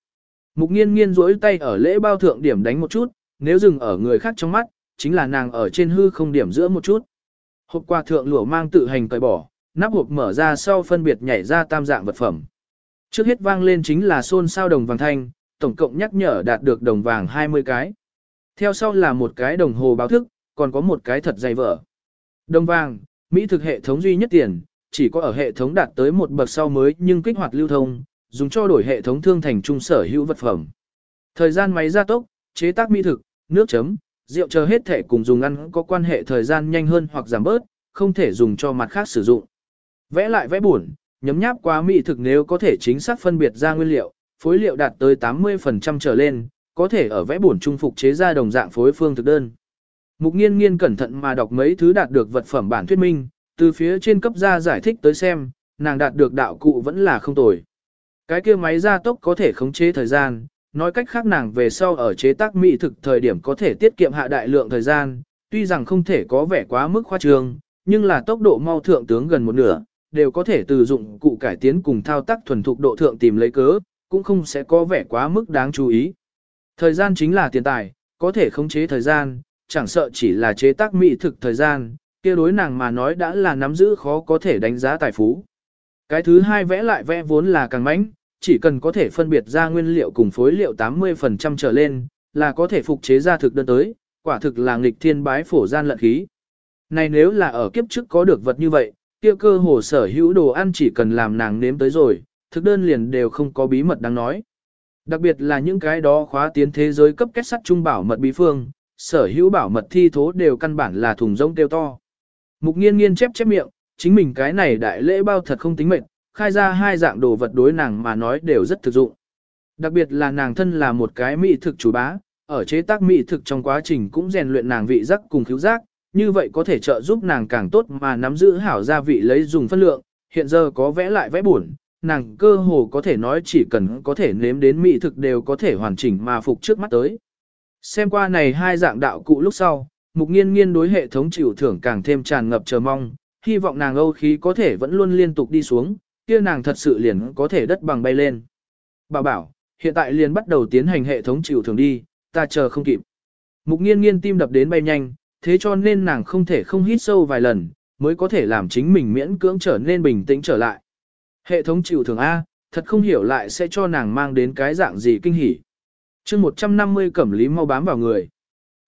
Mục nghiên nghiên duỗi tay ở lễ bao thượng điểm đánh một chút, nếu dừng ở người khác trong mắt, chính là nàng ở trên hư không điểm giữa một chút. Hộp quà thượng lụa mang tự hành cởi bỏ, nắp hộp mở ra sau phân biệt nhảy ra tam dạng vật phẩm. Trước hết vang lên chính là xôn sao đồng vàng thanh, tổng cộng nhắc nhở đạt được đồng vàng 20 cái. Theo sau là một cái đồng hồ báo thức, còn có một cái thật dày vở. Đồng vàng, Mỹ thực hệ thống duy nhất tiền, chỉ có ở hệ thống đạt tới một bậc sau mới nhưng kích hoạt lưu thông, dùng cho đổi hệ thống thương thành trung sở hữu vật phẩm. Thời gian máy gia tốc, chế tác mỹ thực, nước chấm, Rượu chờ hết thể cùng dùng ăn có quan hệ thời gian nhanh hơn hoặc giảm bớt, không thể dùng cho mặt khác sử dụng. Vẽ lại vẽ buồn, nhấm nháp quá mỹ thực nếu có thể chính xác phân biệt ra nguyên liệu, phối liệu đạt tới 80% trở lên, có thể ở vẽ buồn trung phục chế ra đồng dạng phối phương thực đơn. Mục nghiên nghiên cẩn thận mà đọc mấy thứ đạt được vật phẩm bản thuyết minh, từ phía trên cấp ra giải thích tới xem, nàng đạt được đạo cụ vẫn là không tồi. Cái kia máy gia tốc có thể khống chế thời gian, nói cách khác nàng về sau ở chế tác mỹ thực thời điểm có thể tiết kiệm hạ đại lượng thời gian, tuy rằng không thể có vẻ quá mức khoa trương, nhưng là tốc độ mau thượng tướng gần một nửa, đều có thể từ dụng cụ cải tiến cùng thao tác thuần thục độ thượng tìm lấy cớ, cũng không sẽ có vẻ quá mức đáng chú ý. Thời gian chính là tiền tài, có thể khống chế thời gian, chẳng sợ chỉ là chế tác mỹ thực thời gian, kia đối nàng mà nói đã là nắm giữ khó có thể đánh giá tài phú. Cái thứ hai vẽ lại vẽ vốn là càng mánh, chỉ cần có thể phân biệt ra nguyên liệu cùng phối liệu 80% trở lên, là có thể phục chế ra thực đơn tới, quả thực là nghịch thiên bái phổ gian lận khí. Này nếu là ở kiếp trước có được vật như vậy, kia cơ hồ sở hữu đồ ăn chỉ cần làm nàng nếm tới rồi, thực đơn liền đều không có bí mật đáng nói. Đặc biệt là những cái đó khóa tiến thế giới cấp kết sắt trung bảo mật bí phương, sở hữu bảo mật thi thố đều căn bản là thùng rông tiêu to. Mục nghiên nghiên chép chép miệng, chính mình cái này đại lễ bao thật không tính mệnh, khai ra hai dạng đồ vật đối nàng mà nói đều rất thực dụng. Đặc biệt là nàng thân là một cái mỹ thực chủ bá, ở chế tác mỹ thực trong quá trình cũng rèn luyện nàng vị giác cùng khiếu giác, như vậy có thể trợ giúp nàng càng tốt mà nắm giữ hảo gia vị lấy dùng phân lượng, hiện giờ có vẽ lại vẽ buồn, nàng cơ hồ có thể nói chỉ cần có thể nếm đến mỹ thực đều có thể hoàn chỉnh mà phục trước mắt tới. Xem qua này hai dạng đạo cụ lúc sau, mục nghiên nghiên đối hệ thống chịu thưởng càng thêm tràn ngập chờ mong, hy vọng nàng âu khí có thể vẫn luôn liên tục đi xuống, kia nàng thật sự liền có thể đất bằng bay lên. Bảo bảo, hiện tại liền bắt đầu tiến hành hệ thống chịu thưởng đi, ta chờ không kịp. Mục nghiên nghiên tim đập đến bay nhanh, thế cho nên nàng không thể không hít sâu vài lần, mới có thể làm chính mình miễn cưỡng trở nên bình tĩnh trở lại. Hệ thống chịu thưởng A, thật không hiểu lại sẽ cho nàng mang đến cái dạng gì kinh hỉ. chương 150 cẩm lý mau bám vào người.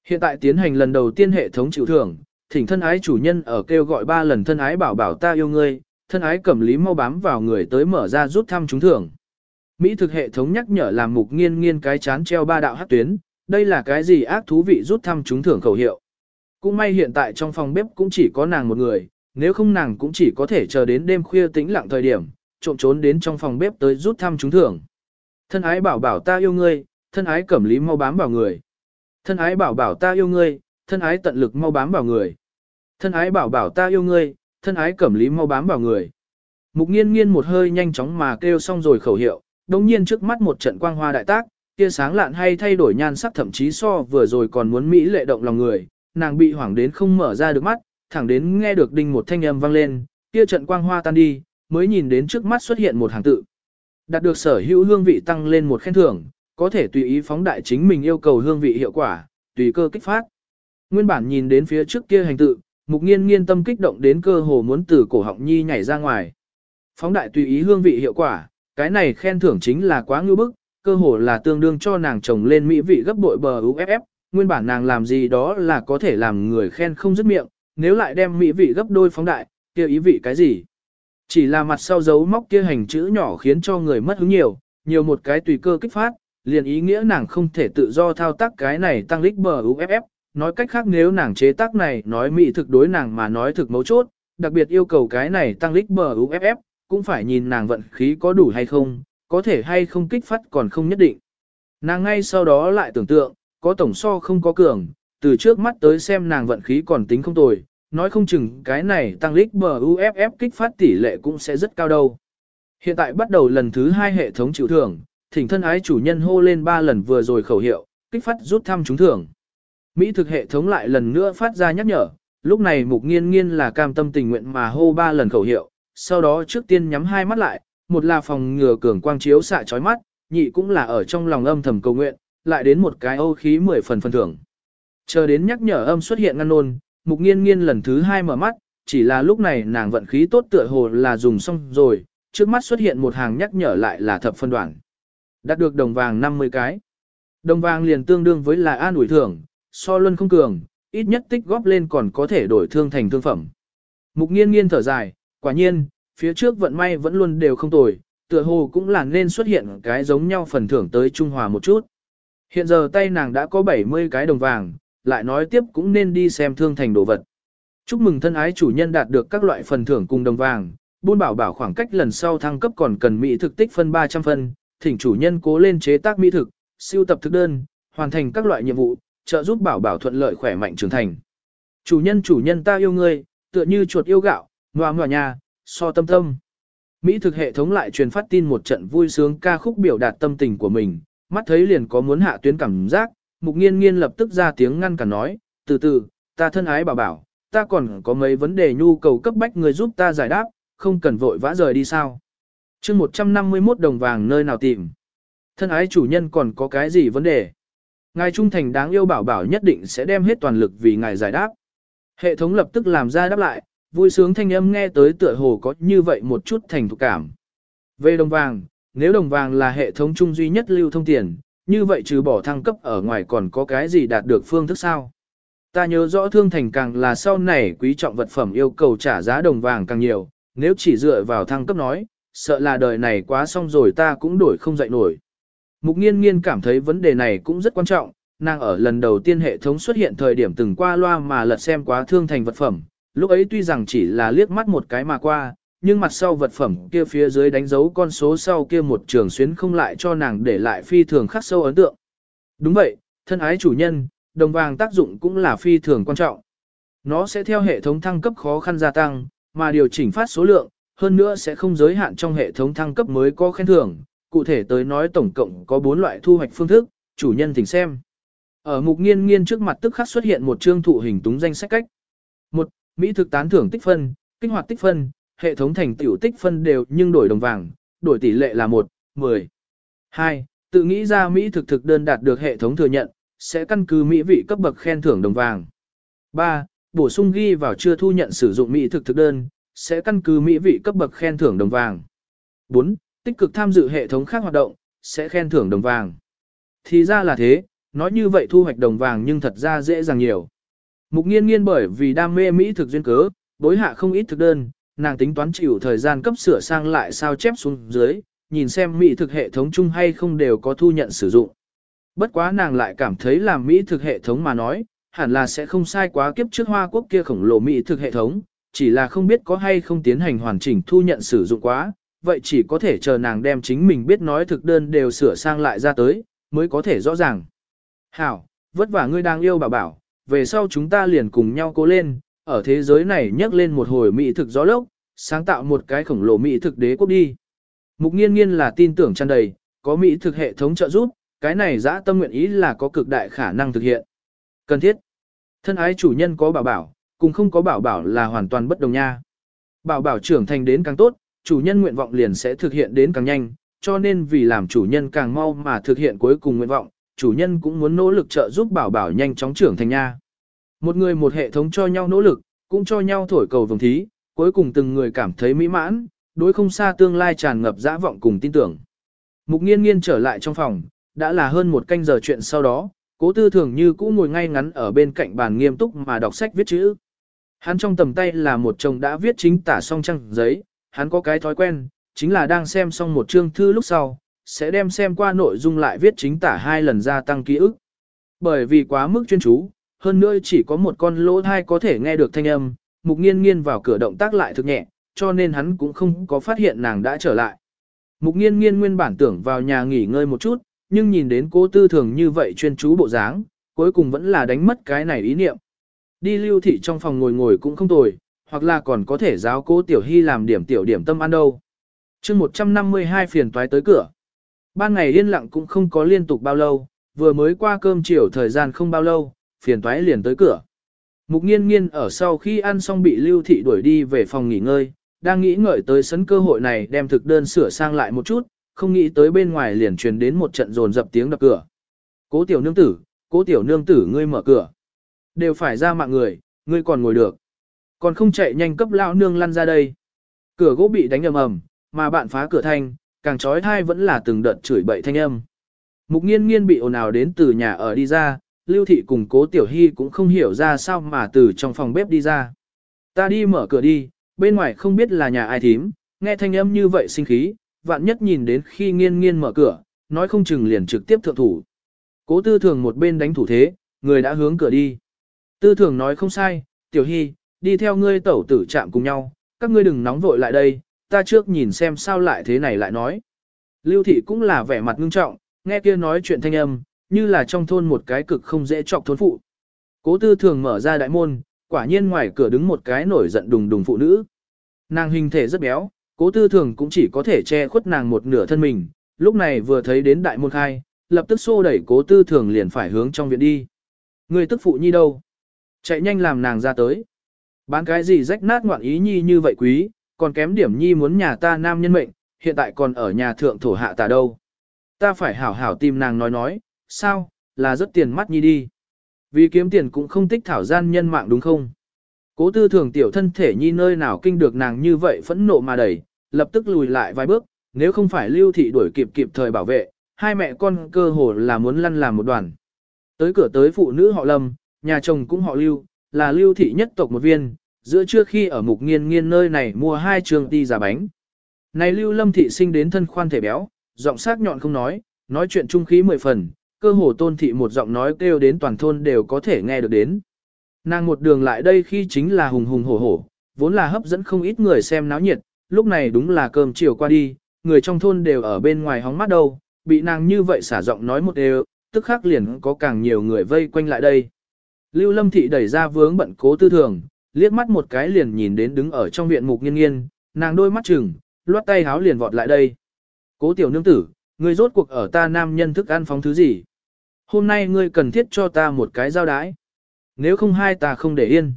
Hiện tại tiến hành lần đầu tiên hệ thống chịu thưởng, thỉnh thân ái chủ nhân ở kêu gọi ba lần thân ái bảo bảo ta yêu ngươi, thân ái cẩm lý mau bám vào người tới mở ra rút thăm trúng thưởng. Mỹ thực hệ thống nhắc nhở làm mục nghiên nghiên cái chán treo ba đạo hát tuyến, đây là cái gì ác thú vị rút thăm trúng thưởng khẩu hiệu. Cũng may hiện tại trong phòng bếp cũng chỉ có nàng một người, nếu không nàng cũng chỉ có thể chờ đến đêm khuya tĩnh lặng thời điểm, trộm trốn đến trong phòng bếp tới rút thăm trúng thưởng. Thân ái bảo bảo ta yêu ngươi, thân ái cẩm lý mau bám vào người. Thân ái bảo bảo ta yêu ngươi, thân ái tận lực mau bám vào người. Thân ái bảo bảo ta yêu ngươi, thân ái cẩm lý mau bám vào người. Mục nghiên nghiên một hơi nhanh chóng mà kêu xong rồi khẩu hiệu, đồng nhiên trước mắt một trận quang hoa đại tác, tia sáng lạn hay thay đổi nhan sắc thậm chí so vừa rồi còn muốn mỹ lệ động lòng người, nàng bị hoảng đến không mở ra được mắt, thẳng đến nghe được đinh một thanh âm vang lên, kia trận quang hoa tan đi, mới nhìn đến trước mắt xuất hiện một hàng tự. Đạt được sở hữu hương vị tăng lên một khen thưởng, có thể tùy ý phóng đại chính mình yêu cầu hương vị hiệu quả, tùy cơ kích phát. Nguyên bản nhìn đến phía trước kia hành tự, mục nghiên nghiên tâm kích động đến cơ hồ muốn từ cổ họng nhi nhảy ra ngoài. Phóng đại tùy ý hương vị hiệu quả, cái này khen thưởng chính là quá ngưu bức, cơ hồ là tương đương cho nàng chồng lên mỹ vị gấp bội bờ UFF, nguyên bản nàng làm gì đó là có thể làm người khen không dứt miệng, nếu lại đem mỹ vị gấp đôi phóng đại, kia ý vị cái gì? Chỉ là mặt sau dấu móc kia hành chữ nhỏ khiến cho người mất hứng nhiều, nhiều một cái tùy cơ kích phát, liền ý nghĩa nàng không thể tự do thao tác cái này tăng lích bờ UFF, nói cách khác nếu nàng chế tác này nói mỹ thực đối nàng mà nói thực mấu chốt, đặc biệt yêu cầu cái này tăng lích bờ UFF, cũng phải nhìn nàng vận khí có đủ hay không, có thể hay không kích phát còn không nhất định. Nàng ngay sau đó lại tưởng tượng, có tổng so không có cường, từ trước mắt tới xem nàng vận khí còn tính không tồi, nói không chừng cái này tăng lích bờ UFF kích phát tỷ lệ cũng sẽ rất cao đâu. Hiện tại bắt đầu lần thứ hai hệ thống chịu thưởng, thỉnh thân ái chủ nhân hô lên 3 lần vừa rồi khẩu hiệu, kích phát rút thăm trúng thưởng. Mỹ thực hệ thống lại lần nữa phát ra nhắc nhở, lúc này mục nghiên nghiên là cam tâm tình nguyện mà hô ba lần khẩu hiệu, sau đó trước tiên nhắm hai mắt lại, một là phòng ngừa cường quang chiếu xạ chói mắt, nhị cũng là ở trong lòng âm thầm cầu nguyện, lại đến một cái ô khí 10 phần phần thưởng. Chờ đến nhắc nhở âm xuất hiện ngăn nôn, mục nghiên nghiên lần thứ hai mở mắt, chỉ là lúc này nàng vận khí tốt tựa hồ là dùng xong rồi, trước mắt xuất hiện một hàng nhắc nhở lại là thập phân đoạn. Đạt được đồng vàng 50 cái. Đồng vàng liền tương đương với là an ủi thưởng, so luân không cường, ít nhất tích góp lên còn có thể đổi thương thành thương phẩm. Mục nghiên nghiên thở dài, quả nhiên, phía trước vận may vẫn luôn đều không tồi, tựa hồ cũng là nên xuất hiện cái giống nhau phần thưởng tới Trung Hòa một chút. Hiện giờ tay nàng đã có 70 cái đồng vàng, lại nói tiếp cũng nên đi xem thương thành đồ vật. Chúc mừng thân ái chủ nhân đạt được các loại phần thưởng cùng đồng vàng, buôn bảo bảo khoảng cách lần sau thăng cấp còn cần mỹ thực tích phân 300 phân, thỉnh chủ nhân cố lên chế tác mỹ thực, siêu tập thực đơn, hoàn thành các loại nhiệm vụ, trợ giúp bảo bảo thuận lợi khỏe mạnh trưởng thành. Chủ nhân chủ nhân ta yêu ngươi, tựa như chuột yêu gạo, ngoà ngoà nhà, so tâm tâm. Mỹ thực hệ thống lại truyền phát tin một trận vui sướng ca khúc biểu đạt tâm tình của mình, mắt thấy liền có muốn hạ tuyến cảm giác, mục nghiên nghiên lập tức ra tiếng ngăn cả nói, từ từ, ta thân ái bảo bảo, ta còn có mấy vấn đề nhu cầu cấp bách người giúp ta giải đáp, không cần vội vã rời đi sao. chương 151 đồng vàng nơi nào tìm. Thân ái chủ nhân còn có cái gì vấn đề? Ngài trung thành đáng yêu bảo bảo nhất định sẽ đem hết toàn lực vì ngài giải đáp. Hệ thống lập tức làm ra đáp lại, vui sướng thanh âm nghe tới tựa hồ có như vậy một chút thành thục cảm. Về đồng vàng, nếu đồng vàng là hệ thống chung duy nhất lưu thông tiền, như vậy trừ bỏ thăng cấp ở ngoài còn có cái gì đạt được phương thức sao? Ta nhớ rõ thương thành càng là sau này quý trọng vật phẩm yêu cầu trả giá đồng vàng càng nhiều, nếu chỉ dựa vào thăng cấp nói, sợ là đời này quá xong rồi ta cũng đổi không dậy nổi. Mục nghiên nghiên cảm thấy vấn đề này cũng rất quan trọng, nàng ở lần đầu tiên hệ thống xuất hiện thời điểm từng qua loa mà lật xem quá thương thành vật phẩm, lúc ấy tuy rằng chỉ là liếc mắt một cái mà qua, nhưng mặt sau vật phẩm kia phía dưới đánh dấu con số sau kia một trường xuyến không lại cho nàng để lại phi thường khắc sâu ấn tượng. Đúng vậy, thân ái chủ nhân, đồng vàng tác dụng cũng là phi thường quan trọng. Nó sẽ theo hệ thống thăng cấp khó khăn gia tăng, mà điều chỉnh phát số lượng, hơn nữa sẽ không giới hạn trong hệ thống thăng cấp mới có khen thưởng. Cụ thể tới nói tổng cộng có 4 loại thu hoạch phương thức, chủ nhân thỉnh xem. Ở mục nghiên nghiên trước mặt tức khắc xuất hiện một chương thụ hình túng danh sách cách. một Mỹ thực tán thưởng tích phân, kích hoạt tích phân, hệ thống thành tiểu tích phân đều nhưng đổi đồng vàng, đổi tỷ lệ là 1, 10. 2. Tự nghĩ ra Mỹ thực thực đơn đạt được hệ thống thừa nhận, sẽ căn cứ Mỹ vị cấp bậc khen thưởng đồng vàng. 3. Bổ sung ghi vào chưa thu nhận sử dụng Mỹ thực thực đơn, sẽ căn cứ Mỹ vị cấp bậc khen thưởng đồng vàng. 4. Tích cực tham dự hệ thống khác hoạt động, sẽ khen thưởng đồng vàng. Thì ra là thế, nói như vậy thu hoạch đồng vàng nhưng thật ra dễ dàng nhiều. Mục nghiên nghiên bởi vì đam mê Mỹ thực duyên cớ, bối hạ không ít thực đơn, nàng tính toán chịu thời gian cấp sửa sang lại sao chép xuống dưới, nhìn xem Mỹ thực hệ thống chung hay không đều có thu nhận sử dụng. Bất quá nàng lại cảm thấy làm Mỹ thực hệ thống mà nói, hẳn là sẽ không sai quá kiếp trước Hoa Quốc kia khổng lồ Mỹ thực hệ thống, chỉ là không biết có hay không tiến hành hoàn chỉnh thu nhận sử dụng quá, vậy chỉ có thể chờ nàng đem chính mình biết nói thực đơn đều sửa sang lại ra tới, mới có thể rõ ràng. Hảo, vất vả ngươi đang yêu bảo bảo, về sau chúng ta liền cùng nhau cố lên, ở thế giới này nhấc lên một hồi mỹ thực gió lốc, sáng tạo một cái khổng lồ mỹ thực đế quốc đi. Mục nghiên nghiên là tin tưởng tràn đầy, có mỹ thực hệ thống trợ giúp, cái này dã tâm nguyện ý là có cực đại khả năng thực hiện. Cần thiết. Thân ái chủ nhân có bảo bảo, cùng không có bảo bảo là hoàn toàn bất đồng nha. Bảo bảo trưởng thành đến càng tốt, chủ nhân nguyện vọng liền sẽ thực hiện đến càng nhanh, cho nên vì làm chủ nhân càng mau mà thực hiện cuối cùng nguyện vọng, chủ nhân cũng muốn nỗ lực trợ giúp bảo bảo nhanh chóng trưởng thành nha. Một người một hệ thống cho nhau nỗ lực, cũng cho nhau thổi cầu vồng thí, cuối cùng từng người cảm thấy mỹ mãn, đối không xa tương lai tràn ngập dã vọng cùng tin tưởng. Mục nghiên nghiên trở lại trong phòng, đã là hơn một canh giờ chuyện sau đó, cố tư thường như cũ ngồi ngay ngắn ở bên cạnh bàn nghiêm túc mà đọc sách viết chữ. Hắn trong tầm tay là một chồng đã viết chính tả xong trăng giấy, hắn có cái thói quen, chính là đang xem xong một chương thư lúc sau, sẽ đem xem qua nội dung lại viết chính tả hai lần gia tăng ký ức. Bởi vì quá mức chuyên chú, hơn nữa chỉ có một con lỗ thai có thể nghe được thanh âm, mục nghiên nghiên vào cửa động tác lại thực nhẹ, cho nên hắn cũng không có phát hiện nàng đã trở lại. Mục nghiên nghiên nguyên bản tưởng vào nhà nghỉ ngơi một chút, nhưng nhìn đến cô tư thường như vậy chuyên chú bộ dáng, cuối cùng vẫn là đánh mất cái này ý niệm. Đi lưu thị trong phòng ngồi ngồi cũng không tồi, hoặc là còn có thể giáo cố tiểu hy làm điểm tiểu điểm tâm ăn đâu. chương 152 phiền toái tới cửa. Ban ngày yên lặng cũng không có liên tục bao lâu, vừa mới qua cơm chiều thời gian không bao lâu, phiền toái liền tới cửa. Mục nghiên nghiên ở sau khi ăn xong bị lưu thị đuổi đi về phòng nghỉ ngơi, đang nghĩ ngợi tới sấn cơ hội này đem thực đơn sửa sang lại một chút, không nghĩ tới bên ngoài liền truyền đến một trận rồn dập tiếng đập cửa. Cố tiểu nương tử, cố tiểu nương tử ngươi mở cửa. Đều phải ra mạng người, ngươi còn ngồi được. Còn không chạy nhanh cấp lão nương lăn ra đây. Cửa gỗ bị đánh ầm ầm, mà bạn phá cửa thanh, càng trói thai vẫn là từng đợt chửi bậy thanh âm. Mục nghiên nghiên bị ồn ào đến từ nhà ở đi ra, Lưu Thị cùng cố Tiểu Hy cũng không hiểu ra sao mà từ trong phòng bếp đi ra. Ta đi mở cửa đi, bên ngoài không biết là nhà ai thím, nghe thanh âm như vậy sinh khí, vạn nhất nhìn đến khi nghiên nghiên mở cửa, nói không chừng liền trực tiếp thượng thủ. Cố tư thường một bên đánh thủ thế, người đã hướng cửa đi. Tư thường nói không sai, tiểu hy, đi theo ngươi tẩu tử chạm cùng nhau, các ngươi đừng nóng vội lại đây, ta trước nhìn xem sao lại thế này lại nói. Lưu thị cũng là vẻ mặt ngưng trọng, nghe kia nói chuyện thanh âm, như là trong thôn một cái cực không dễ chọc thôn phụ. Cố tư thường mở ra đại môn, quả nhiên ngoài cửa đứng một cái nổi giận đùng đùng phụ nữ. Nàng hình thể rất béo, cố tư thường cũng chỉ có thể che khuất nàng một nửa thân mình, lúc này vừa thấy đến đại môn khai, lập tức xô đẩy cố tư thường liền phải hướng trong viện đi. Người tức phụ nhi đâu? Chạy nhanh làm nàng ra tới. Bán cái gì rách nát ngoạn ý nhi như vậy quý, còn kém điểm nhi muốn nhà ta nam nhân mệnh, hiện tại còn ở nhà thượng thổ hạ tà đâu. Ta phải hảo hảo tìm nàng nói nói, sao, là rất tiền mắt nhi đi. Vì kiếm tiền cũng không tích thảo gian nhân mạng đúng không? Cố tư thường tiểu thân thể nhi nơi nào kinh được nàng như vậy phẫn nộ mà đẩy, lập tức lùi lại vài bước, nếu không phải lưu thị đuổi kịp kịp thời bảo vệ, hai mẹ con cơ hồ là muốn lăn làm một đoàn. Tới cửa tới phụ nữ họ lâm, nhà chồng cũng họ lưu, là lưu thị nhất tộc một viên, giữa trước khi ở mục nghiên nghiên nơi này mua hai trường ti giả bánh. Này lưu lâm thị sinh đến thân khoan thể béo, giọng sắc nhọn không nói, nói chuyện trung khí mười phần, cơ hồ tôn thị một giọng nói kêu đến toàn thôn đều có thể nghe được đến. Nàng một đường lại đây khi chính là hùng hùng hổ hổ, vốn là hấp dẫn không ít người xem náo nhiệt, lúc này đúng là cơm chiều qua đi, người trong thôn đều ở bên ngoài hóng mắt đâu, bị nàng như vậy xả giọng nói một đều, tức khắc liền có càng nhiều người vây quanh lại đây. Lưu Lâm Thị đẩy ra vướng bận cố tư thường, liếc mắt một cái liền nhìn đến đứng ở trong viện mục nghiên nghiên, nàng đôi mắt chừng, loát tay háo liền vọt lại đây. Cố tiểu nương tử, ngươi rốt cuộc ở ta nam nhân thức ăn phóng thứ gì? Hôm nay ngươi cần thiết cho ta một cái giao đái. Nếu không hai ta không để yên.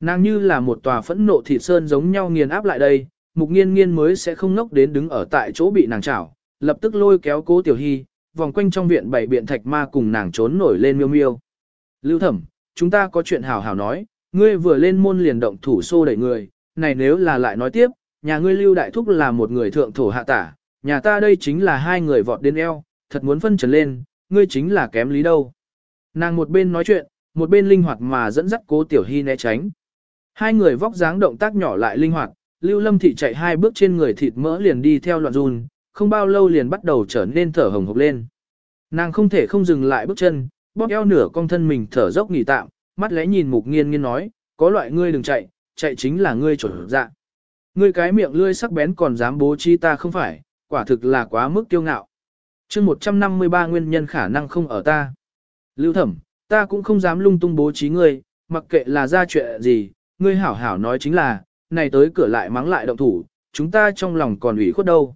Nàng như là một tòa phẫn nộ thịt sơn giống nhau nghiền áp lại đây, mục nghiên nghiên mới sẽ không ngốc đến đứng ở tại chỗ bị nàng chảo, lập tức lôi kéo cố tiểu hy, vòng quanh trong viện bảy biện thạch ma cùng nàng trốn nổi lên miêu miêu. Lưu thẩm, chúng ta có chuyện hào hào nói, ngươi vừa lên môn liền động thủ xô đẩy người, này nếu là lại nói tiếp, nhà ngươi lưu đại thúc là một người thượng thổ hạ tả, nhà ta đây chính là hai người vọt đến eo, thật muốn phân trần lên, ngươi chính là kém lý đâu. Nàng một bên nói chuyện, một bên linh hoạt mà dẫn dắt cố tiểu hy né tránh. Hai người vóc dáng động tác nhỏ lại linh hoạt, lưu lâm thị chạy hai bước trên người thịt mỡ liền đi theo loạn run, không bao lâu liền bắt đầu trở nên thở hồng hộc lên. Nàng không thể không dừng lại bước chân, bóp eo nửa con thân mình thở dốc nghỉ tạm, mắt lẽ nhìn mục nghiên nghiên nói, có loại ngươi đừng chạy, chạy chính là ngươi chuẩn dạ. Ngươi cái miệng lươi sắc bén còn dám bố trí ta không phải, quả thực là quá mức kiêu ngạo. chương 153 nguyên nhân khả năng không ở ta. Lưu thẩm, ta cũng không dám lung tung bố trí ngươi, mặc kệ là ra chuyện gì, ngươi hảo hảo nói chính là, này tới cửa lại mắng lại động thủ, chúng ta trong lòng còn ủy khuất đâu.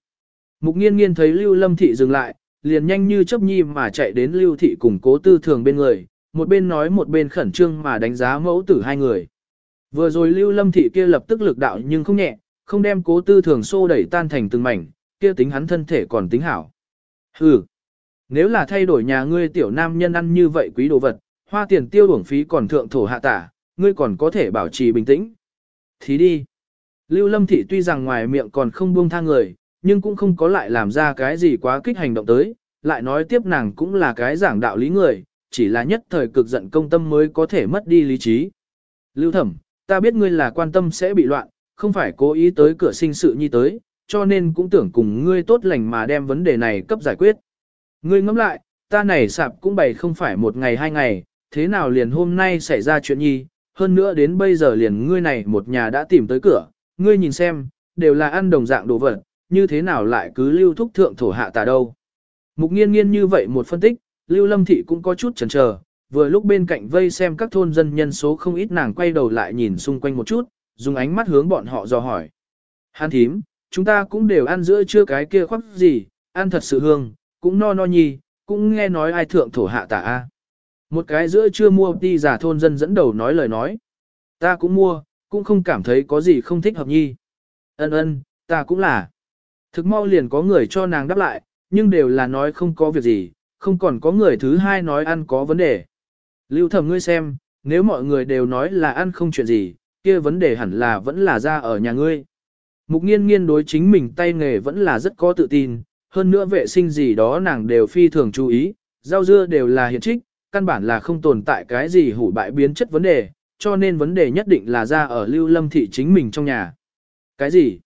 Mục nghiên nghiên thấy Lưu Lâm Thị dừng lại, liền nhanh như chấp nhi mà chạy đến Lưu Thị cùng cố tư thường bên người, một bên nói một bên khẩn trương mà đánh giá mẫu tử hai người. Vừa rồi Lưu Lâm Thị kia lập tức lực đạo nhưng không nhẹ, không đem cố tư thường xô đẩy tan thành từng mảnh, kia tính hắn thân thể còn tính hảo. Hừ, nếu là thay đổi nhà ngươi tiểu nam nhân ăn như vậy quý đồ vật, hoa tiền tiêu uổng phí còn thượng thổ hạ tả, ngươi còn có thể bảo trì bình tĩnh. Thí đi. Lưu Lâm Thị tuy rằng ngoài miệng còn không buông tha người, nhưng cũng không có lại làm ra cái gì quá kích hành động tới, lại nói tiếp nàng cũng là cái giảng đạo lý người, chỉ là nhất thời cực giận công tâm mới có thể mất đi lý trí. Lưu Thẩm, ta biết ngươi là quan tâm sẽ bị loạn, không phải cố ý tới cửa sinh sự nhi tới, cho nên cũng tưởng cùng ngươi tốt lành mà đem vấn đề này cấp giải quyết. Ngươi ngẫm lại, ta này sạp cũng bày không phải một ngày hai ngày, thế nào liền hôm nay xảy ra chuyện nhi, hơn nữa đến bây giờ liền ngươi này một nhà đã tìm tới cửa, ngươi nhìn xem, đều là ăn đồng dạng đồ vật, như thế nào lại cứ lưu thúc thượng thổ hạ tà đâu. Mục nghiên nghiên như vậy một phân tích, lưu lâm thị cũng có chút chần chờ, vừa lúc bên cạnh vây xem các thôn dân nhân số không ít nàng quay đầu lại nhìn xung quanh một chút, dùng ánh mắt hướng bọn họ dò hỏi. Hàn thím, chúng ta cũng đều ăn giữa chưa cái kia khoác gì, ăn thật sự hương, cũng no no nhi, cũng nghe nói ai thượng thổ hạ tả a. Một cái giữa chưa mua đi giả thôn dân dẫn đầu nói lời nói. Ta cũng mua, cũng không cảm thấy có gì không thích hợp nhi. Ân ân, ta cũng là. Thực mau liền có người cho nàng đáp lại, nhưng đều là nói không có việc gì, không còn có người thứ hai nói ăn có vấn đề. Lưu thầm ngươi xem, nếu mọi người đều nói là ăn không chuyện gì, kia vấn đề hẳn là vẫn là ra ở nhà ngươi. Mục nghiên nghiên đối chính mình tay nghề vẫn là rất có tự tin, hơn nữa vệ sinh gì đó nàng đều phi thường chú ý, rau dưa đều là hiện trích, căn bản là không tồn tại cái gì hủ bại biến chất vấn đề, cho nên vấn đề nhất định là ra ở lưu lâm thị chính mình trong nhà. Cái gì?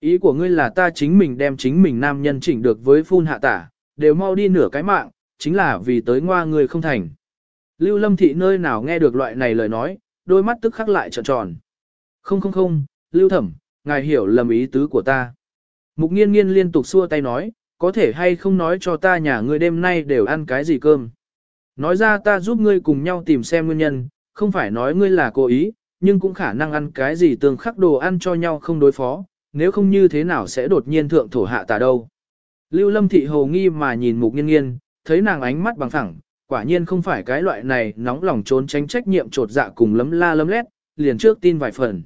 Ý của ngươi là ta chính mình đem chính mình nam nhân chỉnh được với phun hạ tả, đều mau đi nửa cái mạng, chính là vì tới ngoa người không thành. Lưu Lâm Thị nơi nào nghe được loại này lời nói, đôi mắt tức khắc lại tròn tròn. Không không không, Lưu Thẩm, ngài hiểu lầm ý tứ của ta. Mục nghiên nghiên liên tục xua tay nói, có thể hay không nói cho ta nhà ngươi đêm nay đều ăn cái gì cơm. Nói ra ta giúp ngươi cùng nhau tìm xem nguyên nhân, không phải nói ngươi là cố ý, nhưng cũng khả năng ăn cái gì tương khắc đồ ăn cho nhau không đối phó, nếu không như thế nào sẽ đột nhiên thượng thổ hạ tà đâu. Lưu Lâm Thị hồ nghi mà nhìn mục nghiên nghiên, thấy nàng ánh mắt bằng thẳng, quả nhiên không phải cái loại này nóng lòng trốn tránh trách nhiệm trột dạ cùng lấm la lấm lét, liền trước tin vài phần.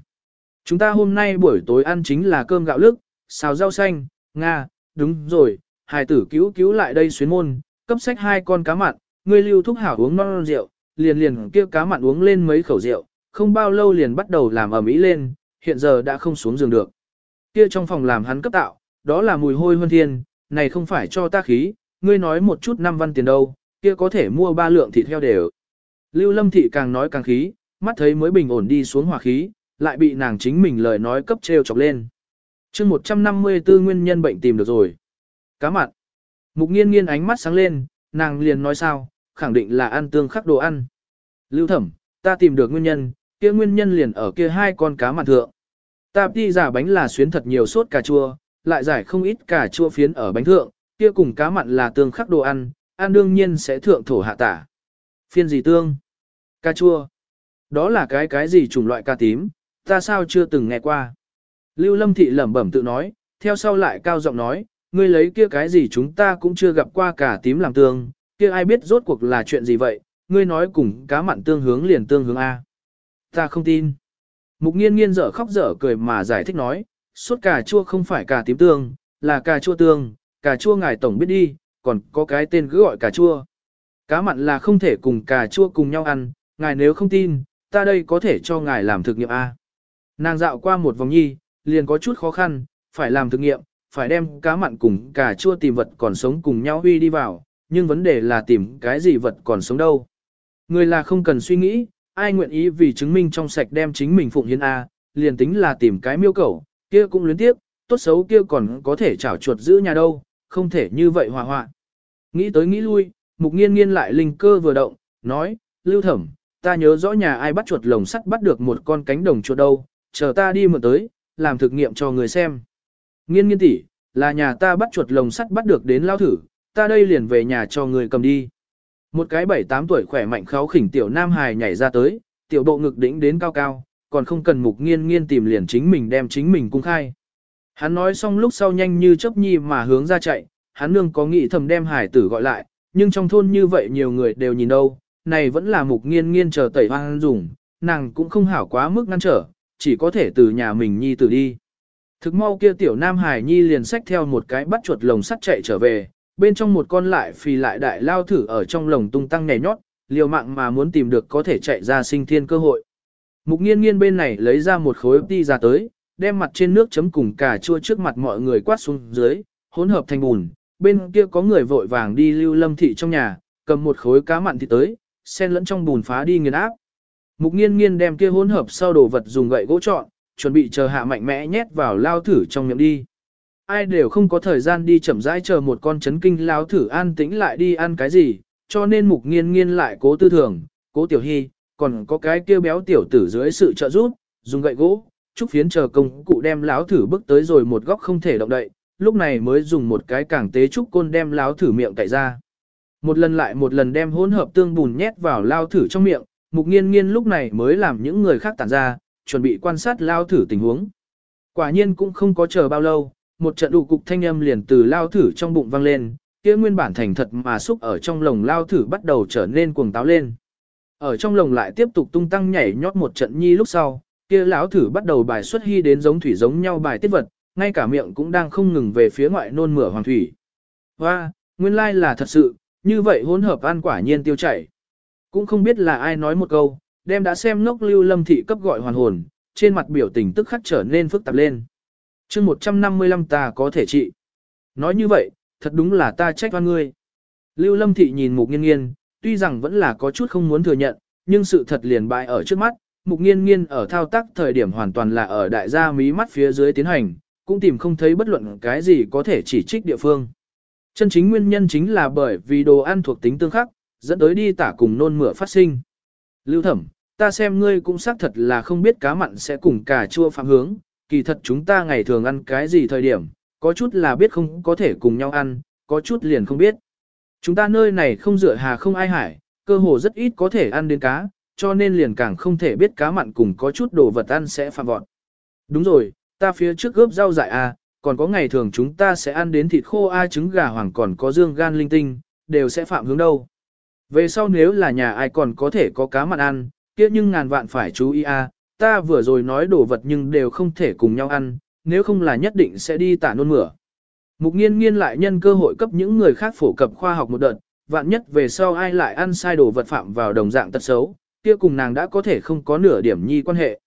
Chúng ta hôm nay buổi tối ăn chính là cơm gạo lức, xào rau xanh, nga, đúng rồi, hài tử cứu cứu lại đây xuyến môn, cấp sách hai con cá mặn, ngươi lưu thúc hảo uống non, non rượu, liền liền kia cá mặn uống lên mấy khẩu rượu, không bao lâu liền bắt đầu làm ở mỹ lên, hiện giờ đã không xuống giường được. Kia trong phòng làm hắn cấp tạo, đó là mùi hôi hơn thiên, này không phải cho ta khí, ngươi nói một chút năm văn tiền đâu, kia có thể mua ba lượng thịt heo đều. Lưu Lâm Thị càng nói càng khí, mắt thấy mới bình ổn đi xuống hỏa khí, lại bị nàng chính mình lời nói cấp treo chọc lên. chương 154 nguyên nhân bệnh tìm được rồi. Cá mặn. Mục nghiên nghiên ánh mắt sáng lên, nàng liền nói sao, khẳng định là ăn tương khắc đồ ăn. Lưu thẩm, ta tìm được nguyên nhân, kia nguyên nhân liền ở kia hai con cá mặn thượng. Ta đi giả bánh là xuyến thật nhiều sốt cà chua, lại giải không ít cà chua phiến ở bánh thượng, kia cùng cá mặn là tương khắc đồ ăn, ăn đương nhiên sẽ thượng thổ hạ tả. Phiên gì tương? Cà chua. Đó là cái cái gì chủng loại cà tím, ta sao chưa từng nghe qua. Lưu Lâm Thị lẩm bẩm tự nói, theo sau lại cao giọng nói, ngươi lấy kia cái gì chúng ta cũng chưa gặp qua cả tím làm tương, kia ai biết rốt cuộc là chuyện gì vậy, ngươi nói cùng cá mặn tương hướng liền tương hướng A. Ta không tin. Mục nghiên nghiên dở khóc dở cười mà giải thích nói, suốt cà chua không phải cà tím tương, là cà chua tương, cà chua ngài tổng biết đi, còn có cái tên cứ gọi cà chua. Cá mặn là không thể cùng cà chua cùng nhau ăn, ngài nếu không tin, ta đây có thể cho ngài làm thực nghiệm A. Nàng dạo qua một vòng nhi, liền có chút khó khăn, phải làm thực nghiệm, phải đem cá mặn cùng cà chua tìm vật còn sống cùng nhau huy đi vào, nhưng vấn đề là tìm cái gì vật còn sống đâu. Người là không cần suy nghĩ, ai nguyện ý vì chứng minh trong sạch đem chính mình phụng hiến A, liền tính là tìm cái miêu cầu, kia cũng luyến tiếp, tốt xấu kia còn có thể chảo chuột giữ nhà đâu, không thể như vậy hòa hoạn. Nghĩ tới nghĩ lui, mục nghiên nghiên lại linh cơ vừa động, nói, lưu thẩm, ta nhớ rõ nhà ai bắt chuột lồng sắt bắt được một con cánh đồng chuột đâu, chờ ta đi mượn tới, làm thực nghiệm cho người xem. Nghiên nghiên tỷ, là nhà ta bắt chuột lồng sắt bắt được đến lao thử, ta đây liền về nhà cho người cầm đi. Một cái bảy tám tuổi khỏe mạnh kháo khỉnh tiểu nam hài nhảy ra tới, tiểu độ ngực đỉnh đến cao cao, còn không cần mục nghiên nghiên tìm liền chính mình đem chính mình cung khai. Hắn nói xong lúc sau nhanh như chớp nhi mà hướng ra chạy, hắn nương có nghĩ thầm đem hải tử gọi lại, nhưng trong thôn như vậy nhiều người đều nhìn đâu, này vẫn là mục nghiên nghiên chờ tẩy hoang dùng, nàng cũng không hảo quá mức ngăn trở, chỉ có thể từ nhà mình nhi tử đi. Thực mau kia tiểu nam hải nhi liền xách theo một cái bắt chuột lồng sắt chạy trở về, bên trong một con lại phì lại đại lao thử ở trong lồng tung tăng nhảy nhót, liều mạng mà muốn tìm được có thể chạy ra sinh thiên cơ hội. Mục nghiên nghiên bên này lấy ra một khối ti ra tới, đem mặt trên nước chấm cùng cà chua trước mặt mọi người quát xuống dưới, hỗn hợp thành bùn. Bên kia có người vội vàng đi lưu lâm thị trong nhà, cầm một khối cá mặn thịt tới, xen lẫn trong bùn phá đi nghiền áp. Mục nghiên nghiên đem kia hỗn hợp sau đồ vật dùng gậy gỗ trọn, chuẩn bị chờ hạ mạnh mẽ nhét vào lao thử trong miệng đi. Ai đều không có thời gian đi chậm rãi chờ một con chấn kinh lao thử an tĩnh lại đi ăn cái gì, cho nên mục nghiên nghiên lại cố tư thường, cố tiểu hy, còn có cái kia béo tiểu tử dưới sự trợ giúp, dùng gậy gỗ, trúc phiến chờ công cụ đem láo thử bước tới rồi một góc không thể động đậy, lúc này mới dùng một cái cảng tế trúc côn đem láo thử miệng cậy ra. Một lần lại một lần đem hỗn hợp tương bùn nhét vào lao thử trong miệng, mục nghiên nghiên lúc này mới làm những người khác tản ra, chuẩn bị quan sát lao thử tình huống. Quả nhiên cũng không có chờ bao lâu, một trận đủ cục thanh âm liền từ lao thử trong bụng vang lên, kia nguyên bản thành thật mà xúc ở trong lồng lao thử bắt đầu trở nên cuồng táo lên. Ở trong lồng lại tiếp tục tung tăng nhảy nhót một trận nhi lúc sau, kia lão thử bắt đầu bài xuất hy đến giống thủy giống nhau bài tiết vật, ngay cả miệng cũng đang không ngừng về phía ngoại nôn mửa hoàng thủy. Và, nguyên lai là thật sự, như vậy hỗn hợp ăn quả nhiên tiêu chảy. Cũng không biết là ai nói một câu, đem đã xem ngốc lưu lâm thị cấp gọi hoàn hồn, trên mặt biểu tình tức khắc trở nên phức tạp lên. chương 155 ta có thể trị. Nói như vậy, thật đúng là ta trách oan ngươi. Lưu lâm thị nhìn mục nghiên nghiên, tuy rằng vẫn là có chút không muốn thừa nhận, nhưng sự thật liền bại ở trước mắt, mục nghiên nghiên ở thao tác thời điểm hoàn toàn là ở đại gia mí mắt phía dưới tiến hành, cũng tìm không thấy bất luận cái gì có thể chỉ trích địa phương. Chân chính nguyên nhân chính là bởi vì đồ ăn thuộc tính tương khắc, dẫn tới đi tả cùng nôn mửa phát sinh. Lưu thẩm, ta xem ngươi cũng xác thật là không biết cá mặn sẽ cùng cà chua phạm hướng, kỳ thật chúng ta ngày thường ăn cái gì thời điểm, có chút là biết không có thể cùng nhau ăn, có chút liền không biết. Chúng ta nơi này không dựa hà không ai hải, cơ hồ rất ít có thể ăn đến cá, cho nên liền càng không thể biết cá mặn cùng có chút đồ vật ăn sẽ phạm vọt. Đúng rồi, ta phía trước gớp rau dại à, còn có ngày thường chúng ta sẽ ăn đến thịt khô a trứng gà hoàng còn có dương gan linh tinh, đều sẽ phạm hướng đâu. Về sau nếu là nhà ai còn có thể có cá mặn ăn, kia nhưng ngàn vạn phải chú ý a, ta vừa rồi nói đồ vật nhưng đều không thể cùng nhau ăn, nếu không là nhất định sẽ đi tả nôn mửa. Mục nghiên nghiên lại nhân cơ hội cấp những người khác phổ cập khoa học một đợt, vạn nhất về sau ai lại ăn sai đồ vật phạm vào đồng dạng tật xấu, kia cùng nàng đã có thể không có nửa điểm nhi quan hệ.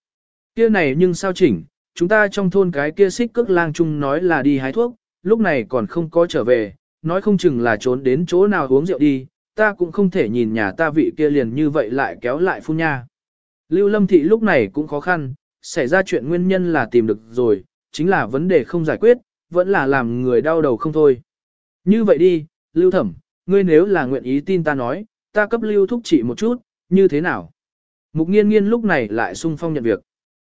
Kia này nhưng sao chỉnh, chúng ta trong thôn cái kia xích cước lang chung nói là đi hái thuốc, lúc này còn không có trở về, nói không chừng là trốn đến chỗ nào uống rượu đi, ta cũng không thể nhìn nhà ta vị kia liền như vậy lại kéo lại phu nha. Lưu Lâm Thị lúc này cũng khó khăn, xảy ra chuyện nguyên nhân là tìm được rồi, chính là vấn đề không giải quyết, vẫn là làm người đau đầu không thôi. Như vậy đi, Lưu Thẩm, ngươi nếu là nguyện ý tin ta nói, ta cấp Lưu thúc chỉ một chút, như thế nào? Mục nghiên nghiên lúc này lại sung phong nhận việc.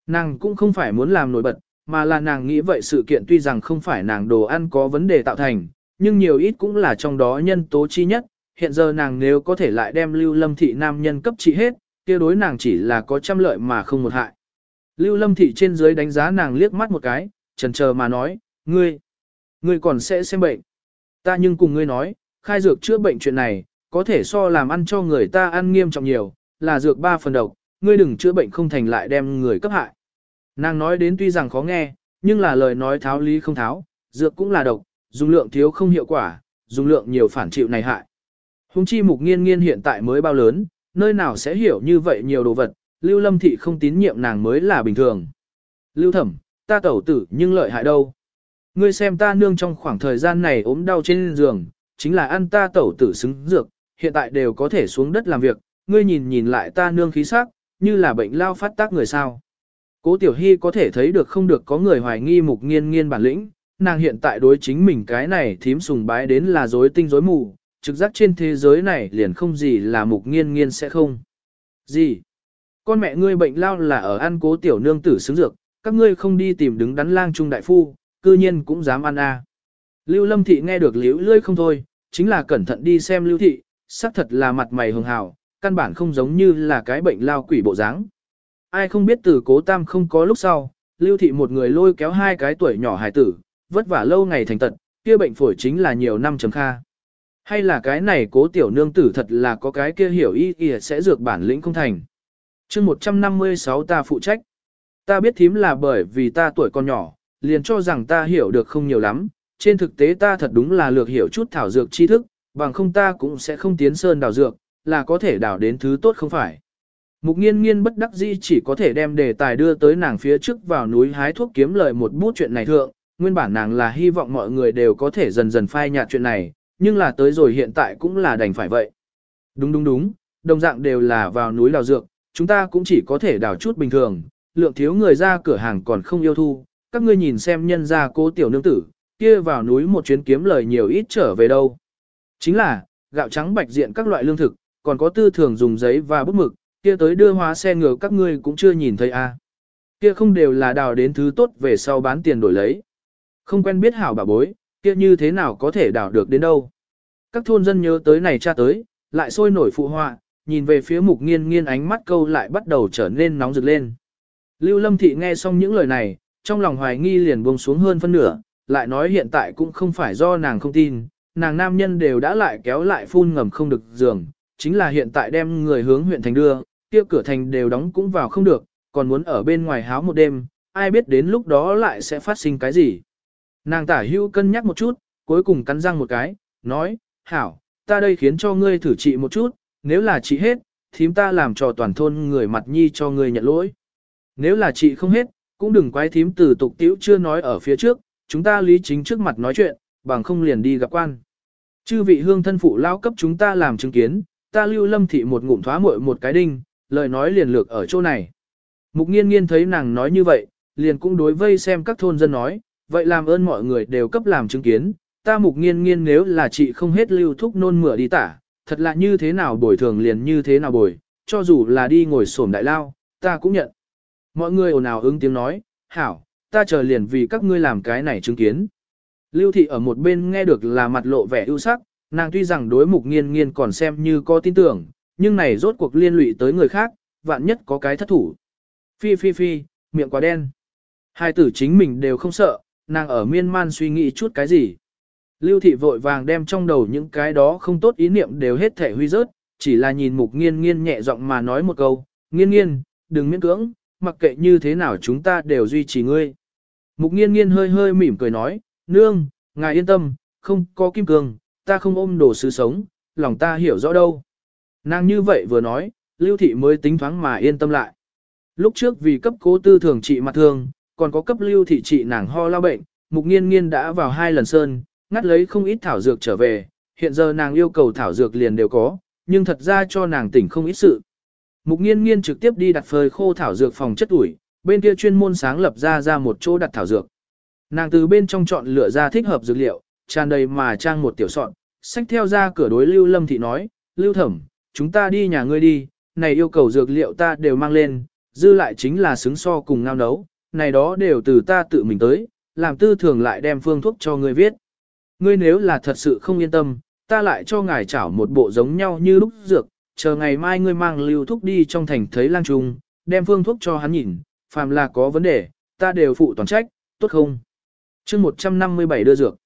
Nàng cũng không phải muốn làm nổi bật, mà là nàng nghĩ vậy sự kiện tuy rằng không phải nàng đồ ăn có vấn đề tạo thành, nhưng nhiều ít cũng là trong đó nhân tố chi nhất. Hiện giờ nàng nếu có thể lại đem Lưu Lâm Thị nam nhân cấp trị hết, kia đối nàng chỉ là có trăm lợi mà không một hại. Lưu Lâm Thị trên dưới đánh giá nàng liếc mắt một cái, trần chờ mà nói, ngươi, ngươi còn sẽ xem bệnh. Ta nhưng cùng ngươi nói, khai dược chữa bệnh chuyện này, có thể so làm ăn cho người ta ăn nghiêm trọng nhiều, là dược ba phần độc, ngươi đừng chữa bệnh không thành lại đem người cấp hại. Nàng nói đến tuy rằng khó nghe, nhưng là lời nói tháo lý không tháo, dược cũng là độc, dùng lượng thiếu không hiệu quả, dùng lượng nhiều phản chịu này hại. Hùng chi mục nghiên nghiên hiện tại mới bao lớn, nơi nào sẽ hiểu như vậy nhiều đồ vật, Lưu Lâm Thị không tín nhiệm nàng mới là bình thường. Lưu Thẩm, ta tẩu tử nhưng lợi hại đâu. Ngươi xem ta nương trong khoảng thời gian này ốm đau trên giường, chính là ăn ta tẩu tử xứng dược, hiện tại đều có thể xuống đất làm việc, ngươi nhìn nhìn lại ta nương khí sắc, như là bệnh lao phát tác người sao. Cố Tiểu Hy có thể thấy được không được có người hoài nghi mục nghiên nghiên bản lĩnh, nàng hiện tại đối chính mình cái này thím sùng bái đến là dối tinh dối mù, trực giác trên thế giới này liền không gì là mục nghiên nghiên sẽ không. Gì? Con mẹ ngươi bệnh lao là ở ăn cố tiểu nương tử xứng dược, các ngươi không đi tìm đứng đắn lang trung đại phu, cư nhiên cũng dám ăn à. Lưu Lâm Thị nghe được liễu lưỡi không thôi, chính là cẩn thận đi xem Lưu Thị, xác thật là mặt mày hường hào, căn bản không giống như là cái bệnh lao quỷ bộ dáng. Ai không biết từ cố tam không có lúc sau, Lưu Thị một người lôi kéo hai cái tuổi nhỏ hài tử, vất vả lâu ngày thành tật, kia bệnh phổi chính là nhiều năm chấm kha. Hay là cái này cố tiểu nương tử thật là có cái kia hiểu y y sẽ dược bản lĩnh không thành. chương 156 ta phụ trách. Ta biết thím là bởi vì ta tuổi còn nhỏ, liền cho rằng ta hiểu được không nhiều lắm, trên thực tế ta thật đúng là lược hiểu chút thảo dược tri thức, bằng không ta cũng sẽ không tiến sơn đào dược, là có thể đào đến thứ tốt không phải. Mục nghiên nghiên bất đắc dĩ chỉ có thể đem đề tài đưa tới nàng phía trước vào núi hái thuốc kiếm lời một bút chuyện này thượng, nguyên bản nàng là hy vọng mọi người đều có thể dần dần phai nhạt chuyện này, nhưng là tới rồi hiện tại cũng là đành phải vậy. Đúng đúng đúng, đồng dạng đều là vào núi đào dược, chúng ta cũng chỉ có thể đào chút bình thường, lượng thiếu người ra cửa hàng còn không yêu thu, các ngươi nhìn xem nhân ra cố tiểu nương tử, kia vào núi một chuyến kiếm lời nhiều ít trở về đâu. Chính là, gạo trắng bạch diện các loại lương thực, còn có tư thường dùng giấy và bút mực, kia tới đưa hóa xe ngựa các ngươi cũng chưa nhìn thấy a. À. Kia không đều là đào đến thứ tốt về sau bán tiền đổi lấy. Không quen biết hảo bà bối, kia như thế nào có thể đào được đến đâu. Các thôn dân nhớ tới này cha tới, lại sôi nổi phụ họa, nhìn về phía mục nghiên nghiên ánh mắt câu lại bắt đầu trở nên nóng rực lên. Lưu Lâm Thị nghe xong những lời này, trong lòng hoài nghi liền buông xuống hơn phân nửa, lại nói hiện tại cũng không phải do nàng không tin, nàng nam nhân đều đã lại kéo lại phun ngầm không được giường, chính là hiện tại đem người hướng huyện thành đưa, kia cửa thành đều đóng cũng vào không được, còn muốn ở bên ngoài háo một đêm, ai biết đến lúc đó lại sẽ phát sinh cái gì. Nàng tả hưu cân nhắc một chút, cuối cùng cắn răng một cái, nói, hảo, ta đây khiến cho ngươi thử trị một chút, nếu là trị hết, thím ta làm cho toàn thôn người mặt nhi cho ngươi nhận lỗi. Nếu là trị không hết, cũng đừng quái thím từ tục tiễu chưa nói ở phía trước, chúng ta lý chính trước mặt nói chuyện, bằng không liền đi gặp quan. Chư vị hương thân phụ lao cấp chúng ta làm chứng kiến, ta lưu lâm thị một ngụm thoá muội một cái đinh, lời nói liền lược ở chỗ này. Mục nghiên nghiên thấy nàng nói như vậy, liền cũng đối vây xem các thôn dân nói, vậy làm ơn mọi người đều cấp làm chứng kiến, ta mục nghiên nghiên nếu là chị không hết lưu thúc nôn mửa đi tả, thật là như thế nào bồi thường liền như thế nào bồi, cho dù là đi ngồi sổm đại lao, ta cũng nhận. Mọi người ồn ào ứng tiếng nói, hảo, ta chờ liền vì các ngươi làm cái này chứng kiến. Lưu thị ở một bên nghe được là mặt lộ vẻ ưu sắc, nàng tuy rằng đối mục nghiên nghiên còn xem như có tin tưởng, nhưng này rốt cuộc liên lụy tới người khác, vạn nhất có cái thất thủ. Phi phi phi, miệng quá đen. Hai tử chính mình đều không sợ, nàng ở miên man suy nghĩ chút cái gì. Lưu thị vội vàng đem trong đầu những cái đó không tốt ý niệm đều hết thể huy rớt, chỉ là nhìn mục nghiên nghiên nhẹ giọng mà nói một câu, nghiên nghiên, đừng miễn cưỡng, mặc kệ như thế nào chúng ta đều duy trì ngươi. Mục nghiên nghiên hơi hơi mỉm cười nói, nương, ngài yên tâm, không có kim cương, ta không ôm đồ sứ sống, lòng ta hiểu rõ đâu. Nàng như vậy vừa nói, lưu thị mới tính thoáng mà yên tâm lại. Lúc trước vì cấp cố tư thường trị mặt thương, còn có cấp lưu thị trị nàng ho lao bệnh, mục nghiên nghiên đã vào hai lần sơn, ngắt lấy không ít thảo dược trở về, hiện giờ nàng yêu cầu thảo dược liền đều có, nhưng thật ra cho nàng tỉnh không ít sự. Mục nghiên nghiên trực tiếp đi đặt phơi khô thảo dược phòng chất ủi, bên kia chuyên môn sáng lập ra ra một chỗ đặt thảo dược. Nàng từ bên trong chọn lựa ra thích hợp dược liệu, tràn đầy mà trang một tiểu sọn, xách theo ra cửa đối Lưu Lâm Thị nói, Lưu Thẩm, chúng ta đi nhà ngươi đi, này yêu cầu dược liệu ta đều mang lên, dư lại chính là xứng so cùng ngao nấu, này đó đều từ ta tự mình tới, làm tư thường lại đem phương thuốc cho ngươi viết. Ngươi nếu là thật sự không yên tâm, ta lại cho ngài chảo một bộ giống nhau như lúc dược, chờ ngày mai ngươi mang lưu thuốc đi trong thành thấy lang trung, đem phương thuốc cho hắn nhìn, phàm là có vấn đề, ta đều phụ toàn trách, tốt không? chương 157 đưa dược.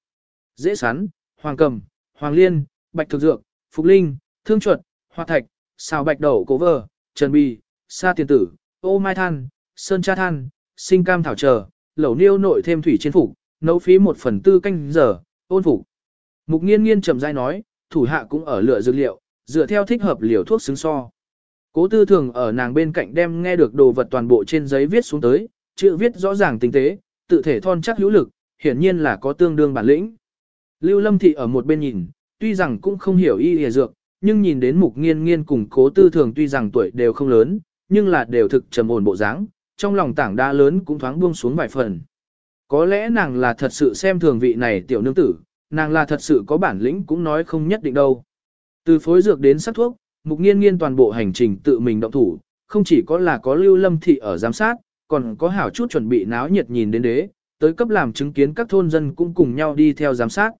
Dễ sắn, hoàng cầm, hoàng liên, bạch thực dược, phục linh, thương chuột, hoa thạch, xào bạch đậu cố vờ, trần bì, sa tiền tử, ô mai than, sơn cha than, sinh cam thảo chờ, lẩu niêu nội thêm thủy trên phục, nấu phí một phần tư canh giờ, ôn phục. Mục nghiên nghiên trầm dai nói, thủ hạ cũng ở lựa dược liệu, dựa theo thích hợp liều thuốc xứng so. Cố tư thường ở nàng bên cạnh đem nghe được đồ vật toàn bộ trên giấy viết xuống tới, chữ viết rõ ràng tinh tế, tự thể thon chắc hữu lực, hiển nhiên là có tương đương bản lĩnh. Lưu Lâm Thị ở một bên nhìn, tuy rằng cũng không hiểu y y dược, nhưng nhìn đến mục nghiên nghiên cùng cố tư thường tuy rằng tuổi đều không lớn, nhưng là đều thực trầm ổn bộ dáng, trong lòng tảng đa lớn cũng thoáng buông xuống vài phần. Có lẽ nàng là thật sự xem thường vị này tiểu nương tử, nàng là thật sự có bản lĩnh cũng nói không nhất định đâu. Từ phối dược đến sắc thuốc, mục nghiên nghiên toàn bộ hành trình tự mình động thủ, không chỉ có là có lưu lâm thị ở giám sát, còn có hảo chút chuẩn bị náo nhiệt nhìn đến đế, tới cấp làm chứng kiến các thôn dân cũng cùng nhau đi theo giám sát.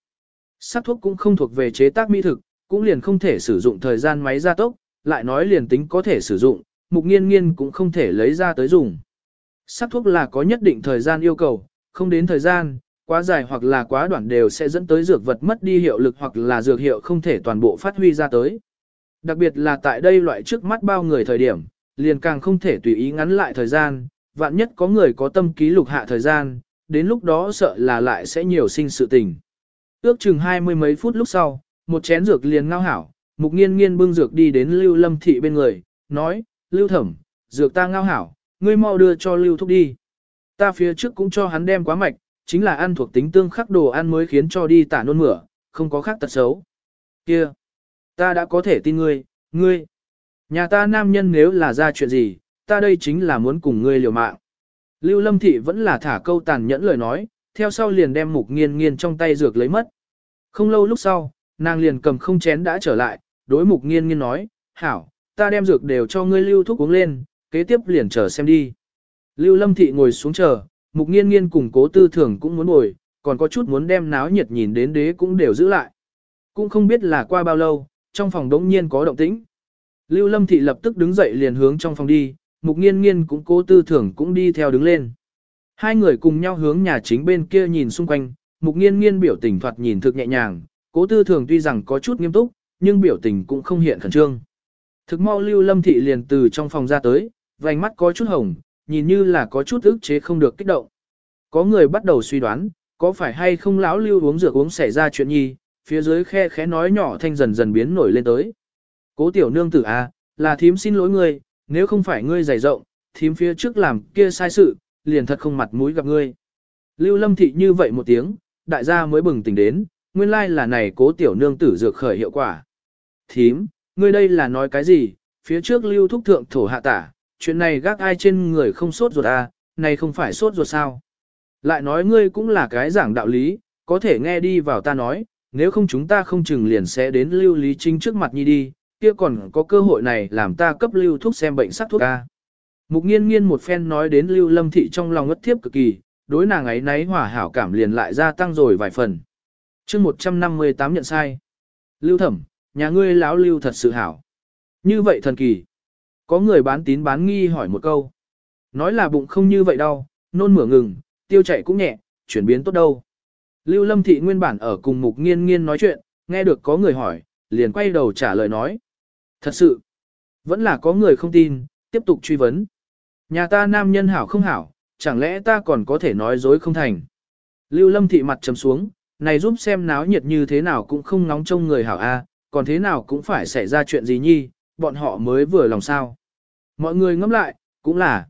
Sắc thuốc cũng không thuộc về chế tác mỹ thực, cũng liền không thể sử dụng thời gian máy gia tốc, lại nói liền tính có thể sử dụng, mục nghiên nghiên cũng không thể lấy ra tới dùng. Sắc thuốc là có nhất định thời gian yêu cầu, không đến thời gian, quá dài hoặc là quá đoạn đều sẽ dẫn tới dược vật mất đi hiệu lực hoặc là dược hiệu không thể toàn bộ phát huy ra tới. Đặc biệt là tại đây loại trước mắt bao người thời điểm, liền càng không thể tùy ý ngắn lại thời gian, vạn nhất có người có tâm ký lục hạ thời gian, đến lúc đó sợ là lại sẽ nhiều sinh sự tình. Ước chừng hai mươi mấy phút lúc sau, một chén dược liền ngao hảo, mục nghiên nghiên bưng dược đi đến Lưu Lâm Thị bên người, nói, Lưu Thẩm, dược ta ngao hảo, ngươi mau đưa cho Lưu Thúc đi. Ta phía trước cũng cho hắn đem quá mạch, chính là ăn thuộc tính tương khắc đồ ăn mới khiến cho đi tả nôn mửa, không có khác tật xấu. Kia, ta đã có thể tin ngươi, ngươi. Nhà ta nam nhân nếu là ra chuyện gì, ta đây chính là muốn cùng ngươi liều mạng. Lưu Lâm Thị vẫn là thả câu tàn nhẫn lời nói, theo sau liền đem mục nghiên nghiên trong tay dược lấy mất. Không lâu lúc sau, nàng liền cầm không chén đã trở lại, đối mục nghiên nghiên nói, hảo, ta đem dược đều cho ngươi lưu thuốc uống lên, kế tiếp liền chờ xem đi. Lưu Lâm Thị ngồi xuống chờ, mục nghiên nghiên cùng cố tư thường cũng muốn ngồi, còn có chút muốn đem náo nhiệt nhìn đến đế cũng đều giữ lại. Cũng không biết là qua bao lâu, trong phòng đống nhiên có động tĩnh. Lưu Lâm Thị lập tức đứng dậy liền hướng trong phòng đi, mục nghiên nghiên cũng cố tư thường cũng đi theo đứng lên. Hai người cùng nhau hướng nhà chính bên kia nhìn xung quanh, mục nghiên nghiên biểu tình thoạt nhìn thực nhẹ nhàng, cố tư thường tuy rằng có chút nghiêm túc, nhưng biểu tình cũng không hiện khẩn trương. Thực mau lưu lâm thị liền từ trong phòng ra tới, vành mắt có chút hồng, nhìn như là có chút ức chế không được kích động. Có người bắt đầu suy đoán, có phải hay không lão lưu uống rượu uống xảy ra chuyện nhi, phía dưới khe khẽ nói nhỏ thanh dần dần biến nổi lên tới. Cố tiểu nương tử à, là thím xin lỗi ngươi, nếu không phải ngươi dày rộng, thím phía trước làm kia sai sự, liền thật không mặt mũi gặp ngươi. Lưu lâm thị như vậy một tiếng, đại gia mới bừng tỉnh đến, nguyên lai là này cố tiểu nương tử dược khởi hiệu quả. Thím, ngươi đây là nói cái gì, phía trước lưu thúc thượng thổ hạ tả, chuyện này gác ai trên người không sốt ruột à, này không phải sốt ruột sao. Lại nói ngươi cũng là cái giảng đạo lý, có thể nghe đi vào ta nói, nếu không chúng ta không chừng liền sẽ đến Lưu Lý Trinh trước mặt nhi đi, kia còn có cơ hội này làm ta cấp Lưu thuốc xem bệnh sắc thuốc ca. Mục nghiên nghiên một phen nói đến Lưu Lâm Thị trong lòng ngất thiếp cực kỳ, đối nàng ấy náy hỏa hảo cảm liền lại gia tăng rồi vài phần. chương 158 nhận sai. Lưu thẩm, nhà ngươi lão Lưu thật sự hảo. Như vậy thần kỳ. Có người bán tín bán nghi hỏi một câu. Nói là bụng không như vậy đâu, nôn mửa ngừng, tiêu chảy cũng nhẹ, chuyển biến tốt đâu. Lưu Lâm Thị nguyên bản ở cùng Mục Nghiên Nghiên nói chuyện, nghe được có người hỏi, liền quay đầu trả lời nói. Thật sự, vẫn là có người không tin, tiếp tục truy vấn. Nhà ta nam nhân hảo không hảo, chẳng lẽ ta còn có thể nói dối không thành. Lưu Lâm Thị mặt trầm xuống, này giúp xem náo nhiệt như thế nào cũng không nóng trông người hảo a, còn thế nào cũng phải xảy ra chuyện gì nhi, bọn họ mới vừa lòng sao. Mọi người ngẫm lại, cũng là.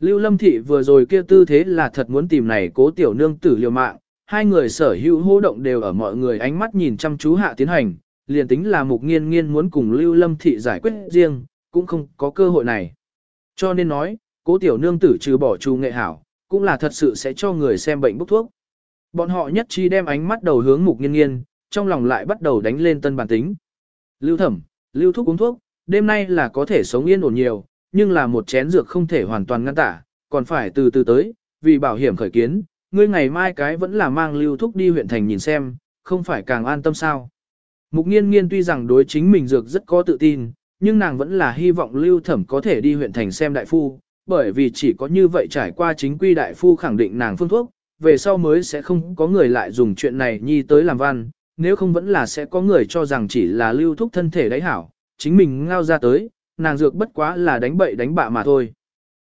Lưu Lâm Thị vừa rồi kia tư thế là thật muốn tìm này cố tiểu nương tử liều mạng, hai người sở hữu hô động đều ở mọi người ánh mắt nhìn chăm chú hạ tiến hành, liền tính là mục nghiên nghiên muốn cùng Lưu Lâm Thị giải quyết riêng, cũng không có cơ hội này. Cho nên nói, cố tiểu nương tử trừ bỏ trù nghệ hảo, cũng là thật sự sẽ cho người xem bệnh bốc thuốc. Bọn họ nhất chi đem ánh mắt đầu hướng mục nghiên nghiên, trong lòng lại bắt đầu đánh lên tân bản tính. Lưu thẩm, lưu thuốc uống thuốc, đêm nay là có thể sống yên ổn nhiều, nhưng là một chén dược không thể hoàn toàn ngăn tả, còn phải từ từ tới, vì bảo hiểm khởi kiến, ngươi ngày mai cái vẫn là mang lưu thúc đi huyện thành nhìn xem, không phải càng an tâm sao. Mục nghiên nghiên tuy rằng đối chính mình dược rất có tự tin, nhưng nàng vẫn là hy vọng lưu thẩm có thể đi huyện thành xem đại phu, bởi vì chỉ có như vậy trải qua chính quy đại phu khẳng định nàng phương thuốc, về sau mới sẽ không có người lại dùng chuyện này nhi tới làm văn, nếu không vẫn là sẽ có người cho rằng chỉ là lưu thúc thân thể đấy hảo, chính mình ngao ra tới, nàng dược bất quá là đánh bậy đánh bạ mà thôi.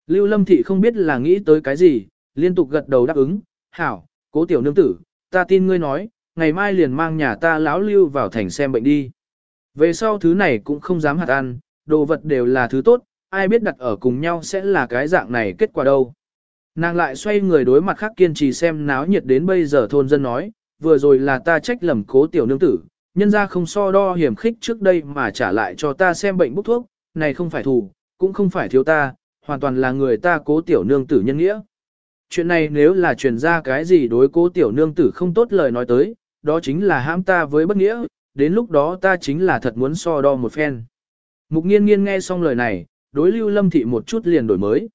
Lưu Lâm Thị không biết là nghĩ tới cái gì, liên tục gật đầu đáp ứng, hảo, cố tiểu nương tử, ta tin ngươi nói, ngày mai liền mang nhà ta lão lưu vào thành xem bệnh đi. Về sau thứ này cũng không dám hạt ăn, đồ vật đều là thứ tốt, ai biết đặt ở cùng nhau sẽ là cái dạng này kết quả đâu. Nàng lại xoay người đối mặt khác kiên trì xem náo nhiệt đến bây giờ thôn dân nói, vừa rồi là ta trách lầm cố tiểu nương tử, nhân ra không so đo hiểm khích trước đây mà trả lại cho ta xem bệnh bốc thuốc, này không phải thù, cũng không phải thiếu ta, hoàn toàn là người ta cố tiểu nương tử nhân nghĩa. Chuyện này nếu là truyền ra cái gì đối cố tiểu nương tử không tốt lời nói tới, đó chính là hãm ta với bất nghĩa, đến lúc đó ta chính là thật muốn so đo một phen. Mục nghiên nghiên nghe xong lời này, đối lưu lâm thị một chút liền đổi mới.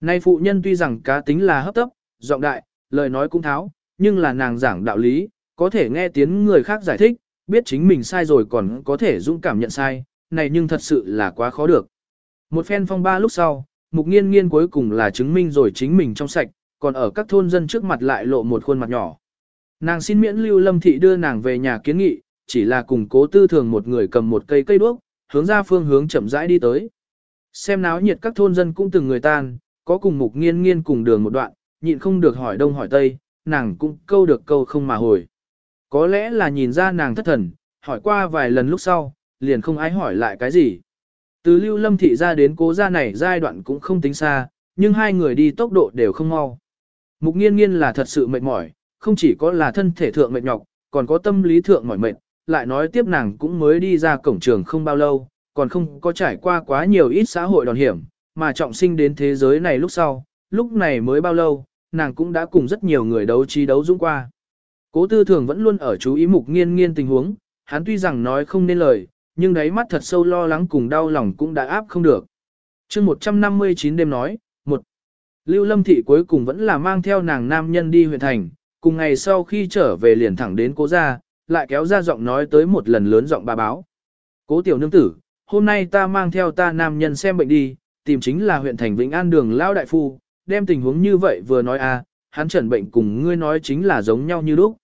Nay phụ nhân tuy rằng cá tính là hấp tấp, giọng đại, lời nói cũng tháo, nhưng là nàng giảng đạo lý, có thể nghe tiếng người khác giải thích, biết chính mình sai rồi còn có thể dũng cảm nhận sai, này nhưng thật sự là quá khó được. Một phen phong ba lúc sau, mục nghiên nghiên cuối cùng là chứng minh rồi chính mình trong sạch, còn ở các thôn dân trước mặt lại lộ một khuôn mặt nhỏ. Nàng xin miễn lưu lâm thị đưa nàng về nhà kiến nghị, chỉ là cùng cố tư thường một người cầm một cây cây đuốc, hướng ra phương hướng chậm rãi đi tới. Xem náo nhiệt các thôn dân cũng từng người tan, có cùng mục nghiên nghiên cùng đường một đoạn, nhịn không được hỏi đông hỏi tây, nàng cũng câu được câu không mà hồi. Có lẽ là nhìn ra nàng thất thần, hỏi qua vài lần lúc sau, liền không ai hỏi lại cái gì. Từ lưu lâm thị ra đến cố gia này giai đoạn cũng không tính xa, nhưng hai người đi tốc độ đều không mau. Mục nghiên nghiên là thật sự mệt mỏi, không chỉ có là thân thể thượng mệt nhọc, còn có tâm lý thượng mỏi mệt, lại nói tiếp nàng cũng mới đi ra cổng trường không bao lâu, còn không có trải qua quá nhiều ít xã hội đòn hiểm, mà trọng sinh đến thế giới này lúc sau, lúc này mới bao lâu, nàng cũng đã cùng rất nhiều người đấu trí đấu dũng qua. Cố tư thường vẫn luôn ở chú ý mục nghiên nghiên tình huống, hắn tuy rằng nói không nên lời, nhưng đáy mắt thật sâu lo lắng cùng đau lòng cũng đã áp không được. chương 159 đêm nói, một Lưu Lâm Thị cuối cùng vẫn là mang theo nàng nam nhân đi huyện thành, cùng ngày sau khi trở về liền thẳng đến cố gia, lại kéo ra giọng nói tới một lần lớn giọng bà báo. Cố tiểu nương tử, hôm nay ta mang theo ta nam nhân xem bệnh đi, tìm chính là huyện thành Vĩnh An đường Lao Đại Phu, đem tình huống như vậy vừa nói à, hắn chuẩn bệnh cùng ngươi nói chính là giống nhau như lúc.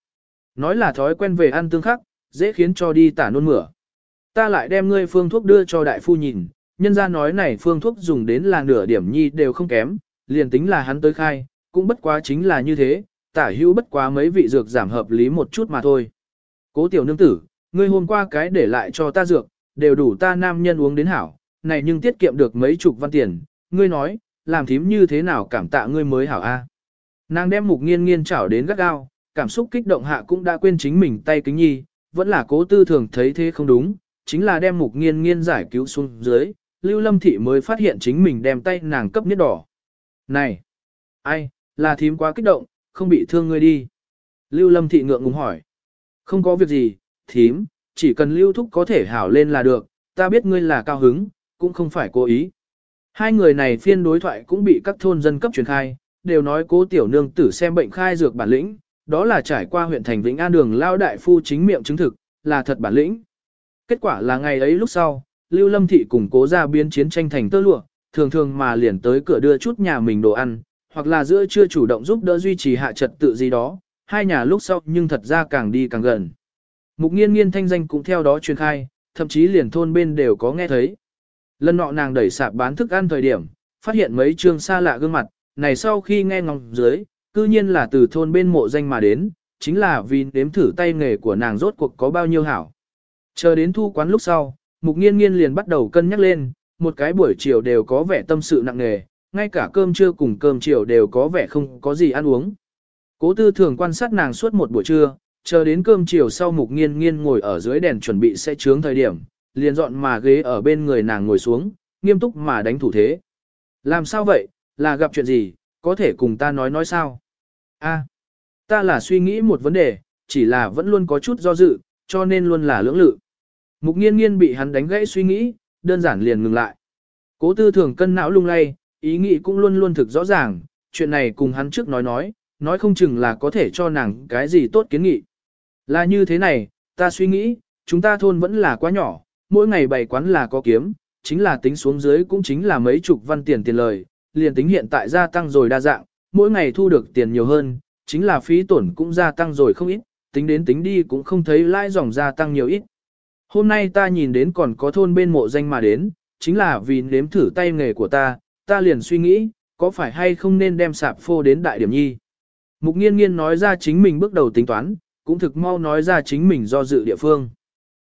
Nói là thói quen về ăn tương khắc, dễ khiến cho đi tả nôn mửa. Ta lại đem ngươi phương thuốc đưa cho đại phu nhìn, nhân ra nói này phương thuốc dùng đến là nửa điểm nhi đều không kém, liền tính là hắn tới khai, cũng bất quá chính là như thế, tả hữu bất quá mấy vị dược giảm hợp lý một chút mà thôi. Cố tiểu nương tử, ngươi hôm qua cái để lại cho ta dược, đều đủ ta nam nhân uống đến hảo, này nhưng tiết kiệm được mấy chục văn tiền, ngươi nói, làm thím như thế nào cảm tạ ngươi mới hảo a? Nàng đem mục nghiên nghiên chảo đến gắt gao, cảm xúc kích động hạ cũng đã quên chính mình tay kính nhi, vẫn là cố tư thường thấy thế không đúng, chính là đem mục nghiên nghiên giải cứu xuống dưới, Lưu Lâm Thị mới phát hiện chính mình đem tay nàng cấp niết đỏ. Này! Ai, là thím quá kích động, không bị thương ngươi đi. Lưu Lâm Thị ngượng ngùng hỏi. Không có việc gì, thím, chỉ cần lưu thúc có thể hảo lên là được, ta biết ngươi là cao hứng, cũng không phải cố ý. Hai người này phiên đối thoại cũng bị các thôn dân cấp truyền khai, đều nói cố tiểu nương tử xem bệnh khai dược bản lĩnh, đó là trải qua huyện thành Vĩnh An đường lao đại phu chính miệng chứng thực, là thật bản lĩnh. Kết quả là ngày ấy lúc sau, Lưu Lâm Thị cùng cố ra biến chiến tranh thành tơ lụa, thường thường mà liền tới cửa đưa chút nhà mình đồ ăn, hoặc là giữa chưa chủ động giúp đỡ duy trì hạ trật tự gì đó, hai nhà lúc sau nhưng thật ra càng đi càng gần. Mục nghiên nghiên thanh danh cũng theo đó truyền khai, thậm chí liền thôn bên đều có nghe thấy. Lần nọ nàng đẩy sạp bán thức ăn thời điểm, phát hiện mấy trường xa lạ gương mặt, này sau khi nghe ngóng dưới, cư nhiên là từ thôn bên mộ danh mà đến, chính là vì đếm thử tay nghề của nàng rốt cuộc có bao nhiêu hảo. Chờ đến thu quán lúc sau, mục nghiên nghiên liền bắt đầu cân nhắc lên, một cái buổi chiều đều có vẻ tâm sự nặng nề, ngay cả cơm trưa cùng cơm chiều đều có vẻ không có gì ăn uống. Cố tư thường quan sát nàng suốt một buổi trưa, chờ đến cơm chiều sau mục nghiên nghiên ngồi ở dưới đèn chuẩn bị sẽ trướng thời điểm, liền dọn mà ghế ở bên người nàng ngồi xuống, nghiêm túc mà đánh thủ thế. Làm sao vậy, là gặp chuyện gì, có thể cùng ta nói nói sao? A, ta là suy nghĩ một vấn đề, chỉ là vẫn luôn có chút do dự, cho nên luôn là lưỡng lự. Mục nghiên nghiên bị hắn đánh gãy suy nghĩ, đơn giản liền ngừng lại. Cố tư thường cân não lung lay, ý nghĩ cũng luôn luôn thực rõ ràng, chuyện này cùng hắn trước nói nói, nói không chừng là có thể cho nàng cái gì tốt kiến nghị. Là như thế này, ta suy nghĩ, chúng ta thôn vẫn là quá nhỏ, mỗi ngày bày quán là có kiếm, chính là tính xuống dưới cũng chính là mấy chục văn tiền tiền lời, liền tính hiện tại gia tăng rồi đa dạng, mỗi ngày thu được tiền nhiều hơn, chính là phí tổn cũng gia tăng rồi không ít, tính đến tính đi cũng không thấy lãi dòng gia tăng nhiều ít. Hôm nay ta nhìn đến còn có thôn bên mộ danh mà đến, chính là vì nếm thử tay nghề của ta, ta liền suy nghĩ, có phải hay không nên đem sạp phô đến đại điểm nhi. Mục nghiên nghiên nói ra chính mình bước đầu tính toán, cũng thực mau nói ra chính mình do dự địa phương.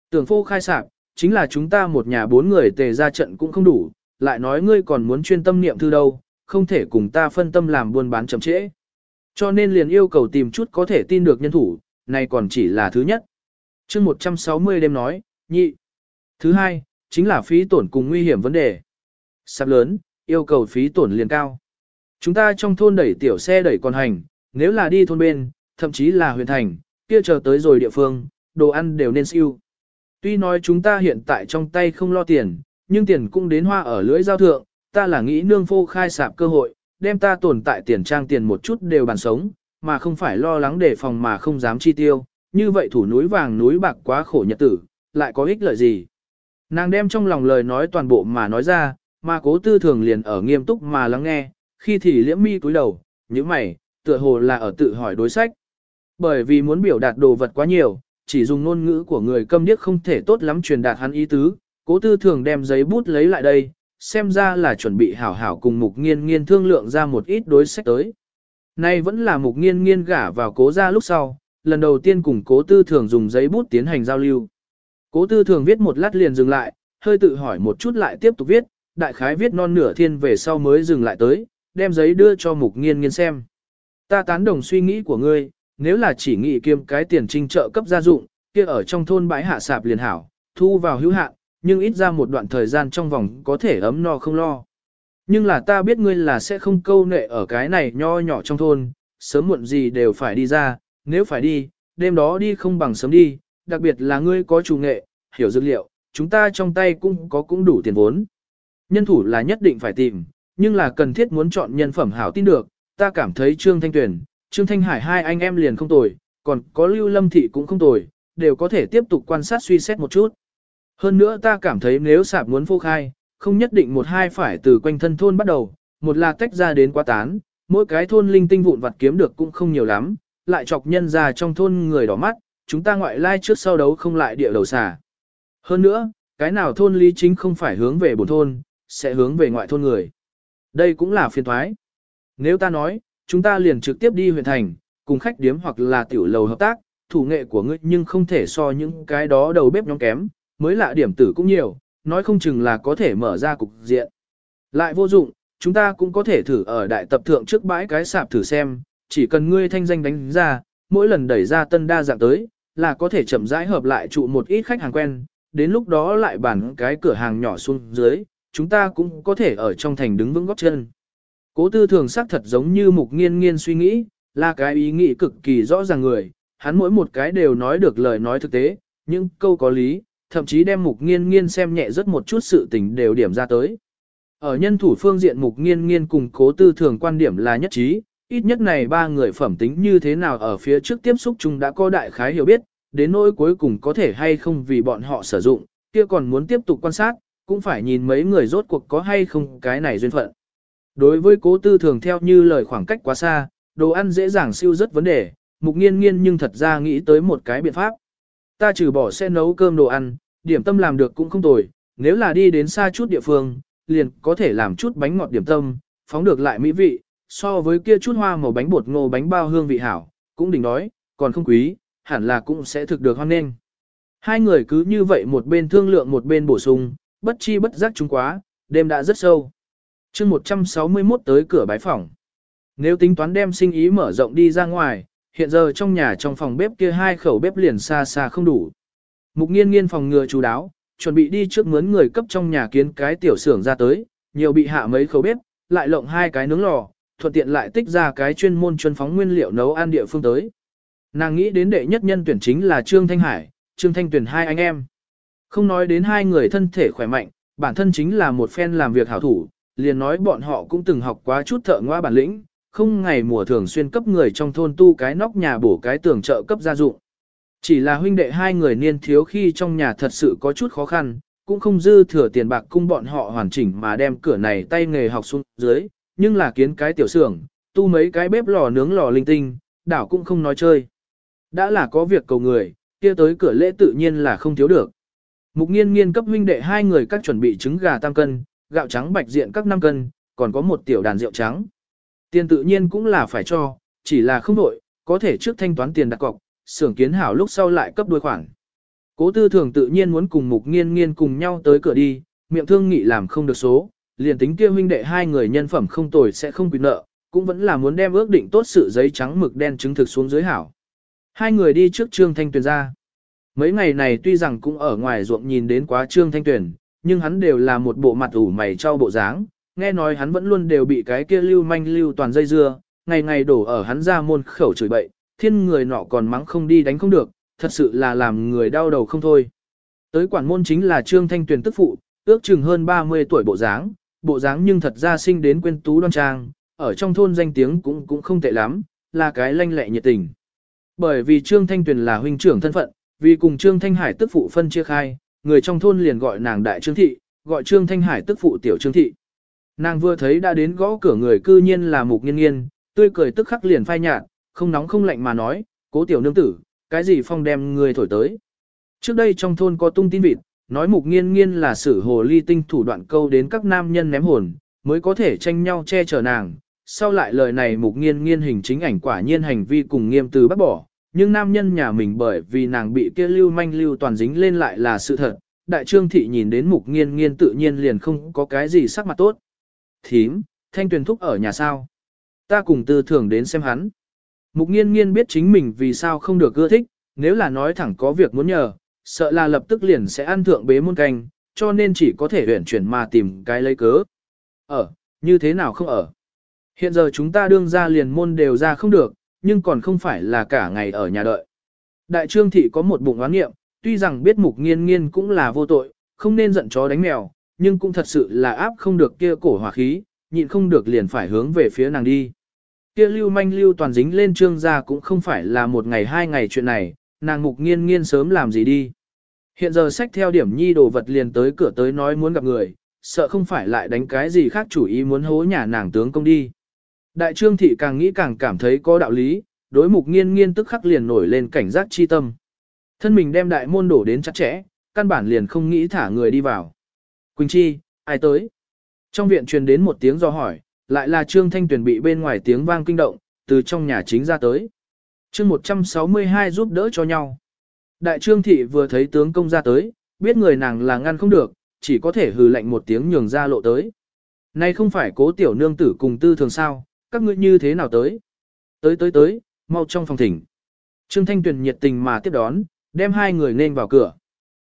Tưởng phô khai sạp, chính là chúng ta một nhà bốn người tề ra trận cũng không đủ, lại nói ngươi còn muốn chuyên tâm niệm thư đâu, không thể cùng ta phân tâm làm buôn bán chậm trễ. Cho nên liền yêu cầu tìm chút có thể tin được nhân thủ, này còn chỉ là thứ nhất. chương 160 đêm nói, nhị. Thứ hai, chính là phí tổn cùng nguy hiểm vấn đề. Sạp lớn, yêu cầu phí tổn liền cao. Chúng ta trong thôn đẩy tiểu xe đẩy con hành, nếu là đi thôn bên, thậm chí là huyện thành, kia chờ tới rồi địa phương, đồ ăn đều nên siêu. Tuy nói chúng ta hiện tại trong tay không lo tiền, nhưng tiền cũng đến hoa ở lưỡi giao thượng, ta là nghĩ nương phô khai sạp cơ hội, đem ta tồn tại tiền trang tiền một chút đều bàn sống, mà không phải lo lắng đề phòng mà không dám chi tiêu, như vậy thủ núi vàng núi bạc quá khổ nhật tử, lại có ích lợi gì. Nàng đem trong lòng lời nói toàn bộ mà nói ra, mà cố tư thường liền ở nghiêm túc mà lắng nghe, khi thì liễm mi cúi đầu, những mày, tựa hồ là ở tự hỏi đối sách. Bởi vì muốn biểu đạt đồ vật quá nhiều, chỉ dùng ngôn ngữ của người câm điếc không thể tốt lắm truyền đạt hắn ý tứ, cố tư thường đem giấy bút lấy lại đây, xem ra là chuẩn bị hảo hảo cùng mục nghiên nghiên thương lượng ra một ít đối sách tới. Nay vẫn là mục nghiên nghiên gả vào cố ra lúc sau, lần đầu tiên cùng cố tư thường dùng giấy bút tiến hành giao lưu. Cố tư thường viết một lát liền dừng lại, hơi tự hỏi một chút lại tiếp tục viết, đại khái viết non nửa thiên về sau mới dừng lại tới, đem giấy đưa cho mục nghiên nghiên xem. Ta tán đồng suy nghĩ của ngươi, nếu là chỉ nghĩ kiêm cái tiền trinh trợ cấp gia dụng, kia ở trong thôn bãi hạ sạp liền hảo, thu vào hữu hạn, nhưng ít ra một đoạn thời gian trong vòng có thể ấm no không lo. Nhưng là ta biết ngươi là sẽ không câu nệ ở cái này nho nhỏ trong thôn, sớm muộn gì đều phải đi ra, nếu phải đi, đêm đó đi không bằng sớm đi, đặc biệt là ngươi có chủ nghệ, hiểu dữ liệu, chúng ta trong tay cũng có cũng đủ tiền vốn. Nhân thủ là nhất định phải tìm, nhưng là cần thiết muốn chọn nhân phẩm hảo tin được, ta cảm thấy Trương Thanh Tuyền, Trương Thanh Hải hai anh em liền không tồi, còn có Lưu Lâm Thị cũng không tồi, đều có thể tiếp tục quan sát suy xét một chút. Hơn nữa ta cảm thấy nếu sạp muốn phô khai, không nhất định một hai phải từ quanh thân thôn bắt đầu, một là tách ra đến quá tán, mỗi cái thôn linh tinh vụn vặt kiếm được cũng không nhiều lắm, lại chọc nhân ra trong thôn người đỏ mắt, chúng ta ngoại lai trước sau đấu không lại địa đầu xà. Hơn nữa, cái nào thôn lý chính không phải hướng về bổn thôn, sẽ hướng về ngoại thôn người. Đây cũng là phiền thoái. Nếu ta nói, chúng ta liền trực tiếp đi huyện thành, cùng khách điếm hoặc là tiểu lầu hợp tác, thủ nghệ của ngươi nhưng không thể so những cái đó đầu bếp nhóm kém, mới lạ điểm tử cũng nhiều, nói không chừng là có thể mở ra cục diện. Lại vô dụng, chúng ta cũng có thể thử ở đại tập thượng trước bãi cái sạp thử xem, chỉ cần ngươi thanh danh đánh ra, mỗi lần đẩy ra tân đa dạng tới, là có thể chậm rãi hợp lại trụ một ít khách hàng quen, đến lúc đó lại bản cái cửa hàng nhỏ xuống dưới, chúng ta cũng có thể ở trong thành đứng vững góc chân. Cố tư thường sắc thật giống như mục nghiên nghiên suy nghĩ, là cái ý nghĩ cực kỳ rõ ràng người, hắn mỗi một cái đều nói được lời nói thực tế, những câu có lý, thậm chí đem mục nghiên nghiên xem nhẹ rất một chút sự tình đều điểm ra tới. Ở nhân thủ phương diện mục nghiên nghiên cùng cố tư thường quan điểm là nhất trí, ít nhất này ba người phẩm tính như thế nào ở phía trước tiếp xúc chung đã có đại khái hiểu biết, đến nỗi cuối cùng có thể hay không vì bọn họ sử dụng, kia còn muốn tiếp tục quan sát, cũng phải nhìn mấy người rốt cuộc có hay không cái này duyên phận. Đối với cố tư thường theo như lời khoảng cách quá xa, đồ ăn dễ dàng siêu rất vấn đề, mục nghiên nghiên nhưng thật ra nghĩ tới một cái biện pháp. Ta trừ bỏ xe nấu cơm đồ ăn, điểm tâm làm được cũng không tồi, nếu là đi đến xa chút địa phương, liền có thể làm chút bánh ngọt điểm tâm, phóng được lại mỹ vị, so với kia chút hoa màu bánh bột ngô bánh bao hương vị hảo, cũng đỉnh đói, còn không quý, hẳn là cũng sẽ thực được hoan nghênh. Hai người cứ như vậy một bên thương lượng một bên bổ sung, bất chi bất giác chúng quá, đêm đã rất sâu. chương 161 tới cửa bái phòng. Nếu tính toán đem sinh ý mở rộng đi ra ngoài, hiện giờ trong nhà trong phòng bếp kia hai khẩu bếp liền xa xa không đủ. Mục nghiên nghiên phòng ngừa chú đáo, chuẩn bị đi trước mướn người cấp trong nhà kiến cái tiểu xưởng ra tới, nhiều bị hạ mấy khẩu bếp, lại lộng hai cái nướng lò, thuận tiện lại tích ra cái chuyên môn chuyên phóng nguyên liệu nấu ăn địa phương tới. Nàng nghĩ đến đệ nhất nhân tuyển chính là Trương Thanh Hải, Trương Thanh tuyển hai anh em. Không nói đến hai người thân thể khỏe mạnh, bản thân chính là một phen làm việc hảo thủ, liền nói bọn họ cũng từng học quá chút thợ ngoa bản lĩnh, không ngày mùa thường xuyên cấp người trong thôn tu cái nóc nhà bổ cái tường trợ cấp gia dụng. Chỉ là huynh đệ hai người niên thiếu khi trong nhà thật sự có chút khó khăn, cũng không dư thừa tiền bạc cung bọn họ hoàn chỉnh mà đem cửa này tay nghề học xuống dưới, nhưng là kiến cái tiểu xưởng, tu mấy cái bếp lò nướng lò linh tinh, đảo cũng không nói chơi. Đã là có việc cầu người, kia tới cửa lễ tự nhiên là không thiếu được. Mục nghiên nghiên cấp huynh đệ hai người các chuẩn bị trứng gà tam cân, gạo trắng bạch diện các năm cân, còn có một tiểu đàn rượu trắng. Tiền tự nhiên cũng là phải cho, chỉ là không đổi, có thể trước thanh toán tiền đặt cọc, xưởng kiến hảo lúc sau lại cấp đôi khoản. Cố tư thường tự nhiên muốn cùng mục nghiên nghiên cùng nhau tới cửa đi, miệng thương nghị làm không được số, liền tính kia huynh đệ hai người nhân phẩm không tồi sẽ không bị nợ, cũng vẫn là muốn đem ước định tốt sự giấy trắng mực đen chứng thực xuống dưới hảo. Hai người đi trước Trương Thanh Tuyền ra. Mấy ngày này tuy rằng cũng ở ngoài ruộng nhìn đến quá Trương Thanh Tuyền, nhưng hắn đều là một bộ mặt ủ mày cho bộ dáng, nghe nói hắn vẫn luôn đều bị cái kia lưu manh lưu toàn dây dưa, ngày ngày đổ ở hắn ra môn khẩu chửi bậy, thiên người nọ còn mắng không đi đánh không được, thật sự là làm người đau đầu không thôi. Tới quản môn chính là Trương Thanh Tuyền tức phụ, ước chừng hơn 30 tuổi bộ dáng, bộ dáng nhưng thật ra sinh đến quên tú đoan trang, ở trong thôn danh tiếng cũng cũng không tệ lắm, là cái lanh lẹ nhiệt tình. Bởi vì Trương Thanh Tuyền là huynh trưởng thân phận, vì cùng Trương Thanh Hải tức phụ phân chia khai, người trong thôn liền gọi nàng đại Trương Thị, gọi Trương Thanh Hải tức phụ tiểu Trương Thị. Nàng vừa thấy đã đến gõ cửa người cư nhiên là mục nghiên nghiên, tươi cười tức khắc liền phai nhạt, không nóng không lạnh mà nói, cố tiểu nương tử, cái gì phong đem người thổi tới. Trước đây trong thôn có tung tin vịt, nói mục nghiên nghiên là sử hồ ly tinh thủ đoạn câu đến các nam nhân ném hồn, mới có thể tranh nhau che chở nàng. Sau lại lời này mục nghiên nghiên hình chính ảnh quả nhiên hành vi cùng nghiêm từ bắt bỏ, nhưng nam nhân nhà mình bởi vì nàng bị kia lưu manh lưu toàn dính lên lại là sự thật. Đại trương thị nhìn đến mục nghiên nghiên tự nhiên liền không có cái gì sắc mặt tốt. Thím, thanh tuyền thúc ở nhà sao? Ta cùng tư thường đến xem hắn. Mục nghiên nghiên biết chính mình vì sao không được ưa thích, nếu là nói thẳng có việc muốn nhờ, sợ là lập tức liền sẽ ăn thượng bế môn canh, cho nên chỉ có thể huyển chuyển mà tìm cái lấy cớ. Ở, như thế nào không ở? Hiện giờ chúng ta đương ra liền môn đều ra không được, nhưng còn không phải là cả ngày ở nhà đợi. Đại trương thị có một bụng oán nghiệm, tuy rằng biết mục nghiên nghiên cũng là vô tội, không nên giận chó đánh mèo, nhưng cũng thật sự là áp không được kia cổ hỏa khí, nhịn không được liền phải hướng về phía nàng đi. Kia lưu manh lưu toàn dính lên trương gia cũng không phải là một ngày hai ngày chuyện này, nàng mục nghiên nghiên sớm làm gì đi. Hiện giờ sách theo điểm nhi đồ vật liền tới cửa tới nói muốn gặp người, sợ không phải lại đánh cái gì khác chủ ý muốn hố nhà nàng tướng công đi. Đại trương thị càng nghĩ càng cảm thấy có đạo lý, đối mục nghiên nghiên tức khắc liền nổi lên cảnh giác chi tâm. Thân mình đem đại môn đổ đến chặt chẽ, căn bản liền không nghĩ thả người đi vào. Quỳnh Chi, ai tới? Trong viện truyền đến một tiếng do hỏi, lại là Trương Thanh Tuyền bị bên ngoài tiếng vang kinh động, từ trong nhà chính ra tới. Chương 162 giúp đỡ cho nhau. Đại Trương Thị vừa thấy tướng công ra tới, biết người nàng là ngăn không được, chỉ có thể hừ lạnh một tiếng nhường ra lộ tới. Nay không phải cố tiểu nương tử cùng tư thường sao, các ngươi như thế nào tới? Tới tới tới, mau trong phòng thỉnh. Trương Thanh Tuyền nhiệt tình mà tiếp đón, đem hai người nên vào cửa.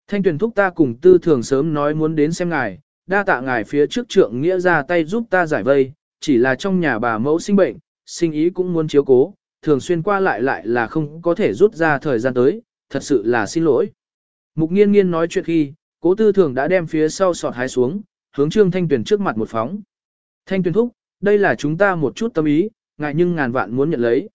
Thanh Tuyền thúc ta cùng tư thường sớm nói muốn đến xem ngài, đa tạ ngài phía trước trượng nghĩa ra tay giúp ta giải vây, chỉ là trong nhà bà mẫu sinh bệnh, sinh ý cũng muốn chiếu cố, thường xuyên qua lại lại là không có thể rút ra thời gian tới, thật sự là xin lỗi. Mục nghiên nghiên nói chuyện khi, cố tư thường đã đem phía sau sọt hái xuống, hướng trương thanh tuyển trước mặt một phóng. Thanh tuyển thúc, đây là chúng ta một chút tâm ý, ngại nhưng ngàn vạn muốn nhận lấy.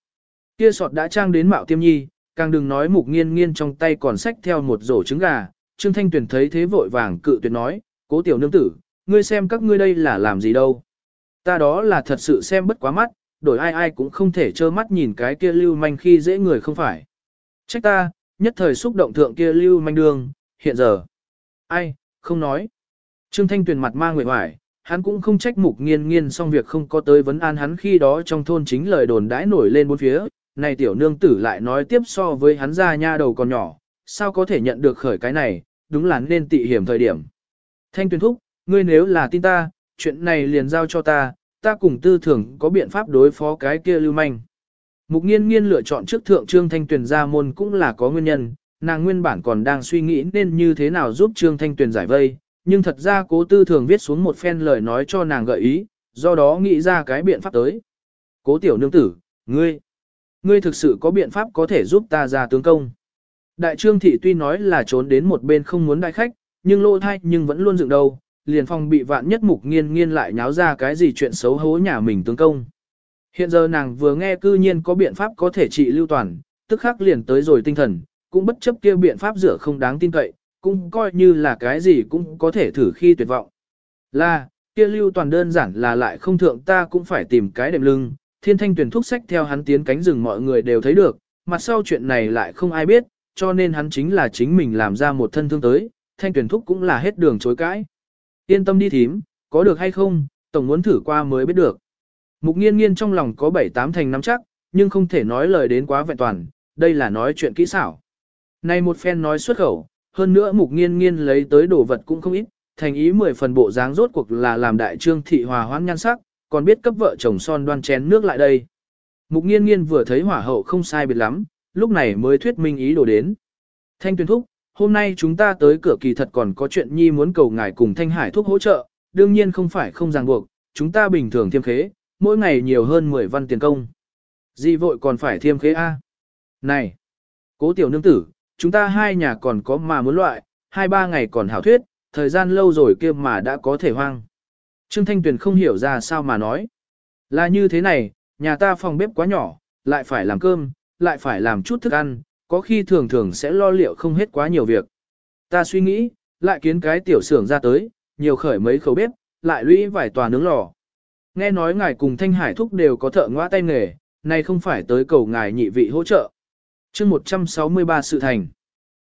Kia sọt đã trang đến mạo tiêm nhi, càng đừng nói mục nghiên nghiên trong tay còn xách theo một rổ trứng gà. Trương Thanh Tuyền thấy thế vội vàng cự tuyệt nói, cố tiểu nương tử, ngươi xem các ngươi đây là làm gì đâu. Ta đó là thật sự xem bất quá mắt, đổi ai ai cũng không thể trơ mắt nhìn cái kia lưu manh khi dễ người không phải. Trách ta, nhất thời xúc động thượng kia lưu manh đường, hiện giờ. Ai, không nói. Trương Thanh Tuyền mặt mang nguyện hoài, hắn cũng không trách mục nghiên nghiên xong việc không có tới vấn an hắn khi đó trong thôn chính lời đồn đãi nổi lên bốn phía, này tiểu nương tử lại nói tiếp so với hắn ra nha đầu còn nhỏ, sao có thể nhận được khởi cái này, đúng là nên tị hiểm thời điểm. Thanh tuyên thúc, ngươi nếu là tin ta, chuyện này liền giao cho ta, ta cùng tư thưởng có biện pháp đối phó cái kia lưu manh. Mục nghiên nghiên lựa chọn trước thượng trương thanh tuyển ra môn cũng là có nguyên nhân, nàng nguyên bản còn đang suy nghĩ nên như thế nào giúp trương thanh tuyển giải vây, nhưng thật ra cố tư thường viết xuống một phen lời nói cho nàng gợi ý, do đó nghĩ ra cái biện pháp tới. Cố tiểu nương tử, ngươi, ngươi thực sự có biện pháp có thể giúp ta ra tướng công. Đại trương thị tuy nói là trốn đến một bên không muốn đại khách, nhưng lỗ thai nhưng vẫn luôn dựng đầu, liền phong bị vạn nhất mục nghiên nghiên lại nháo ra cái gì chuyện xấu hố nhà mình tướng công. Hiện giờ nàng vừa nghe cư nhiên có biện pháp có thể trị lưu toàn, tức khắc liền tới rồi tinh thần, cũng bất chấp kia biện pháp rửa không đáng tin cậy, cũng coi như là cái gì cũng có thể thử khi tuyệt vọng. Là, kia lưu toàn đơn giản là lại không thượng ta cũng phải tìm cái đệm lưng, thiên thanh tuyển thúc sách theo hắn tiến cánh rừng mọi người đều thấy được, mặt sau chuyện này lại không ai biết, cho nên hắn chính là chính mình làm ra một thân thương tới, thanh tuyển thúc cũng là hết đường chối cãi. Yên tâm đi thím, có được hay không, tổng muốn thử qua mới biết được. Mục nghiên nghiên trong lòng có bảy tám thành nắm chắc, nhưng không thể nói lời đến quá vẹn toàn, đây là nói chuyện kỹ xảo. Này một phen nói xuất khẩu, hơn nữa mục nghiên nghiên lấy tới đồ vật cũng không ít, thành ý mười phần bộ dáng rốt cuộc là làm đại trương thị hòa hoãn nhan sắc, còn biết cấp vợ chồng son đoan chén nước lại đây. Mục nghiên nghiên vừa thấy hỏa hậu không sai biệt lắm, lúc này mới thuyết minh ý đồ đến. Thanh tuyên thúc, hôm nay chúng ta tới cửa kỳ thật còn có chuyện nhi muốn cầu ngài cùng Thanh Hải thúc hỗ trợ, đương nhiên không phải không ràng buộc, chúng ta bình thường thiêm khế, mỗi ngày nhiều hơn 10 văn tiền công. Gì vội còn phải thiêm khế A? Này! Cố tiểu nương tử, chúng ta hai nhà còn có mà muốn loại, hai ba ngày còn hảo thuyết, thời gian lâu rồi kia mà đã có thể hoang. Trương Thanh Tuyền không hiểu ra sao mà nói. Là như thế này, nhà ta phòng bếp quá nhỏ, lại phải làm cơm, lại phải làm chút thức ăn, có khi thường thường sẽ lo liệu không hết quá nhiều việc. Ta suy nghĩ, lại kiến cái tiểu xưởng ra tới, nhiều khởi mấy khẩu bếp, lại lũy vài tòa nướng lò. Nghe nói ngài cùng Thanh Hải Thúc đều có thợ ngoa tay nghề, nay không phải tới cầu ngài nhị vị hỗ trợ chương 163 sự thành.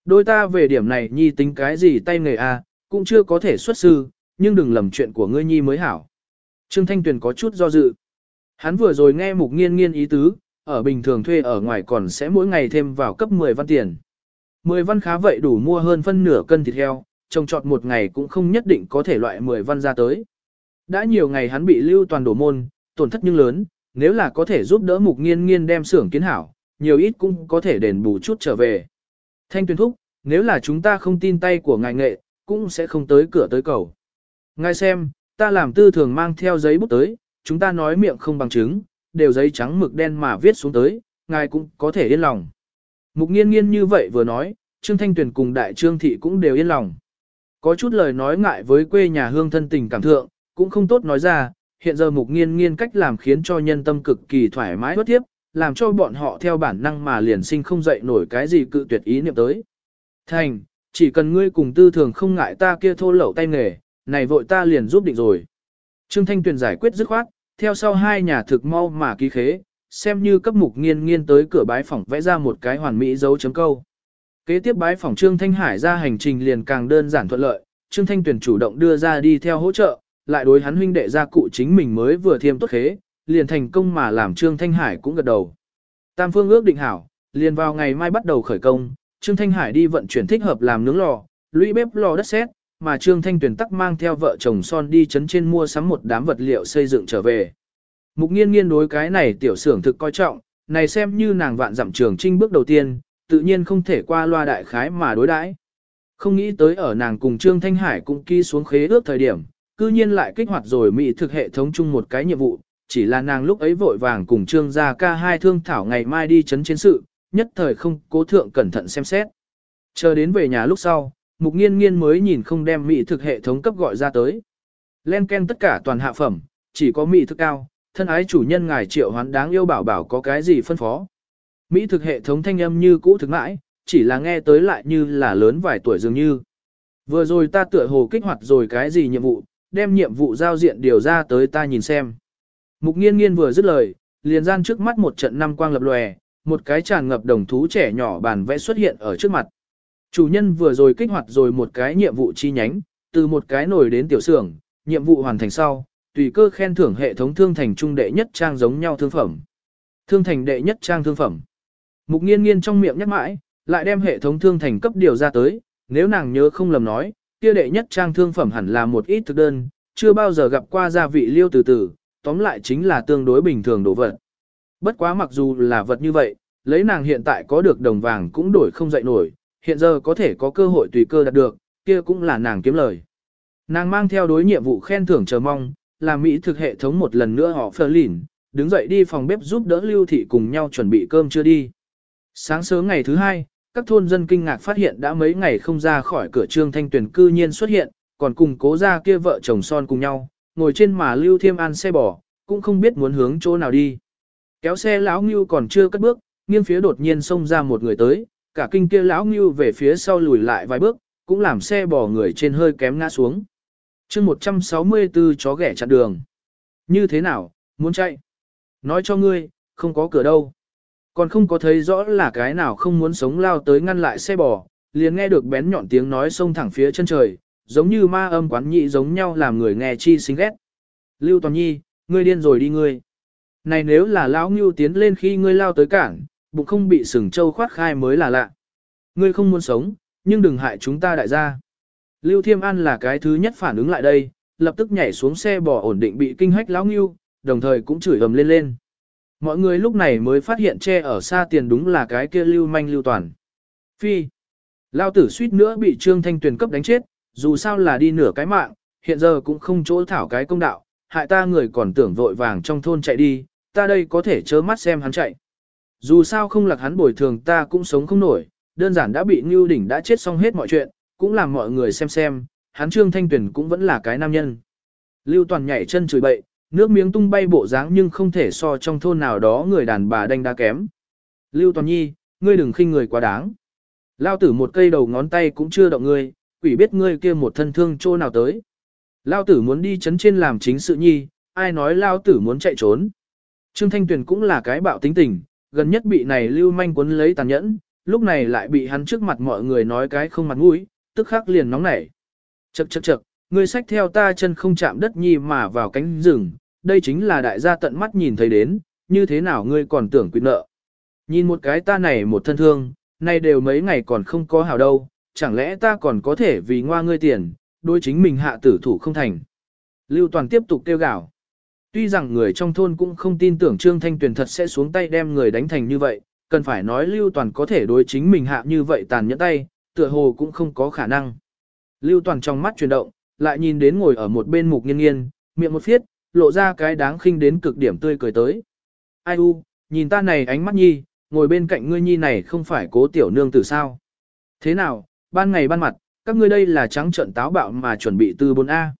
Đôi ta về điểm này nhi tính cái gì tay nghề a cũng chưa có thể xuất sư, nhưng đừng lầm chuyện của ngươi nhi mới hảo. Trương Thanh Tuyền có chút do dự. Hắn vừa rồi nghe mục nghiên nghiên ý tứ, ở bình thường thuê ở ngoài còn sẽ mỗi ngày thêm vào cấp 10 văn tiền. 10 văn khá vậy đủ mua hơn phân nửa cân thịt heo, trồng trọt một ngày cũng không nhất định có thể loại 10 văn ra tới. Đã nhiều ngày hắn bị lưu toàn đổ môn, tổn thất nhưng lớn, nếu là có thể giúp đỡ mục nghiên nghiên đem xưởng kiến hảo, nhiều ít cũng có thể đền bù chút trở về. Thanh tuyên thúc, nếu là chúng ta không tin tay của ngài nghệ, cũng sẽ không tới cửa tới cầu. Ngài xem, ta làm tư thường mang theo giấy bút tới, chúng ta nói miệng không bằng chứng, đều giấy trắng mực đen mà viết xuống tới, ngài cũng có thể yên lòng. Mục nghiên nghiên như vậy vừa nói, Trương Thanh Tuyền cùng đại trương thị cũng đều yên lòng. Có chút lời nói ngại với quê nhà hương thân tình cảm thượng, cũng không tốt nói ra, hiện giờ mục nghiên nghiên cách làm khiến cho nhân tâm cực kỳ thoải mái bất tiếp, làm cho bọn họ theo bản năng mà liền sinh không dậy nổi cái gì cự tuyệt ý niệm tới. Thành, chỉ cần ngươi cùng tư thường không ngại ta kia thô lẩu tay nghề, này vội ta liền giúp định rồi. Trương Thanh Tuyền giải quyết dứt khoát, theo sau hai nhà thực mau mà ký khế, xem như cấp mục nghiên nghiên tới cửa bái phỏng vẽ ra một cái hoàn mỹ dấu chấm câu. Kế tiếp bái phỏng Trương Thanh Hải ra hành trình liền càng đơn giản thuận lợi, Trương Thanh Tuyền chủ động đưa ra đi theo hỗ trợ, lại đối hắn huynh đệ gia cụ chính mình mới vừa thiêm tốt khế, liền thành công mà làm Trương Thanh Hải cũng gật đầu. Tam phương ước định hảo, liền vào ngày mai bắt đầu khởi công, Trương Thanh Hải đi vận chuyển thích hợp làm nướng lò, lũy bếp lò đất sét, mà Trương Thanh Tuyền tắc mang theo vợ chồng son đi chấn trên mua sắm một đám vật liệu xây dựng trở về. Mục nghiên nghiên đối cái này tiểu xưởng thực coi trọng, này xem như nàng vạn dặm trường trinh bước đầu tiên, tự nhiên không thể qua loa đại khái mà đối đãi. Không nghĩ tới ở nàng cùng Trương Thanh Hải cũng ký xuống khế ước thời điểm, cư nhiên lại kích hoạt rồi mỹ thực hệ thống chung một cái nhiệm vụ, chỉ là nàng lúc ấy vội vàng cùng trương gia ca hai thương thảo ngày mai đi chấn chiến sự, nhất thời không cố thượng cẩn thận xem xét. Chờ đến về nhà lúc sau, mục nghiên nghiên mới nhìn không đem mỹ thực hệ thống cấp gọi ra tới. Len ken tất cả toàn hạ phẩm, chỉ có mỹ thực cao, thân ái chủ nhân ngài triệu hoán đáng yêu bảo bảo có cái gì phân phó. Mỹ thực hệ thống thanh âm như cũ thực mãi, chỉ là nghe tới lại như là lớn vài tuổi dường như. Vừa rồi ta tựa hồ kích hoạt rồi cái gì nhiệm vụ, đem nhiệm vụ giao diện điều ra tới ta nhìn xem. Mục nghiên nghiên vừa dứt lời, liền gian trước mắt một trận năm quang lập lòe, một cái tràn ngập đồng thú trẻ nhỏ bàn vẽ xuất hiện ở trước mặt. Chủ nhân vừa rồi kích hoạt rồi một cái nhiệm vụ chi nhánh, từ một cái nồi đến tiểu xưởng, nhiệm vụ hoàn thành sau, tùy cơ khen thưởng hệ thống thương thành trung đệ nhất trang giống nhau thương phẩm. Thương thành đệ nhất trang thương phẩm. Mục nghiên nghiên trong miệng nhắc mãi, lại đem hệ thống thương thành cấp điều ra tới, nếu nàng nhớ không lầm nói, kia đệ nhất trang thương phẩm hẳn là một ít thực đơn, chưa bao giờ gặp qua gia vị liêu từ từ, tóm lại chính là tương đối bình thường đồ vật. Bất quá mặc dù là vật như vậy, lấy nàng hiện tại có được đồng vàng cũng đổi không dậy nổi, hiện giờ có thể có cơ hội tùy cơ đạt được, kia cũng là nàng kiếm lời. Nàng mang theo đối nhiệm vụ khen thưởng chờ mong, làm Mỹ thực hệ thống một lần nữa họ phờ lỉn, đứng dậy đi phòng bếp giúp đỡ Lưu Thị cùng nhau chuẩn bị cơm chưa đi. Sáng sớm ngày thứ hai, các thôn dân kinh ngạc phát hiện đã mấy ngày không ra khỏi cửa trương thanh tuyển cư nhiên xuất hiện, còn cùng cố ra kia vợ chồng son cùng nhau, ngồi trên mà Lưu Thiêm An xe bò, cũng không biết muốn hướng chỗ nào đi. Kéo xe lão Ngưu còn chưa cất bước, nghiêng phía đột nhiên xông ra một người tới, cả kinh kia lão Ngưu về phía sau lùi lại vài bước, cũng làm xe bò người trên hơi kém ngã xuống. chương 164 chó ghẻ chặn đường. Như thế nào, muốn chạy? Nói cho ngươi, không có cửa đâu. Còn không có thấy rõ là cái nào không muốn sống lao tới ngăn lại xe bò, liền nghe được bén nhọn tiếng nói xông thẳng phía chân trời, giống như ma âm quán nhị giống nhau làm người nghe chi xinh ghét. Lưu Toàn Nhi, ngươi điên rồi đi ngươi. Này nếu là lão ngưu tiến lên khi ngươi lao tới cảng bụng không bị sừng châu khoát khai mới là lạ. Ngươi không muốn sống, nhưng đừng hại chúng ta đại gia. Lưu Thiêm An là cái thứ nhất phản ứng lại đây, lập tức nhảy xuống xe bò ổn định bị kinh hách lão ngưu, đồng thời cũng chửi ầm lên lên. Mọi người lúc này mới phát hiện che ở xa tiền đúng là cái kia lưu manh lưu toàn. Phi. Lao tử suýt nữa bị Trương Thanh Tuyền cấp đánh chết, dù sao là đi nửa cái mạng, hiện giờ cũng không chỗ thảo cái công đạo, hại ta người còn tưởng vội vàng trong thôn chạy đi, ta đây có thể chớ mắt xem hắn chạy. Dù sao không lạc hắn bồi thường ta cũng sống không nổi, đơn giản đã bị Ngưu Đỉnh đã chết xong hết mọi chuyện, cũng làm mọi người xem xem, hắn Trương Thanh Tuyền cũng vẫn là cái nam nhân. Lưu Toàn nhảy chân chửi bậy, nước miếng tung bay bộ dáng nhưng không thể so trong thôn nào đó người đàn bà đanh đá kém. Lưu Toàn Nhi, ngươi đừng khinh người quá đáng. Lao tử một cây đầu ngón tay cũng chưa động ngươi, quỷ biết ngươi kia một thân thương chỗ nào tới. Lao tử muốn đi chấn trên làm chính sự nhi, ai nói Lao tử muốn chạy trốn. Trương Thanh Tuyền cũng là cái bạo tính tình, gần nhất bị này lưu manh quấn lấy tàn nhẫn, lúc này lại bị hắn trước mặt mọi người nói cái không mặt mũi, tức khắc liền nóng nảy. Chậc chậc chậc, ngươi sách theo ta chân không chạm đất nhi mà vào cánh rừng, đây chính là đại gia tận mắt nhìn thấy đến, như thế nào ngươi còn tưởng quyết nợ. Nhìn một cái ta này một thân thương, nay đều mấy ngày còn không có hảo đâu, chẳng lẽ ta còn có thể vì ngoa ngươi tiền, đối chính mình hạ tử thủ không thành. Lưu Toàn tiếp tục kêu gào. Tuy rằng người trong thôn cũng không tin tưởng Trương Thanh Tuyền thật sẽ xuống tay đem người đánh thành như vậy, cần phải nói Lưu Toàn có thể đối chính mình hạ như vậy tàn nhẫn tay, tựa hồ cũng không có khả năng. Lưu Toàn trong mắt chuyển động, lại nhìn đến ngồi ở một bên mục nghiên nghiên, miệng một phiết, lộ ra cái đáng khinh đến cực điểm tươi cười tới. Ai u, nhìn ta này ánh mắt nhi, ngồi bên cạnh ngươi nhi này không phải cố tiểu nương tử sao. Thế nào, ban ngày ban mặt, các ngươi đây là trắng trận táo bạo mà chuẩn bị tư bốn a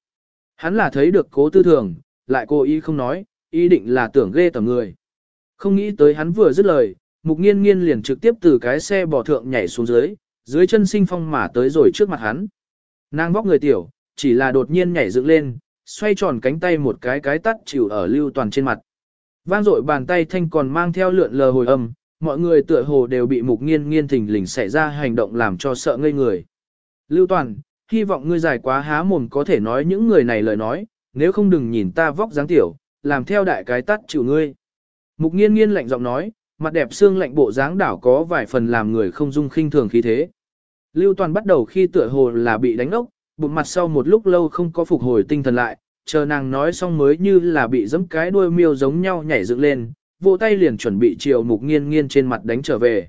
Hắn là thấy được cố tư thường, lại cố ý không nói, ý định là tưởng ghê tầm người. Không nghĩ tới hắn vừa dứt lời, mục nghiên nghiên liền trực tiếp từ cái xe bò thượng nhảy xuống dưới, dưới chân sinh phong mà tới rồi trước mặt hắn. Nàng vóc người tiểu, chỉ là đột nhiên nhảy dựng lên, xoay tròn cánh tay một cái cái tắt chịu ở lưu toàn trên mặt. Vang dội bàn tay thanh còn mang theo lượn lờ hồi âm, mọi người tựa hồ đều bị mục nghiên nghiên thình lình xảy ra hành động làm cho sợ ngây người. Lưu toàn, hy vọng ngươi dài quá há mồm có thể nói những người này lời nói, nếu không đừng nhìn ta vóc dáng tiểu, làm theo đại cái tắt chịu ngươi. Mục nghiên nghiên lạnh giọng nói, mặt đẹp xương lạnh bộ dáng đảo có vài phần làm người không dung khinh thường khí thế. Lưu toàn bắt đầu khi tựa hồ là bị đánh ốc, bụng mặt sau một lúc lâu không có phục hồi tinh thần lại, chờ nàng nói xong mới như là bị giẫm cái đuôi miêu giống nhau nhảy dựng lên, vỗ tay liền chuẩn bị chiều mục nghiên nghiên trên mặt đánh trở về.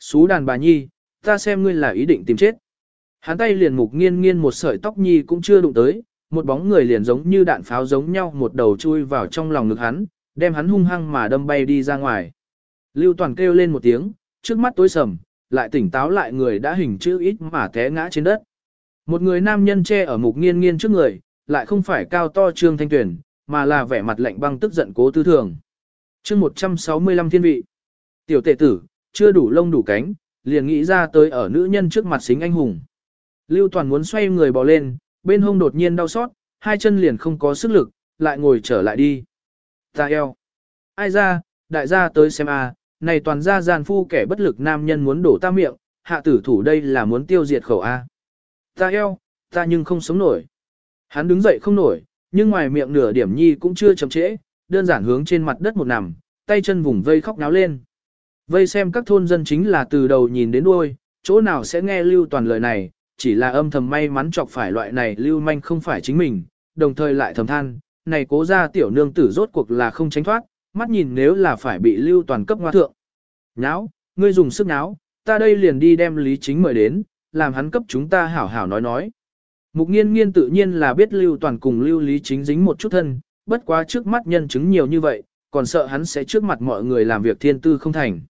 Xú đàn bà nhi, ta xem ngươi là ý định tìm chết. Hắn tay liền mục nghiên nghiên một sợi tóc nhi cũng chưa đụng tới, một bóng người liền giống như đạn pháo giống nhau một đầu chui vào trong lòng ngực hắn, đem hắn hung hăng mà đâm bay đi ra ngoài. Lưu Toàn kêu lên một tiếng, trước mắt tối sầm, lại tỉnh táo lại người đã hình chữ ít mà té ngã trên đất. Một người nam nhân che ở mục nghiên nghiên trước người, lại không phải cao to trương thanh tuyển, mà là vẻ mặt lạnh băng tức giận cố tư thường chương 165 thiên vị. Tiểu tệ tử, chưa đủ lông đủ cánh, liền nghĩ ra tới ở nữ nhân trước mặt xính anh hùng. Lưu Toàn muốn xoay người bò lên, bên hông đột nhiên đau xót, hai chân liền không có sức lực, lại ngồi trở lại đi. Ta eo. Ai ra, đại gia tới xem a, này toàn gia gian phu kẻ bất lực nam nhân muốn đổ ta miệng, hạ tử thủ đây là muốn tiêu diệt khẩu a. Ta eo, ta nhưng không sống nổi. Hắn đứng dậy không nổi, nhưng ngoài miệng nửa điểm nhi cũng chưa chậm trễ, đơn giản hướng trên mặt đất một nằm, tay chân vùng vây khóc náo lên. Vây xem các thôn dân chính là từ đầu nhìn đến đuôi, chỗ nào sẽ nghe lưu toàn lời này, chỉ là âm thầm may mắn chọc phải loại này lưu manh không phải chính mình, đồng thời lại thầm than, này cố ra tiểu nương tử rốt cuộc là không tránh thoát, mắt nhìn nếu là phải bị lưu toàn cấp ngoa thượng. Nháo, ngươi dùng sức nháo, ta đây liền đi đem lý chính mời đến, làm hắn cấp chúng ta hảo hảo nói nói. Mục nghiên nghiên tự nhiên là biết lưu toàn cùng lưu lý chính dính một chút thân, bất quá trước mắt nhân chứng nhiều như vậy, còn sợ hắn sẽ trước mặt mọi người làm việc thiên tư không thành.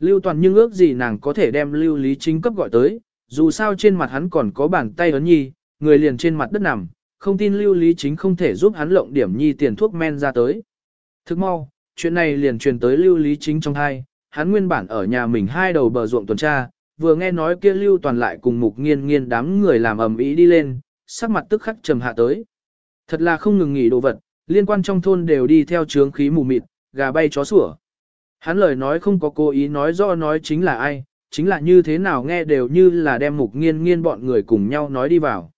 Lưu toàn nhưng ước gì nàng có thể đem lưu lý chính cấp gọi tới, dù sao trên mặt hắn còn có bàn tay ấn nhi, người liền trên mặt đất nằm, không tin lưu lý chính không thể giúp hắn lộng điểm nhi tiền thuốc men ra tới. Thức mau, chuyện này liền truyền tới lưu lý chính trong hai, hắn nguyên bản ở nhà mình hai đầu bờ ruộng tuần tra, vừa nghe nói kia lưu toàn lại cùng mục nghiên nghiên đám người làm ầm ĩ đi lên, sắc mặt tức khắc trầm hạ tới. Thật là không ngừng nghỉ đồ vật, liên quan trong thôn đều đi theo trướng khí mù mịt, gà bay chó sủa. Hắn lời nói không có cố ý nói rõ nói chính là ai, chính là như thế nào nghe đều như là đem mục nghiên nghiên bọn người cùng nhau nói đi vào.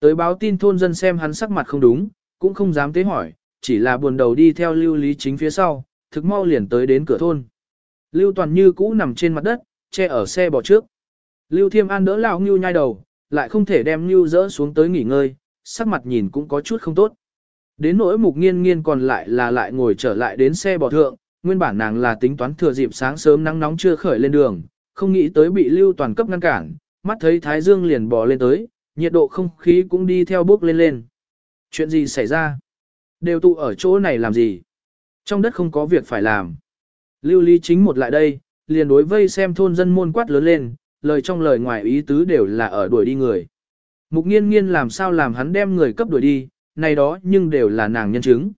Tới báo tin thôn dân xem hắn sắc mặt không đúng, cũng không dám tế hỏi, chỉ là buồn đầu đi theo lưu lý chính phía sau, thực mau liền tới đến cửa thôn. Lưu toàn như cũ nằm trên mặt đất, che ở xe bò trước. Lưu thiêm an đỡ lão ngưu nhai đầu, lại không thể đem ngưu dỡ xuống tới nghỉ ngơi, sắc mặt nhìn cũng có chút không tốt. Đến nỗi mục nghiên nghiên còn lại là lại ngồi trở lại đến xe bò thượng, nguyên bản nàng là tính toán thừa dịp sáng sớm nắng nóng chưa khởi lên đường, không nghĩ tới bị lưu toàn cấp ngăn cản, mắt thấy thái dương liền bò lên tới, nhiệt độ không khí cũng đi theo bước lên lên. Chuyện gì xảy ra? Đều tụ ở chỗ này làm gì? Trong đất không có việc phải làm. Lưu Lý chính một lại đây, liền đối vây xem thôn dân môn quát lớn lên, lời trong lời ngoài ý tứ đều là ở đuổi đi người. Mục nghiên nghiên làm sao làm hắn đem người cấp đuổi đi, này đó nhưng đều là nàng nhân chứng.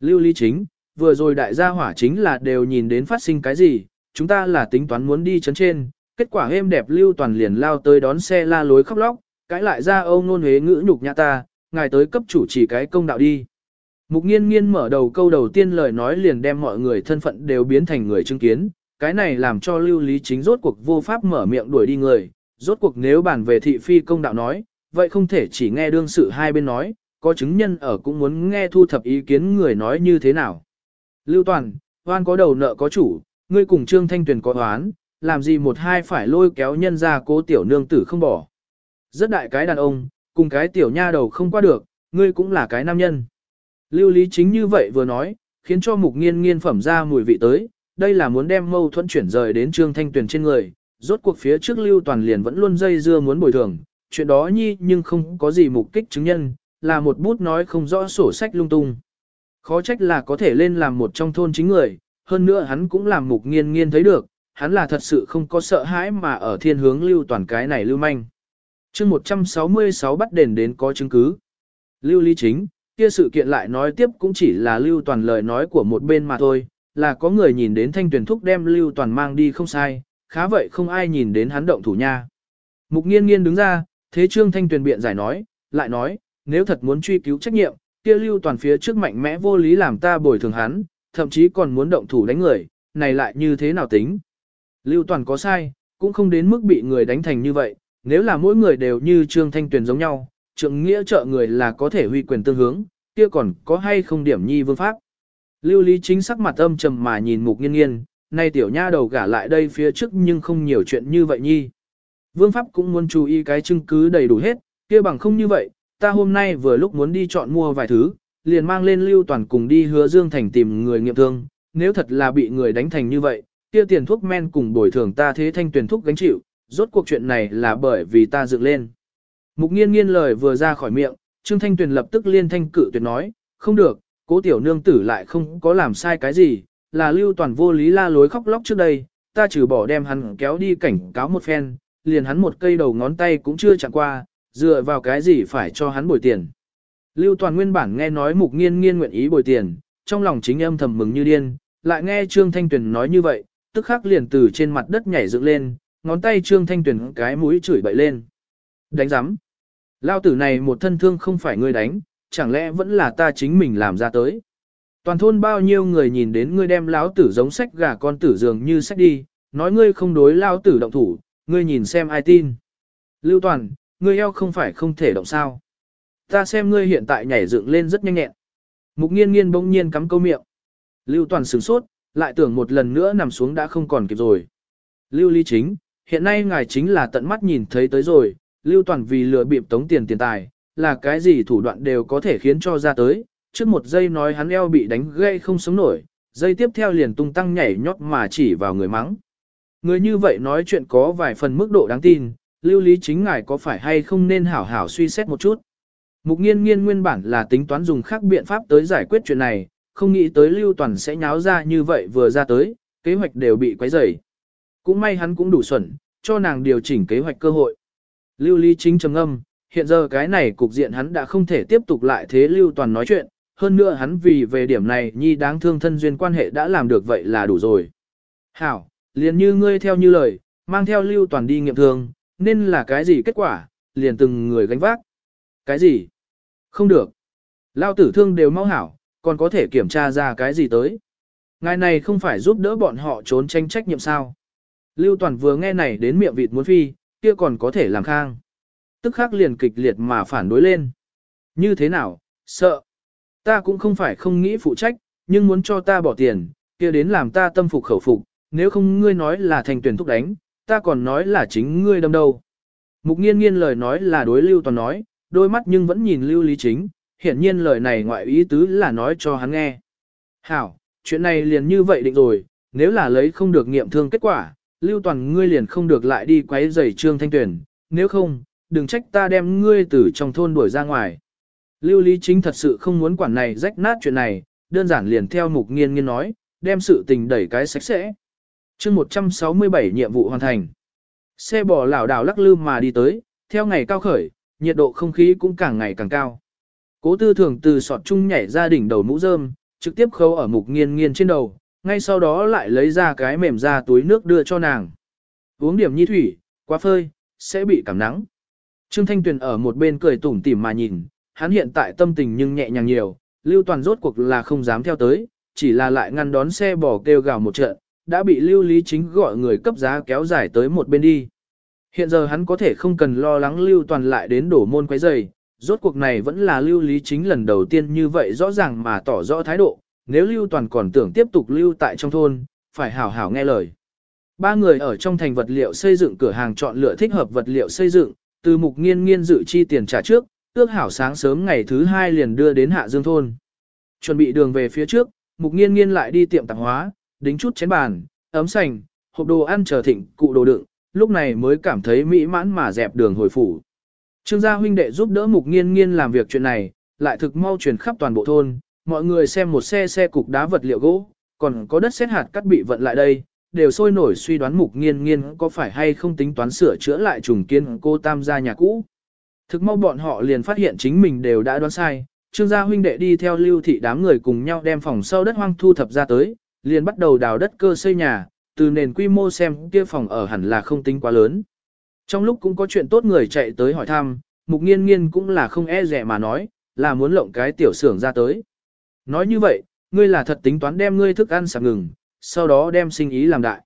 Lưu Lý chính, vừa rồi đại gia hỏa chính là đều nhìn đến phát sinh cái gì, chúng ta là tính toán muốn đi chấn trên, kết quả êm đẹp Lưu Toàn liền lao tới đón xe la lối khóc lóc, cãi lại ra âu nôn huế ngữ nhục nhã ta, ngài tới cấp chủ chỉ cái công đạo đi. Mục nghiên nghiên mở đầu câu đầu tiên lời nói liền đem mọi người thân phận đều biến thành người chứng kiến, cái này làm cho lưu lý chính rốt cuộc vô pháp mở miệng đuổi đi người, rốt cuộc nếu bàn về thị phi công đạo nói, vậy không thể chỉ nghe đương sự hai bên nói, có chứng nhân ở cũng muốn nghe thu thập ý kiến người nói như thế nào. Lưu Toàn, oan có đầu nợ có chủ, ngươi cùng Trương Thanh Tuyền có oán, làm gì một hai phải lôi kéo nhân ra cố tiểu nương tử không bỏ. Rất đại cái đàn ông, cùng cái tiểu nha đầu không qua được, ngươi cũng là cái nam nhân. Lưu Lý chính như vậy vừa nói, khiến cho mục nghiên nghiên phẩm ra mùi vị tới, đây là muốn đem mâu thuẫn chuyển rời đến Trương Thanh Tuyền trên người, rốt cuộc phía trước Lưu Toàn liền vẫn luôn dây dưa muốn bồi thường, chuyện đó nhi nhưng không có gì mục kích chứng nhân, là một bút nói không rõ sổ sách lung tung. Khó trách là có thể lên làm một trong thôn chính người, hơn nữa hắn cũng làm mục nghiên nghiên thấy được, hắn là thật sự không có sợ hãi mà ở thiên hướng Lưu Toàn cái này lưu manh. chương 166 bắt đền đến có chứng cứ. Lưu Lý Chính, kia sự kiện lại nói tiếp cũng chỉ là lưu toàn lời nói của một bên mà thôi, là có người nhìn đến thanh tuyển thúc đem lưu toàn mang đi không sai, khá vậy không ai nhìn đến hắn động thủ nha. Mục nghiên nghiên đứng ra, thế trương thanh tuyển biện giải nói, lại nói, nếu thật muốn truy cứu trách nhiệm, kia lưu toàn phía trước mạnh mẽ vô lý làm ta bồi thường hắn, thậm chí còn muốn động thủ đánh người, này lại như thế nào tính. Lưu toàn có sai, cũng không đến mức bị người đánh thành như vậy, nếu là mỗi người đều như trương thanh Tuyền giống nhau, trượng nghĩa trợ người là có thể huy quyền tương hướng, kia còn có hay không điểm nhi vương pháp. Lưu Lý chính sắc mặt âm trầm mà nhìn mục nghiên nghiên, nay tiểu nha đầu gả lại đây phía trước nhưng không nhiều chuyện như vậy nhi. Vương pháp cũng muốn chú ý cái chứng cứ đầy đủ hết, kia bằng không như vậy, ta hôm nay vừa lúc muốn đi chọn mua vài thứ, liền mang lên Lưu Toàn cùng đi hứa Dương Thành tìm người nghiệm thương, nếu thật là bị người đánh thành như vậy, kia tiền thuốc men cùng bồi thường ta thế thanh tuyển thuốc gánh chịu, rốt cuộc chuyện này là bởi vì ta dựng lên. Mục nghiên nghiên lời vừa ra khỏi miệng, Trương Thanh Tuyền lập tức liên thanh cự tuyệt nói, không được, cố tiểu nương tử lại không có làm sai cái gì, là lưu toàn vô lý la lối khóc lóc trước đây, ta trừ bỏ đem hắn kéo đi cảnh cáo một phen, liền hắn một cây đầu ngón tay cũng chưa chạm qua, dựa vào cái gì phải cho hắn bồi tiền. Lưu toàn nguyên bản nghe nói mục nghiên nghiên nguyện ý bồi tiền, trong lòng chính âm thầm mừng như điên, lại nghe Trương Thanh Tuyền nói như vậy, tức khắc liền từ trên mặt đất nhảy dựng lên, ngón tay Trương Thanh Tuyền cái mũi chửi bậy lên. Đánh giám. Lao tử này một thân thương không phải ngươi đánh, chẳng lẽ vẫn là ta chính mình làm ra tới. Toàn thôn bao nhiêu người nhìn đến ngươi đem lão tử giống sách gà con tử dường như sách đi, nói ngươi không đối lao tử động thủ, ngươi nhìn xem ai tin. Lưu Toàn, ngươi eo không phải không thể động sao. Ta xem ngươi hiện tại nhảy dựng lên rất nhanh nhẹn. Mục nghiên nghiên bỗng nhiên cắm câu miệng. Lưu Toàn sửng sốt, lại tưởng một lần nữa nằm xuống đã không còn kịp rồi. Lưu Ly Chính, hiện nay ngài chính là tận mắt nhìn thấy tới rồi, Lưu Toàn vì lừa bịp tống tiền tiền tài, là cái gì thủ đoạn đều có thể khiến cho ra tới, trước một giây nói hắn eo bị đánh gây không sống nổi, giây tiếp theo liền tung tăng nhảy nhót mà chỉ vào người mắng. Người như vậy nói chuyện có vài phần mức độ đáng tin, lưu lý chính ngài có phải hay không nên hảo hảo suy xét một chút. Mục nghiên nghiên nguyên bản là tính toán dùng khác biện pháp tới giải quyết chuyện này, không nghĩ tới lưu toàn sẽ nháo ra như vậy vừa ra tới, kế hoạch đều bị quấy rầy. Cũng may hắn cũng đủ xuẩn, cho nàng điều chỉnh kế hoạch cơ hội. Lưu lý chính trầm âm, hiện giờ cái này cục diện hắn đã không thể tiếp tục lại thế lưu toàn nói chuyện, hơn nữa hắn vì về điểm này nhi đáng thương thân duyên quan hệ đã làm được vậy là đủ rồi. Hảo, liền như ngươi theo như lời, mang theo lưu toàn đi nghiệm thương, nên là cái gì kết quả, liền từng người gánh vác. Cái gì? Không được. Lao tử thương đều mau hảo, còn có thể kiểm tra ra cái gì tới. Ngài này không phải giúp đỡ bọn họ trốn tranh trách nhiệm sao. Lưu toàn vừa nghe này đến miệng vịt muốn phi, kia còn có thể làm khang. Tức khắc liền kịch liệt mà phản đối lên. Như thế nào, sợ. Ta cũng không phải không nghĩ phụ trách, nhưng muốn cho ta bỏ tiền, kia đến làm ta tâm phục khẩu phục, nếu không ngươi nói là thành tuyển thúc đánh, ta còn nói là chính ngươi đâm đâu. Mục nghiên nghiên lời nói là đối lưu toàn nói, đôi mắt nhưng vẫn nhìn lưu lý chính, hiển nhiên lời này ngoại ý tứ là nói cho hắn nghe. Hảo, chuyện này liền như vậy định rồi, nếu là lấy không được nghiệm thương kết quả, lưu toàn ngươi liền không được lại đi quấy rầy trương thanh tuyển, nếu không, đừng trách ta đem ngươi từ trong thôn đuổi ra ngoài. Lưu Lý Chính thật sự không muốn quản này rách nát chuyện này, đơn giản liền theo mục nghiên nghiên nói, đem sự tình đẩy cái sạch sẽ chương 167 nhiệm vụ hoàn thành. Xe bò lảo đảo lắc lư mà đi tới, theo ngày cao khởi, nhiệt độ không khí cũng càng ngày càng cao. Cố tư thường từ sọt chung nhảy ra đỉnh đầu mũ rơm, trực tiếp khâu ở mục nghiên nghiên trên đầu, ngay sau đó lại lấy ra cái mềm ra túi nước đưa cho nàng. Uống điểm nhi thủy, quá phơi, sẽ bị cảm nắng. Trương Thanh Tuyền ở một bên cười tủm tỉm mà nhìn, hắn hiện tại tâm tình nhưng nhẹ nhàng nhiều, Lưu Toàn rốt cuộc là không dám theo tới, chỉ là lại ngăn đón xe bò kêu gào một trận, đã bị Lưu Lý Chính gọi người cấp giá kéo dài tới một bên đi. Hiện giờ hắn có thể không cần lo lắng Lưu Toàn lại đến đổ môn quấy rầy, rốt cuộc này vẫn là Lưu Lý Chính lần đầu tiên như vậy rõ ràng mà tỏ rõ thái độ, nếu Lưu Toàn còn tưởng tiếp tục lưu tại trong thôn, phải hảo hảo nghe lời. Ba người ở trong thành vật liệu xây dựng cửa hàng chọn lựa thích hợp vật liệu xây dựng, từ mục nghiên nghiên dự chi tiền trả trước, ước hảo sáng sớm ngày thứ hai liền đưa đến Hạ Dương Thôn. Chuẩn bị đường về phía trước, mục nghiên nghiên lại đi tiệm tạp hóa, đính chút chén bàn, ấm sành, hộp đồ ăn chờ thịnh, cụ đồ đựng, lúc này mới cảm thấy mỹ mãn mà dẹp đường hồi phủ. Trương gia huynh đệ giúp đỡ mục nghiên nghiên làm việc chuyện này, lại thực mau truyền khắp toàn bộ thôn, mọi người xem một xe xe cục đá vật liệu gỗ, còn có đất xét hạt cắt bị vận lại đây, đều sôi nổi suy đoán mục nghiên nghiên có phải hay không tính toán sửa chữa lại trùng kiến cô tam gia nhà cũ. Thực mau bọn họ liền phát hiện chính mình đều đã đoán sai, trương gia huynh đệ đi theo lưu thị đám người cùng nhau đem phòng sau đất hoang thu thập ra tới, liền bắt đầu đào đất cơ xây nhà, từ nền quy mô xem kia phòng ở hẳn là không tính quá lớn. Trong lúc cũng có chuyện tốt người chạy tới hỏi thăm, mục nghiên nghiên cũng là không e rẻ mà nói, là muốn lộng cái tiểu xưởng ra tới. Nói như vậy, ngươi là thật tính toán đem ngươi thức ăn sạc ngừng, sau đó đem sinh ý làm đại.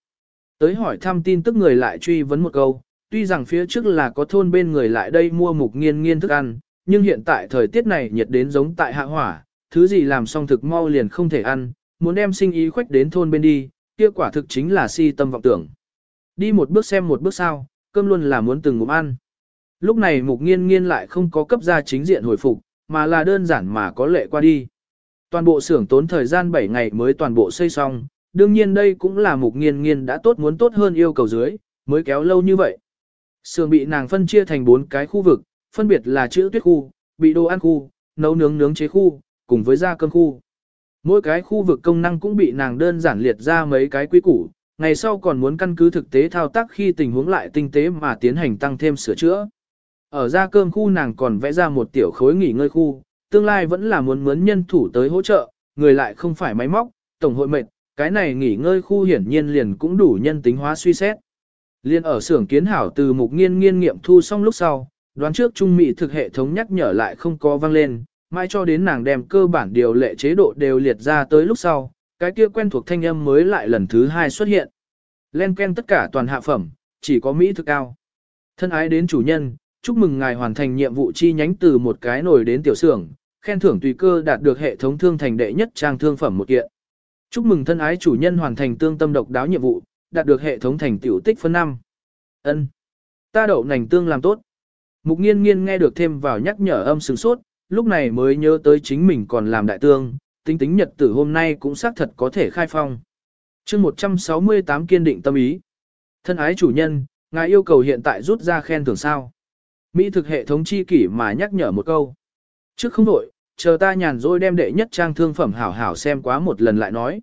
Tới hỏi thăm tin tức người lại truy vấn một câu, tuy rằng phía trước là có thôn bên người lại đây mua mục nghiên nghiên thức ăn, nhưng hiện tại thời tiết này nhiệt đến giống tại hạ hỏa, thứ gì làm xong thực mau liền không thể ăn, muốn đem sinh ý khoách đến thôn bên đi, kia quả thực chính là si tâm vọng tưởng. Đi một bước xem một bước sau, cơm luôn là muốn từng ngụm ăn. Lúc này mục nghiên nghiên lại không có cấp ra chính diện hồi phục, mà là đơn giản mà có lệ qua đi. Toàn bộ xưởng tốn thời gian 7 ngày mới toàn bộ xây xong, đương nhiên đây cũng là mục nghiên nghiên đã tốt muốn tốt hơn yêu cầu dưới, mới kéo lâu như vậy. Xưởng bị nàng phân chia thành bốn cái khu vực, phân biệt là chữ tuyết khu, bị đồ ăn khu, nấu nướng nướng chế khu, cùng với gia cơm khu. Mỗi cái khu vực công năng cũng bị nàng đơn giản liệt ra mấy cái quy củ, ngày sau còn muốn căn cứ thực tế thao tác khi tình huống lại tinh tế mà tiến hành tăng thêm sửa chữa. Ở gia cơm khu nàng còn vẽ ra một tiểu khối nghỉ ngơi khu, tương lai vẫn là muốn mướn nhân thủ tới hỗ trợ, người lại không phải máy móc, tổng hội mệt, cái này nghỉ ngơi khu hiển nhiên liền cũng đủ nhân tính hóa suy xét. Liên ở xưởng kiến hảo từ mục nghiên nghiên nghiệm thu xong lúc sau, đoán trước trung mỹ thực hệ thống nhắc nhở lại không có vang lên, mãi cho đến nàng đem cơ bản điều lệ chế độ đều liệt ra tới lúc sau, cái kia quen thuộc thanh âm mới lại lần thứ hai xuất hiện. Len ken tất cả toàn hạ phẩm, chỉ có Mỹ thực cao. Thân ái đến chủ nhân, chúc mừng ngài hoàn thành nhiệm vụ chi nhánh từ một cái nồi đến tiểu xưởng, khen thưởng tùy cơ đạt được hệ thống thương thành đệ nhất trang thương phẩm một kiện. Chúc mừng thân ái chủ nhân hoàn thành tương tâm độc đáo nhiệm vụ, đạt được hệ thống thành tiểu tích phân 5. Ân, Ta đậu nành tương làm tốt. Mục nghiên nghiên nghe được thêm vào nhắc nhở âm sừng sốt, lúc này mới nhớ tới chính mình còn làm đại tương, tính tính nhật tử hôm nay cũng xác thật có thể khai phong. chương 168 kiên định tâm ý. Thân ái chủ nhân, ngài yêu cầu hiện tại rút ra khen thưởng sao. Mỹ thực hệ thống chi kỷ mà nhắc nhở một câu. Trước không đổi, chờ ta nhàn rồi đem đệ nhất trang thương phẩm hảo hảo xem quá một lần lại nói.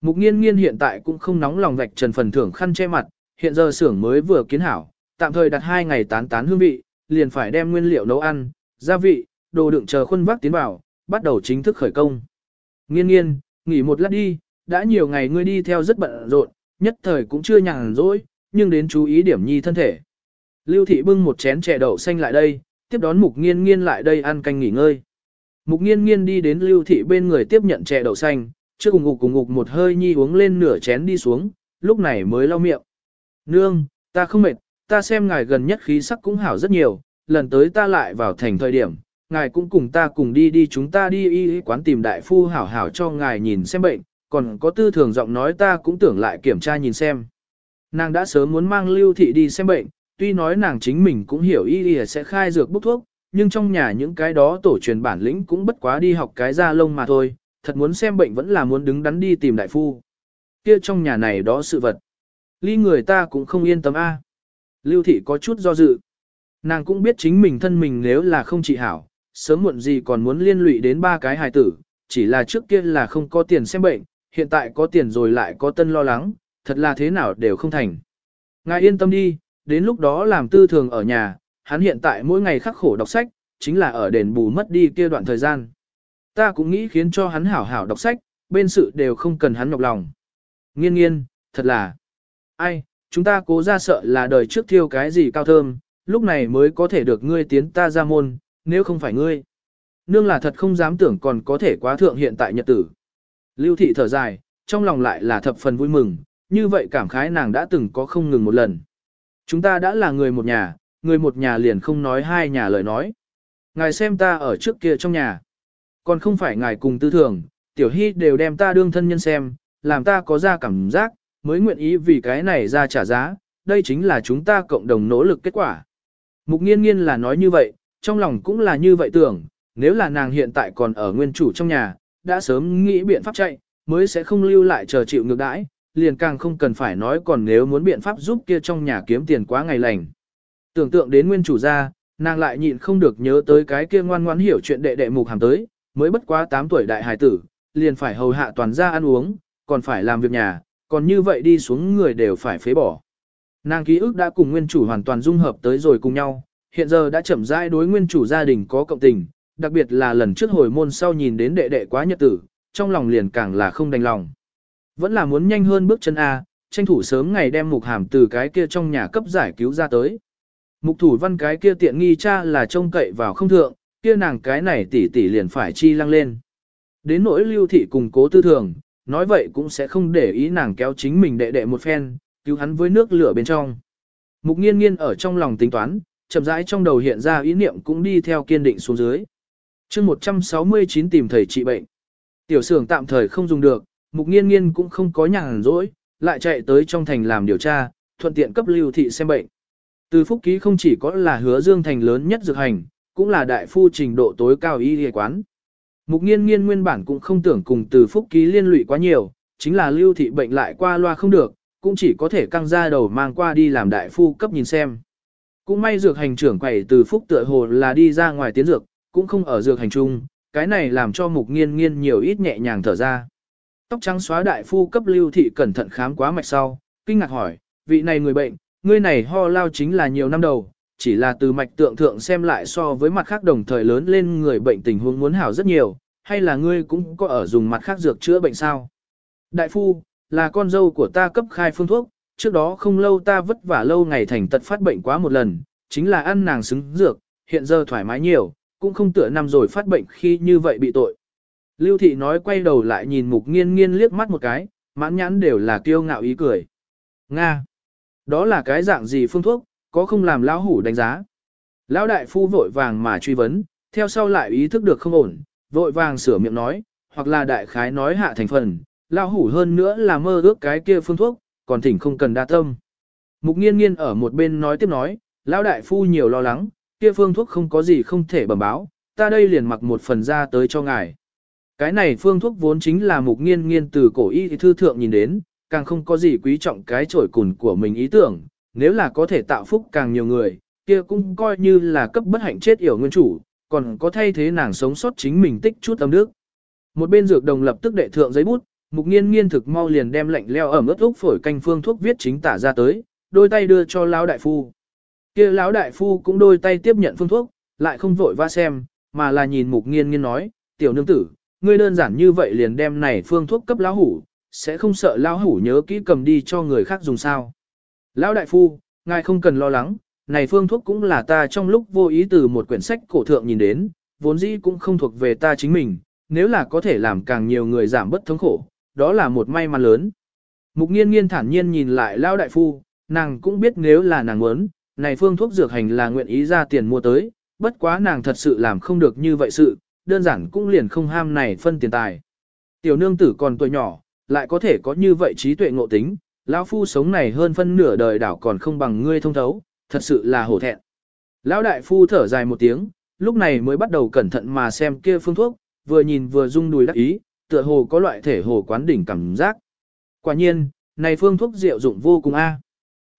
Mục nghiên nghiên hiện tại cũng không nóng lòng vạch trần phần thưởng khăn che mặt, hiện giờ xưởng mới vừa kiến hảo, tạm thời đặt hai ngày tán tán hương vị, liền phải đem nguyên liệu nấu ăn, gia vị, đồ đựng chờ khuôn vác tiến vào, bắt đầu chính thức khởi công. Nghiên nghiên, nghỉ một lát đi, đã nhiều ngày ngươi đi theo rất bận rộn, nhất thời cũng chưa nhàn rỗi, nhưng đến chú ý điểm nhi thân thể. Lưu thị bưng một chén chè đậu xanh lại đây, tiếp đón mục nghiên nghiên lại đây ăn canh nghỉ ngơi. Mục nghiên nghiên đi đến lưu thị bên người tiếp nhận chè đậu xanh, trước cùng ngục cùng ngục một hơi nhi uống lên nửa chén đi xuống, lúc này mới lau miệng. Nương, ta không mệt, ta xem ngài gần nhất khí sắc cũng hảo rất nhiều, lần tới ta lại vào thành thời điểm, ngài cũng cùng ta cùng đi đi chúng ta đi y quán tìm đại phu hảo hảo cho ngài nhìn xem bệnh, còn có tư thường giọng nói ta cũng tưởng lại kiểm tra nhìn xem. Nàng đã sớm muốn mang lưu thị đi xem bệnh, tuy nói nàng chính mình cũng hiểu y y sẽ khai dược bốc thuốc, nhưng trong nhà những cái đó tổ truyền bản lĩnh cũng bất quá đi học cái da lông mà thôi, thật muốn xem bệnh vẫn là muốn đứng đắn đi tìm đại phu. Kia trong nhà này đó sự vật. Ly người ta cũng không yên tâm a. Lưu thị có chút do dự. Nàng cũng biết chính mình thân mình nếu là không trị hảo, sớm muộn gì còn muốn liên lụy đến ba cái hài tử, chỉ là trước kia là không có tiền xem bệnh, hiện tại có tiền rồi lại có tân lo lắng, thật là thế nào đều không thành. Ngài yên tâm đi, đến lúc đó làm tư thường ở nhà, hắn hiện tại mỗi ngày khắc khổ đọc sách, chính là ở đền bù mất đi kia đoạn thời gian. Ta cũng nghĩ khiến cho hắn hảo hảo đọc sách, bên sự đều không cần hắn nhọc lòng. Nghiên nghiên, thật là, ai, chúng ta cố ra sợ là đời trước thiêu cái gì cao thơm, lúc này mới có thể được ngươi tiến ta ra môn, nếu không phải ngươi. Nương là thật không dám tưởng còn có thể quá thượng hiện tại nhật tử. Lưu thị thở dài, trong lòng lại là thập phần vui mừng, như vậy cảm khái nàng đã từng có không ngừng một lần. Chúng ta đã là người một nhà, người một nhà liền không nói hai nhà lời nói. Ngài xem ta ở trước kia trong nhà. Còn không phải ngài cùng tư thường, tiểu hy đều đem ta đương thân nhân xem, làm ta có ra cảm giác, mới nguyện ý vì cái này ra trả giá, đây chính là chúng ta cộng đồng nỗ lực kết quả. Mục nghiên nghiên là nói như vậy, trong lòng cũng là như vậy tưởng, nếu là nàng hiện tại còn ở nguyên chủ trong nhà, đã sớm nghĩ biện pháp chạy, mới sẽ không lưu lại chờ chịu ngược đãi, liền càng không cần phải nói còn nếu muốn biện pháp giúp kia trong nhà kiếm tiền quá ngày lành. Tưởng tượng đến nguyên chủ ra nàng lại nhịn không được nhớ tới cái kia ngoan ngoãn hiểu chuyện đệ đệ mục hàm tới, mới bất quá 8 tuổi đại hài tử, liền phải hầu hạ toàn gia ăn uống, còn phải làm việc nhà, còn như vậy đi xuống người đều phải phế bỏ. Nàng ký ức đã cùng nguyên chủ hoàn toàn dung hợp tới rồi cùng nhau, hiện giờ đã chậm rãi đối nguyên chủ gia đình có cộng tình, đặc biệt là lần trước hồi môn sau nhìn đến đệ đệ quá nhật tử, trong lòng liền càng là không đành lòng. Vẫn là muốn nhanh hơn bước chân A, tranh thủ sớm ngày đem mục hàm từ cái kia trong nhà cấp giải cứu ra tới. Mục thủ văn cái kia tiện nghi cha là trông cậy vào không thượng, kia nàng cái này tỷ tỷ liền phải chi lăng lên. Đến nỗi lưu thị cùng cố tư thường, nói vậy cũng sẽ không để ý nàng kéo chính mình đệ đệ một phen, cứu hắn với nước lửa bên trong. Mục nghiên nghiên ở trong lòng tính toán, chậm rãi trong đầu hiện ra ý niệm cũng đi theo kiên định xuống dưới. chương 169 tìm thầy trị bệnh. Tiểu xưởng tạm thời không dùng được, mục nghiên nghiên cũng không có nhàn rỗi, lại chạy tới trong thành làm điều tra, thuận tiện cấp lưu thị xem bệnh. Từ phúc ký không chỉ có là hứa dương thành lớn nhất dược hành, cũng là đại phu trình độ tối cao y y quán. Mục nghiên nghiên nguyên bản cũng không tưởng cùng từ phúc ký liên lụy quá nhiều, chính là lưu thị bệnh lại qua loa không được, cũng chỉ có thể căng ra đầu mang qua đi làm đại phu cấp nhìn xem. Cũng may dược hành trưởng quầy từ phúc tựa hồ là đi ra ngoài tiến dược, cũng không ở dược hành trung, cái này làm cho mục nghiên nghiên nhiều ít nhẹ nhàng thở ra. Tóc trắng xóa đại phu cấp lưu thị cẩn thận khám quá mạch sau, kinh ngạc hỏi, vị này người bệnh, ngươi này ho lao chính là nhiều năm đầu, chỉ là từ mạch tượng thượng xem lại so với mặt khác đồng thời lớn lên người bệnh tình huống muốn hảo rất nhiều, hay là ngươi cũng có ở dùng mặt khác dược chữa bệnh sao? Đại phu, là con dâu của ta cấp khai phương thuốc, trước đó không lâu ta vất vả lâu ngày thành tật phát bệnh quá một lần, chính là ăn nàng xứng dược, hiện giờ thoải mái nhiều, cũng không tựa năm rồi phát bệnh khi như vậy bị tội. Lưu thị nói quay đầu lại nhìn mục nghiên nghiên liếc mắt một cái, mãn nhãn đều là kiêu ngạo ý cười. Nga! Đó là cái dạng gì phương thuốc, có không làm lão hủ đánh giá. Lão đại phu vội vàng mà truy vấn, theo sau lại ý thức được không ổn, vội vàng sửa miệng nói, hoặc là đại khái nói hạ thành phần, lão hủ hơn nữa là mơ ước cái kia phương thuốc, còn thỉnh không cần đa tâm. Mục nghiên nghiên ở một bên nói tiếp nói, lão đại phu nhiều lo lắng, kia phương thuốc không có gì không thể bẩm báo, ta đây liền mặc một phần ra tới cho ngài. Cái này phương thuốc vốn chính là mục nghiên nghiên từ cổ y thư thượng nhìn đến, càng không có gì quý trọng cái trổi cùn của mình ý tưởng, nếu là có thể tạo phúc càng nhiều người, kia cũng coi như là cấp bất hạnh chết yểu nguyên chủ, còn có thay thế nàng sống sót chính mình tích chút âm đức. Một bên dược đồng lập tức đệ thượng giấy bút, mục nghiên nghiên thực mau liền đem lạnh leo ẩm ướt úc phổi canh phương thuốc viết chính tả ra tới, đôi tay đưa cho lão đại phu. Kia lão đại phu cũng đôi tay tiếp nhận phương thuốc, lại không vội va xem, mà là nhìn mục nghiên nghiên nói, tiểu nương tử, ngươi đơn giản như vậy liền đem này phương thuốc cấp lão hủ, sẽ không sợ lão hủ nhớ kỹ cầm đi cho người khác dùng sao. Lão đại phu, ngài không cần lo lắng, này phương thuốc cũng là ta trong lúc vô ý từ một quyển sách cổ thượng nhìn đến, vốn dĩ cũng không thuộc về ta chính mình, nếu là có thể làm càng nhiều người giảm bất thống khổ, đó là một may mắn lớn. Mục nghiên nghiên thản nhiên nhìn lại Lão đại phu, nàng cũng biết nếu là nàng muốn, này phương thuốc dược hành là nguyện ý ra tiền mua tới, bất quá nàng thật sự làm không được như vậy sự, đơn giản cũng liền không ham này phân tiền tài. Tiểu nương tử còn tuổi nhỏ, lại có thể có như vậy trí tuệ ngộ tính, lão phu sống này hơn phân nửa đời đảo còn không bằng ngươi thông thấu, thật sự là hổ thẹn. Lão đại phu thở dài một tiếng, lúc này mới bắt đầu cẩn thận mà xem kia phương thuốc, vừa nhìn vừa rung đùi đắc ý, tựa hồ có loại thể hồ quán đỉnh cảm giác. Quả nhiên, này phương thuốc diệu dụng vô cùng a.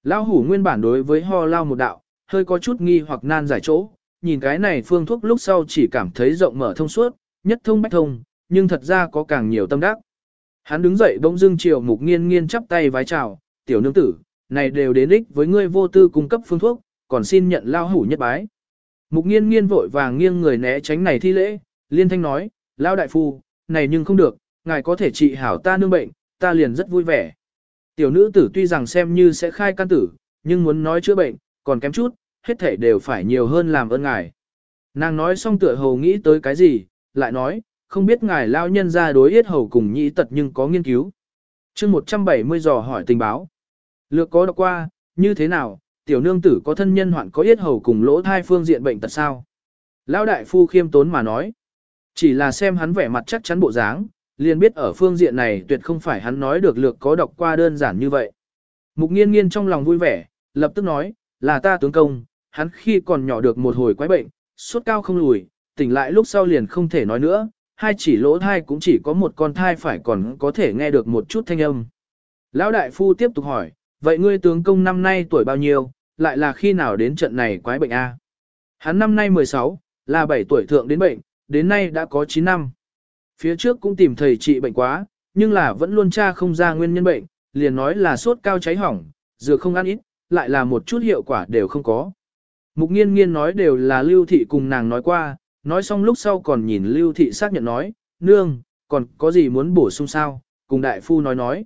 Lão hủ nguyên bản đối với ho lao một đạo, hơi có chút nghi hoặc nan giải chỗ, nhìn cái này phương thuốc lúc sau chỉ cảm thấy rộng mở thông suốt, nhất thông bách thông, nhưng thật ra có càng nhiều tâm đắc. Hắn đứng dậy bỗng dưng chiều mục nghiên nghiên chắp tay vái chào, tiểu nương tử, này đều đến ích với ngươi vô tư cung cấp phương thuốc, còn xin nhận lao hủ nhất bái. Mục nghiên nghiên vội vàng nghiêng người né tránh này thi lễ, liên thanh nói, lao đại phu, này nhưng không được, ngài có thể trị hảo ta nương bệnh, ta liền rất vui vẻ. Tiểu nữ tử tuy rằng xem như sẽ khai căn tử, nhưng muốn nói chữa bệnh, còn kém chút, hết thể đều phải nhiều hơn làm ơn ngài. Nàng nói xong tựa hầu nghĩ tới cái gì, lại nói, không biết ngài lao nhân ra đối yết hầu cùng nhĩ tật nhưng có nghiên cứu. chương 170 dò hỏi tình báo. Lược có đọc qua, như thế nào, tiểu nương tử có thân nhân hoạn có yết hầu cùng lỗ thai phương diện bệnh tật sao? Lão đại phu khiêm tốn mà nói. Chỉ là xem hắn vẻ mặt chắc chắn bộ dáng, liền biết ở phương diện này tuyệt không phải hắn nói được lược có đọc qua đơn giản như vậy. Mục nghiên nghiên trong lòng vui vẻ, lập tức nói, là ta tướng công, hắn khi còn nhỏ được một hồi quái bệnh, sốt cao không lùi, tỉnh lại lúc sau liền không thể nói nữa, hai chỉ lỗ thai cũng chỉ có một con thai phải còn có thể nghe được một chút thanh âm. Lão đại phu tiếp tục hỏi, vậy ngươi tướng công năm nay tuổi bao nhiêu, lại là khi nào đến trận này quái bệnh A? Hắn năm nay 16, là 7 tuổi thượng đến bệnh, đến nay đã có 9 năm. Phía trước cũng tìm thầy trị bệnh quá, nhưng là vẫn luôn tra không ra nguyên nhân bệnh, liền nói là sốt cao cháy hỏng, dược không ăn ít, lại là một chút hiệu quả đều không có. Mục nghiên nghiên nói đều là lưu thị cùng nàng nói qua, nói xong lúc sau còn nhìn lưu thị xác nhận nói, nương, còn có gì muốn bổ sung sao, cùng đại phu nói nói.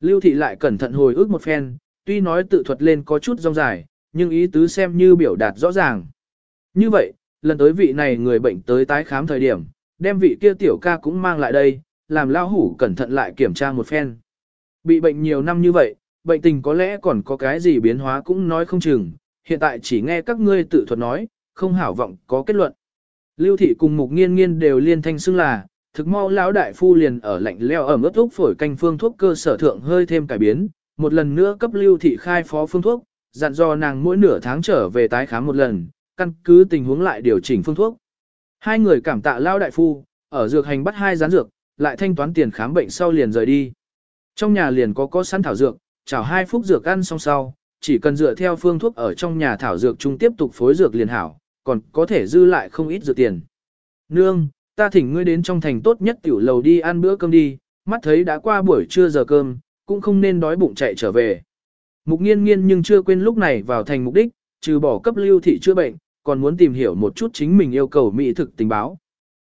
Lưu thị lại cẩn thận hồi ức một phen, tuy nói tự thuật lên có chút rong dài, nhưng ý tứ xem như biểu đạt rõ ràng. Như vậy, lần tới vị này người bệnh tới tái khám thời điểm, đem vị kia tiểu ca cũng mang lại đây, làm lao hủ cẩn thận lại kiểm tra một phen. Bị bệnh nhiều năm như vậy, bệnh tình có lẽ còn có cái gì biến hóa cũng nói không chừng, hiện tại chỉ nghe các ngươi tự thuật nói, không hảo vọng có kết luận. Lưu thị cùng mục nghiên nghiên đều liên thanh xưng là, thực mau lão đại phu liền ở lạnh leo ẩm ướt thuốc phổi canh phương thuốc cơ sở thượng hơi thêm cải biến, một lần nữa cấp lưu thị khai phó phương thuốc, dặn dò nàng mỗi nửa tháng trở về tái khám một lần, căn cứ tình huống lại điều chỉnh phương thuốc. Hai người cảm tạ lão đại phu, ở dược hành bắt hai gián dược, lại thanh toán tiền khám bệnh sau liền rời đi. Trong nhà liền có có sẵn thảo dược, chảo hai phút dược ăn xong sau, chỉ cần dựa theo phương thuốc ở trong nhà thảo dược chung tiếp tục phối dược liền hảo, còn có thể dư lại không ít dược tiền. Nương, ta thỉnh ngươi đến trong thành tốt nhất tiểu lầu đi ăn bữa cơm đi, mắt thấy đã qua buổi trưa giờ cơm, cũng không nên đói bụng chạy trở về. Mục nghiên nghiên nhưng chưa quên lúc này vào thành mục đích, trừ bỏ cấp lưu thị chữa bệnh, còn muốn tìm hiểu một chút chính mình yêu cầu mỹ thực tình báo.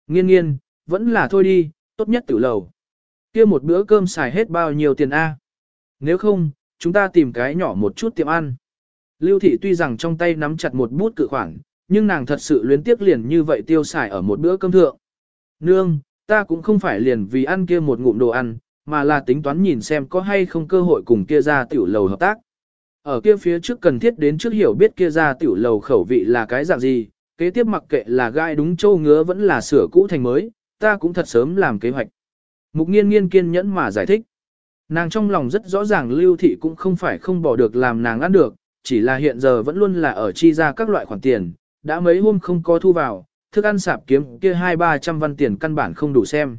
Nghiên nghiên, vẫn là thôi đi, tốt nhất tiểu lầu. kia một bữa cơm xài hết bao nhiêu tiền A. Nếu không, chúng ta tìm cái nhỏ một chút tiệm ăn. Lưu thị tuy rằng trong tay nắm chặt một bút cự khoản, nhưng nàng thật sự luyến tiếc liền như vậy tiêu xài ở một bữa cơm thượng. Nương, ta cũng không phải liền vì ăn kia một ngụm đồ ăn, mà là tính toán nhìn xem có hay không cơ hội cùng kia ra tiểu lầu hợp tác. Ở kia phía trước cần thiết đến trước hiểu biết kia ra tiểu lầu khẩu vị là cái dạng gì, kế tiếp mặc kệ là gai đúng châu ngứa vẫn là sửa cũ thành mới, ta cũng thật sớm làm kế hoạch. Mục nghiên nghiên kiên nhẫn mà giải thích. Nàng trong lòng rất rõ ràng lưu thị cũng không phải không bỏ được làm nàng ăn được, chỉ là hiện giờ vẫn luôn là ở chi ra các loại khoản tiền, đã mấy hôm không có thu vào, thức ăn sạp kiếm kia hai ba trăm văn tiền căn bản không đủ xem.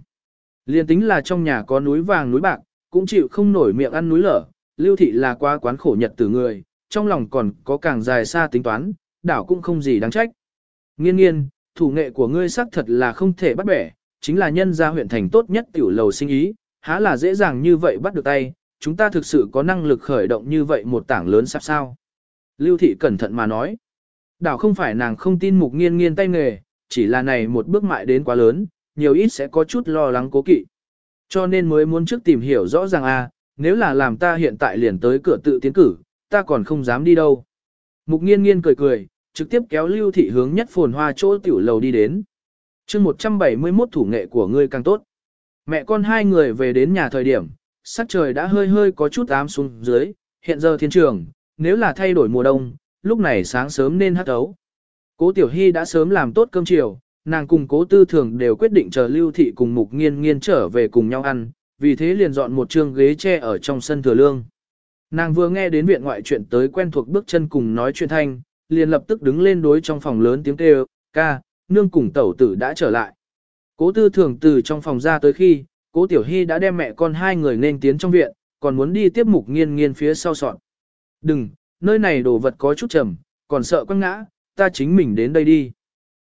Liên tính là trong nhà có núi vàng núi bạc, cũng chịu không nổi miệng ăn núi lở, lưu thị là quá quán khổ nhật từ người, trong lòng còn có càng dài xa tính toán, đảo cũng không gì đáng trách. Nghiên nghiên, thủ nghệ của ngươi xác thật là không thể bắt bẻ, chính là nhân gia huyện thành tốt nhất tiểu lầu sinh ý, há là dễ dàng như vậy bắt được tay, chúng ta thực sự có năng lực khởi động như vậy một tảng lớn sắp sao. Lưu thị cẩn thận mà nói, đảo không phải nàng không tin mục nghiên nghiên tay nghề, chỉ là này một bước mại đến quá lớn, nhiều ít sẽ có chút lo lắng cố kỵ. Cho nên mới muốn trước tìm hiểu rõ ràng a, nếu là làm ta hiện tại liền tới cửa tự tiến cử, ta còn không dám đi đâu. Mục nghiên nghiên cười cười, trực tiếp kéo lưu thị hướng nhất phồn hoa chỗ tiểu lầu đi đến. chương 171 thủ nghệ của ngươi càng tốt. Mẹ con hai người về đến nhà thời điểm, sắc trời đã hơi hơi có chút ám xuống dưới, hiện giờ thiên trường, nếu là thay đổi mùa đông, lúc này sáng sớm nên hát ấu. Cố Tiểu Hy đã sớm làm tốt cơm chiều, nàng cùng cố tư thường đều quyết định chờ lưu thị cùng mục nghiên nghiên trở về cùng nhau ăn, vì thế liền dọn một trường ghế tre ở trong sân thừa lương. Nàng vừa nghe đến viện ngoại chuyện tới quen thuộc bước chân cùng nói chuyện thanh, liền lập tức đứng lên đối trong phòng lớn tiếng kêu, ca, nương cùng tẩu tử đã trở lại. Cố tư thường từ trong phòng ra tới khi, cố tiểu hy đã đem mẹ con hai người nên tiến trong viện, còn muốn đi tiếp mục nghiên nghiên phía sau sọn. Đừng, nơi này đồ vật có chút trầm, còn sợ quăng ngã, ta chính mình đến đây đi.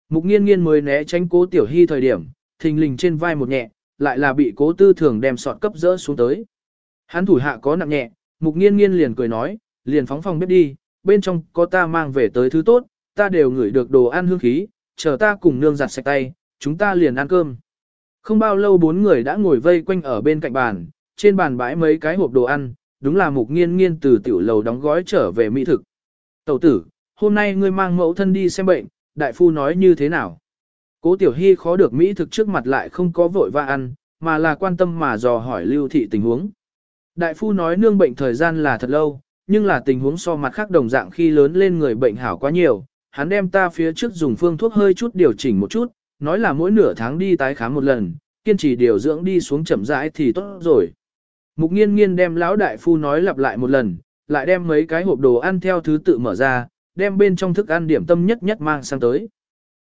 Mục nghiên nghiên mới né tránh cố tiểu hy thời điểm, thình lình trên vai một nhẹ, lại là bị cố tư thường đem sọt cấp dỡ xuống tới. Hắn thủ hạ có nặng nhẹ, mục nghiên nghiên liền cười nói, liền phóng phòng bếp đi, bên trong có ta mang về tới thứ tốt, ta đều ngửi được đồ ăn hương khí, chờ ta cùng nương giặt sạch tay, chúng ta liền ăn cơm. Không bao lâu bốn người đã ngồi vây quanh ở bên cạnh bàn, trên bàn bãi mấy cái hộp đồ ăn, đúng là mục nghiên nghiên từ tiểu lầu đóng gói trở về mỹ thực. Tẩu tử, hôm nay ngươi mang mẫu thân đi xem bệnh, đại phu nói như thế nào? Cố tiểu hy khó được mỹ thực trước mặt lại không có vội va ăn, mà là quan tâm mà dò hỏi lưu thị tình huống. Đại phu nói nương bệnh thời gian là thật lâu, nhưng là tình huống so mặt khác đồng dạng khi lớn lên người bệnh hảo quá nhiều, hắn đem ta phía trước dùng phương thuốc hơi chút điều chỉnh một chút, nói là mỗi nửa tháng đi tái khám một lần, kiên trì điều dưỡng đi xuống chậm rãi thì tốt rồi. Mục nghiên nghiên đem lão đại phu nói lặp lại một lần, lại đem mấy cái hộp đồ ăn theo thứ tự mở ra, đem bên trong thức ăn điểm tâm nhất nhất mang sang tới.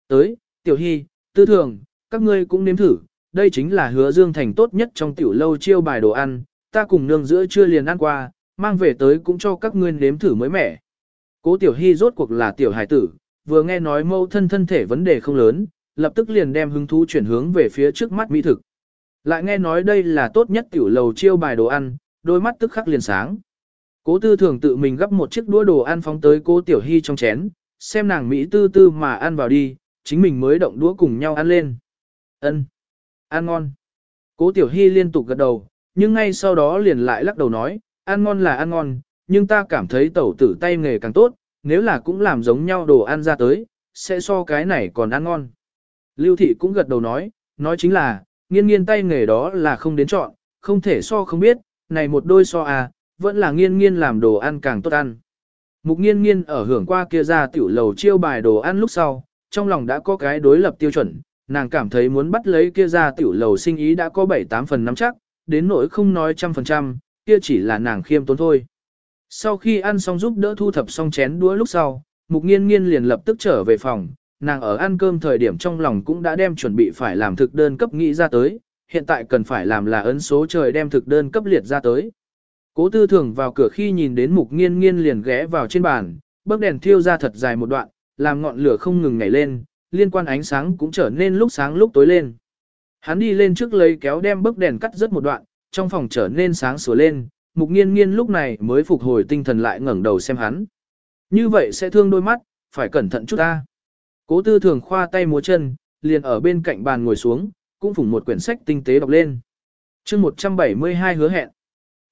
Tới, tiểu hy, tư thường, các ngươi cũng nếm thử, đây chính là hứa dương thành tốt nhất trong tiểu lâu chiêu bài đồ ăn, ta cùng nương giữa chưa liền ăn qua, mang về tới cũng cho các ngươi nếm thử mới mẻ. Cố tiểu hy rốt cuộc là tiểu hải tử, vừa nghe nói mâu thân thân thể vấn đề không lớn, lập tức liền đem hứng thú chuyển hướng về phía trước mắt mỹ thực. Lại nghe nói đây là tốt nhất tiểu lầu chiêu bài đồ ăn, đôi mắt tức khắc liền sáng. Cố tư thường tự mình gấp một chiếc đũa đồ ăn phóng tới cố tiểu hy trong chén, xem nàng Mỹ tư tư mà ăn vào đi, chính mình mới động đũa cùng nhau ăn lên. ân Ăn ngon. Cố tiểu hy liên tục gật đầu, nhưng ngay sau đó liền lại lắc đầu nói, ăn ngon là ăn ngon, nhưng ta cảm thấy tẩu tử tay nghề càng tốt, nếu là cũng làm giống nhau đồ ăn ra tới, sẽ so cái này còn ăn ngon. Lưu thị cũng gật đầu nói, nói chính là, nghiên nghiên tay nghề đó là không đến chọn, không thể so không biết, này một đôi so à, vẫn là nghiên nghiên làm đồ ăn càng tốt ăn. Mục nghiên nghiên ở hưởng qua kia ra tiểu lầu chiêu bài đồ ăn lúc sau, trong lòng đã có cái đối lập tiêu chuẩn, nàng cảm thấy muốn bắt lấy kia ra tiểu lầu sinh ý đã có 7-8 phần nắm chắc, đến nỗi không nói trăm phần trăm, kia chỉ là nàng khiêm tốn thôi. Sau khi ăn xong giúp đỡ thu thập xong chén đũa lúc sau, mục nghiên nghiên liền lập tức trở về phòng, nàng ở ăn cơm thời điểm trong lòng cũng đã đem chuẩn bị phải làm thực đơn cấp nghĩ ra tới, hiện tại cần phải làm là ấn số trời đem thực đơn cấp liệt ra tới. Cố tư thường vào cửa khi nhìn đến mục nghiên nghiên liền ghé vào trên bàn, bấc đèn thiêu ra thật dài một đoạn, làm ngọn lửa không ngừng nhảy lên, liên quan ánh sáng cũng trở nên lúc sáng lúc tối lên. Hắn đi lên trước lấy kéo đem bức đèn cắt rất một đoạn, trong phòng trở nên sáng sủa lên, mục nghiên nghiên lúc này mới phục hồi tinh thần lại ngẩng đầu xem hắn. Như vậy sẽ thương đôi mắt, phải cẩn thận chút ta. Cố tư thường khoa tay múa chân, liền ở bên cạnh bàn ngồi xuống, cũng phủng một quyển sách tinh tế đọc lên. chương 172 hứa hẹn.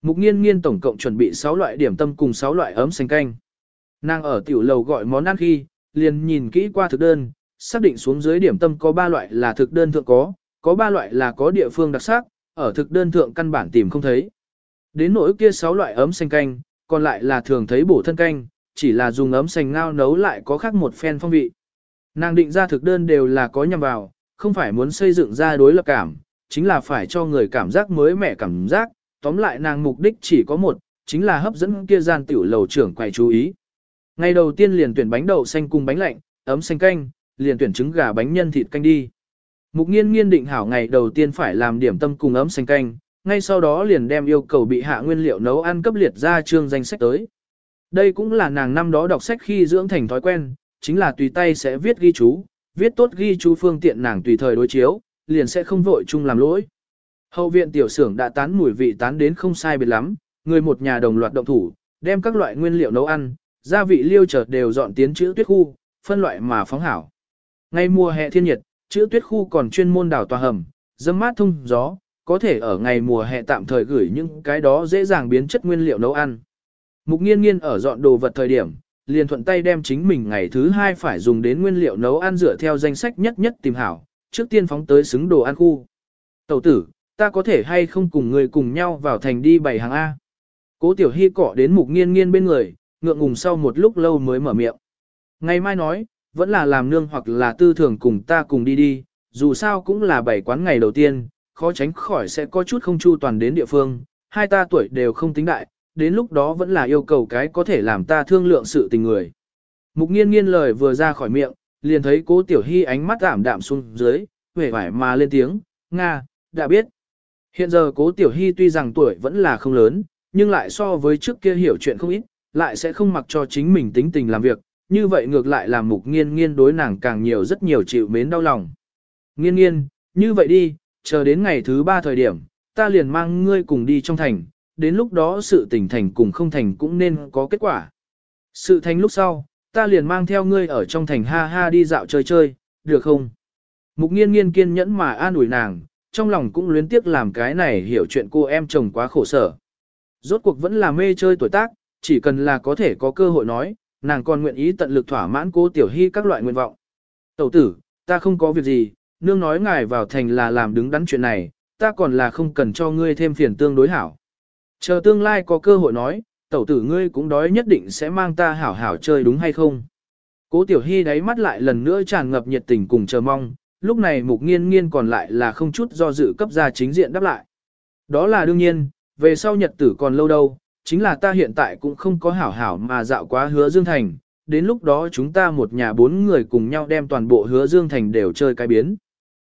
Mục nghiên nghiên tổng cộng chuẩn bị 6 loại điểm tâm cùng 6 loại ấm xanh canh. Nàng ở tiểu lầu gọi món ăn khi, liền nhìn kỹ qua thực đơn, xác định xuống dưới điểm tâm có 3 loại là thực đơn thượng có, có 3 loại là có địa phương đặc sắc, ở thực đơn thượng căn bản tìm không thấy. Đến nỗi kia 6 loại ấm xanh canh, còn lại là thường thấy bổ thân canh, chỉ là dùng ấm xanh ngao nấu lại có khác một phen phong vị. Nàng định ra thực đơn đều là có nhằm vào, không phải muốn xây dựng ra đối lập cảm, chính là phải cho người cảm giác mới mẻ cảm giác, tóm lại nàng mục đích chỉ có một, chính là hấp dẫn kia gian tiểu lầu trưởng quay chú ý. Ngày đầu tiên liền tuyển bánh đậu xanh cùng bánh lạnh, ấm xanh canh, liền tuyển trứng gà bánh nhân thịt canh đi. Mục nghiên nghiên định hảo ngày đầu tiên phải làm điểm tâm cùng ấm xanh canh, ngay sau đó liền đem yêu cầu bị hạ nguyên liệu nấu ăn cấp liệt ra chương danh sách tới. Đây cũng là nàng năm đó đọc sách khi dưỡng thành thói quen, chính là tùy tay sẽ viết ghi chú, viết tốt ghi chú phương tiện nàng tùy thời đối chiếu, liền sẽ không vội chung làm lỗi. Hậu viện tiểu xưởng đã tán mùi vị tán đến không sai biệt lắm, người một nhà đồng loạt động thủ, đem các loại nguyên liệu nấu ăn, gia vị liêu chợt đều dọn tiến chữ tuyết khu, phân loại mà phóng hảo. Ngay mùa hè thiên nhiệt, chữ tuyết khu còn chuyên môn đào tòa hầm, dâm mát thông gió, có thể ở ngày mùa hè tạm thời gửi những cái đó dễ dàng biến chất nguyên liệu nấu ăn. Mục nghiên nghiên ở dọn đồ vật thời điểm, liền thuận tay đem chính mình ngày thứ hai phải dùng đến nguyên liệu nấu ăn dựa theo danh sách nhất nhất tìm hảo, trước tiên phóng tới xứng đồ ăn khu. Tẩu tử, ta có thể hay không cùng người cùng nhau vào thành đi bày hàng A. Cố tiểu hy cọ đến mục nghiên nghiên bên người, ngượng ngùng sau một lúc lâu mới mở miệng. Ngày mai nói, vẫn là làm nương hoặc là tư thường cùng ta cùng đi đi, dù sao cũng là bảy quán ngày đầu tiên, khó tránh khỏi sẽ có chút không chu toàn đến địa phương, hai ta tuổi đều không tính đại, đến lúc đó vẫn là yêu cầu cái có thể làm ta thương lượng sự tình người. Mục nghiên nghiên lời vừa ra khỏi miệng, liền thấy cố tiểu hy ánh mắt ảm đạm xuống dưới, vẻ vải mà lên tiếng, Nga, đã biết. Hiện giờ cố tiểu hy tuy rằng tuổi vẫn là không lớn, nhưng lại so với trước kia hiểu chuyện không ít, lại sẽ không mặc cho chính mình tính tình làm việc, như vậy ngược lại làm mục nghiên nghiên đối nàng càng nhiều rất nhiều chịu mến đau lòng. Nghiên nghiên, như vậy đi, chờ đến ngày thứ ba thời điểm, ta liền mang ngươi cùng đi trong thành, đến lúc đó sự tình thành cùng không thành cũng nên có kết quả. Sự thành lúc sau, ta liền mang theo ngươi ở trong thành ha ha đi dạo chơi chơi, được không? Mục nghiên nghiên kiên nhẫn mà an ủi nàng, trong lòng cũng luyến tiếc làm cái này hiểu chuyện cô em chồng quá khổ sở. Rốt cuộc vẫn là mê chơi tuổi tác, chỉ cần là có thể có cơ hội nói, nàng còn nguyện ý tận lực thỏa mãn cô tiểu hy các loại nguyện vọng. Tẩu tử, ta không có việc gì, nương nói ngài vào thành là làm đứng đắn chuyện này, ta còn là không cần cho ngươi thêm phiền tương đối hảo. Chờ tương lai có cơ hội nói, tẩu tử ngươi cũng đói nhất định sẽ mang ta hảo hảo chơi đúng hay không. Cố tiểu hy đáy mắt lại lần nữa tràn ngập nhiệt tình cùng chờ mong, lúc này mục nghiên nghiên còn lại là không chút do dự cấp ra chính diện đáp lại. Đó là đương nhiên, về sau nhật tử còn lâu đâu, chính là ta hiện tại cũng không có hảo hảo mà dạo quá hứa Dương Thành, đến lúc đó chúng ta một nhà bốn người cùng nhau đem toàn bộ hứa Dương Thành đều chơi cái biến.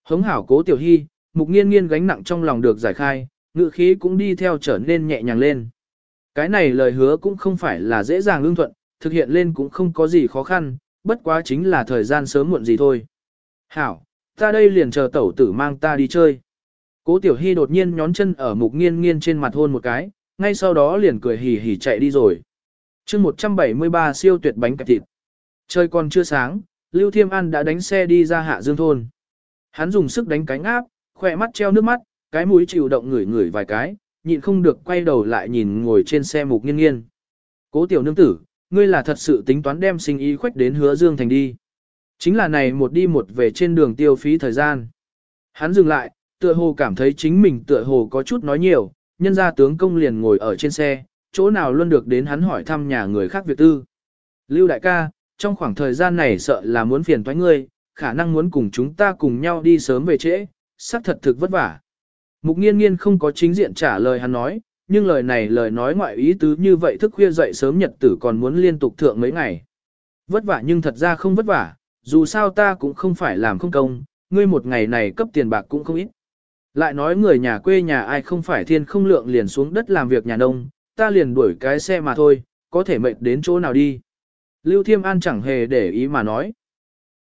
Hống hảo cố tiểu hy, mục nghiên nghiên gánh nặng trong lòng được giải khai, ngự khí cũng đi theo trở nên nhẹ nhàng lên. Cái này lời hứa cũng không phải là dễ dàng lương thuận, thực hiện lên cũng không có gì khó khăn, bất quá chính là thời gian sớm muộn gì thôi. Hảo, ta đây liền chờ tẩu tử mang ta đi chơi. Cố tiểu hy đột nhiên nhón chân ở mục nghiên nghiên trên mặt hôn một cái, ngay sau đó liền cười hì hì chạy đi rồi. chương 173 siêu tuyệt bánh kẹp thịt. Trời còn chưa sáng, Lưu Thiêm An đã đánh xe đi ra hạ dương thôn. Hắn dùng sức đánh cánh áp, khỏe mắt treo nước mắt, cái mũi chịu động ngửi ngửi vài cái, nhịn không được quay đầu lại nhìn ngồi trên xe mục nghiên nghiên. Cố tiểu nương tử, ngươi là thật sự tính toán đem sinh ý khuếch đến hứa dương thành đi. Chính là này một đi một về trên đường tiêu phí thời gian. Hắn dừng lại, tựa hồ cảm thấy chính mình tựa hồ có chút nói nhiều, nhân gia tướng công liền ngồi ở trên xe, chỗ nào luôn được đến hắn hỏi thăm nhà người khác việc tư. Lưu đại ca, trong khoảng thời gian này sợ là muốn phiền toái ngươi, khả năng muốn cùng chúng ta cùng nhau đi sớm về trễ, sắc thật thực vất vả. Mục nghiên nghiên không có chính diện trả lời hắn nói, nhưng lời này lời nói ngoại ý tứ như vậy thức khuya dậy sớm nhật tử còn muốn liên tục thượng mấy ngày. Vất vả nhưng thật ra không vất vả, dù sao ta cũng không phải làm không công, ngươi một ngày này cấp tiền bạc cũng không ít. Lại nói người nhà quê nhà ai không phải thiên không lượng liền xuống đất làm việc nhà nông, ta liền đuổi cái xe mà thôi, có thể mệt đến chỗ nào đi. Lưu Thiêm An chẳng hề để ý mà nói.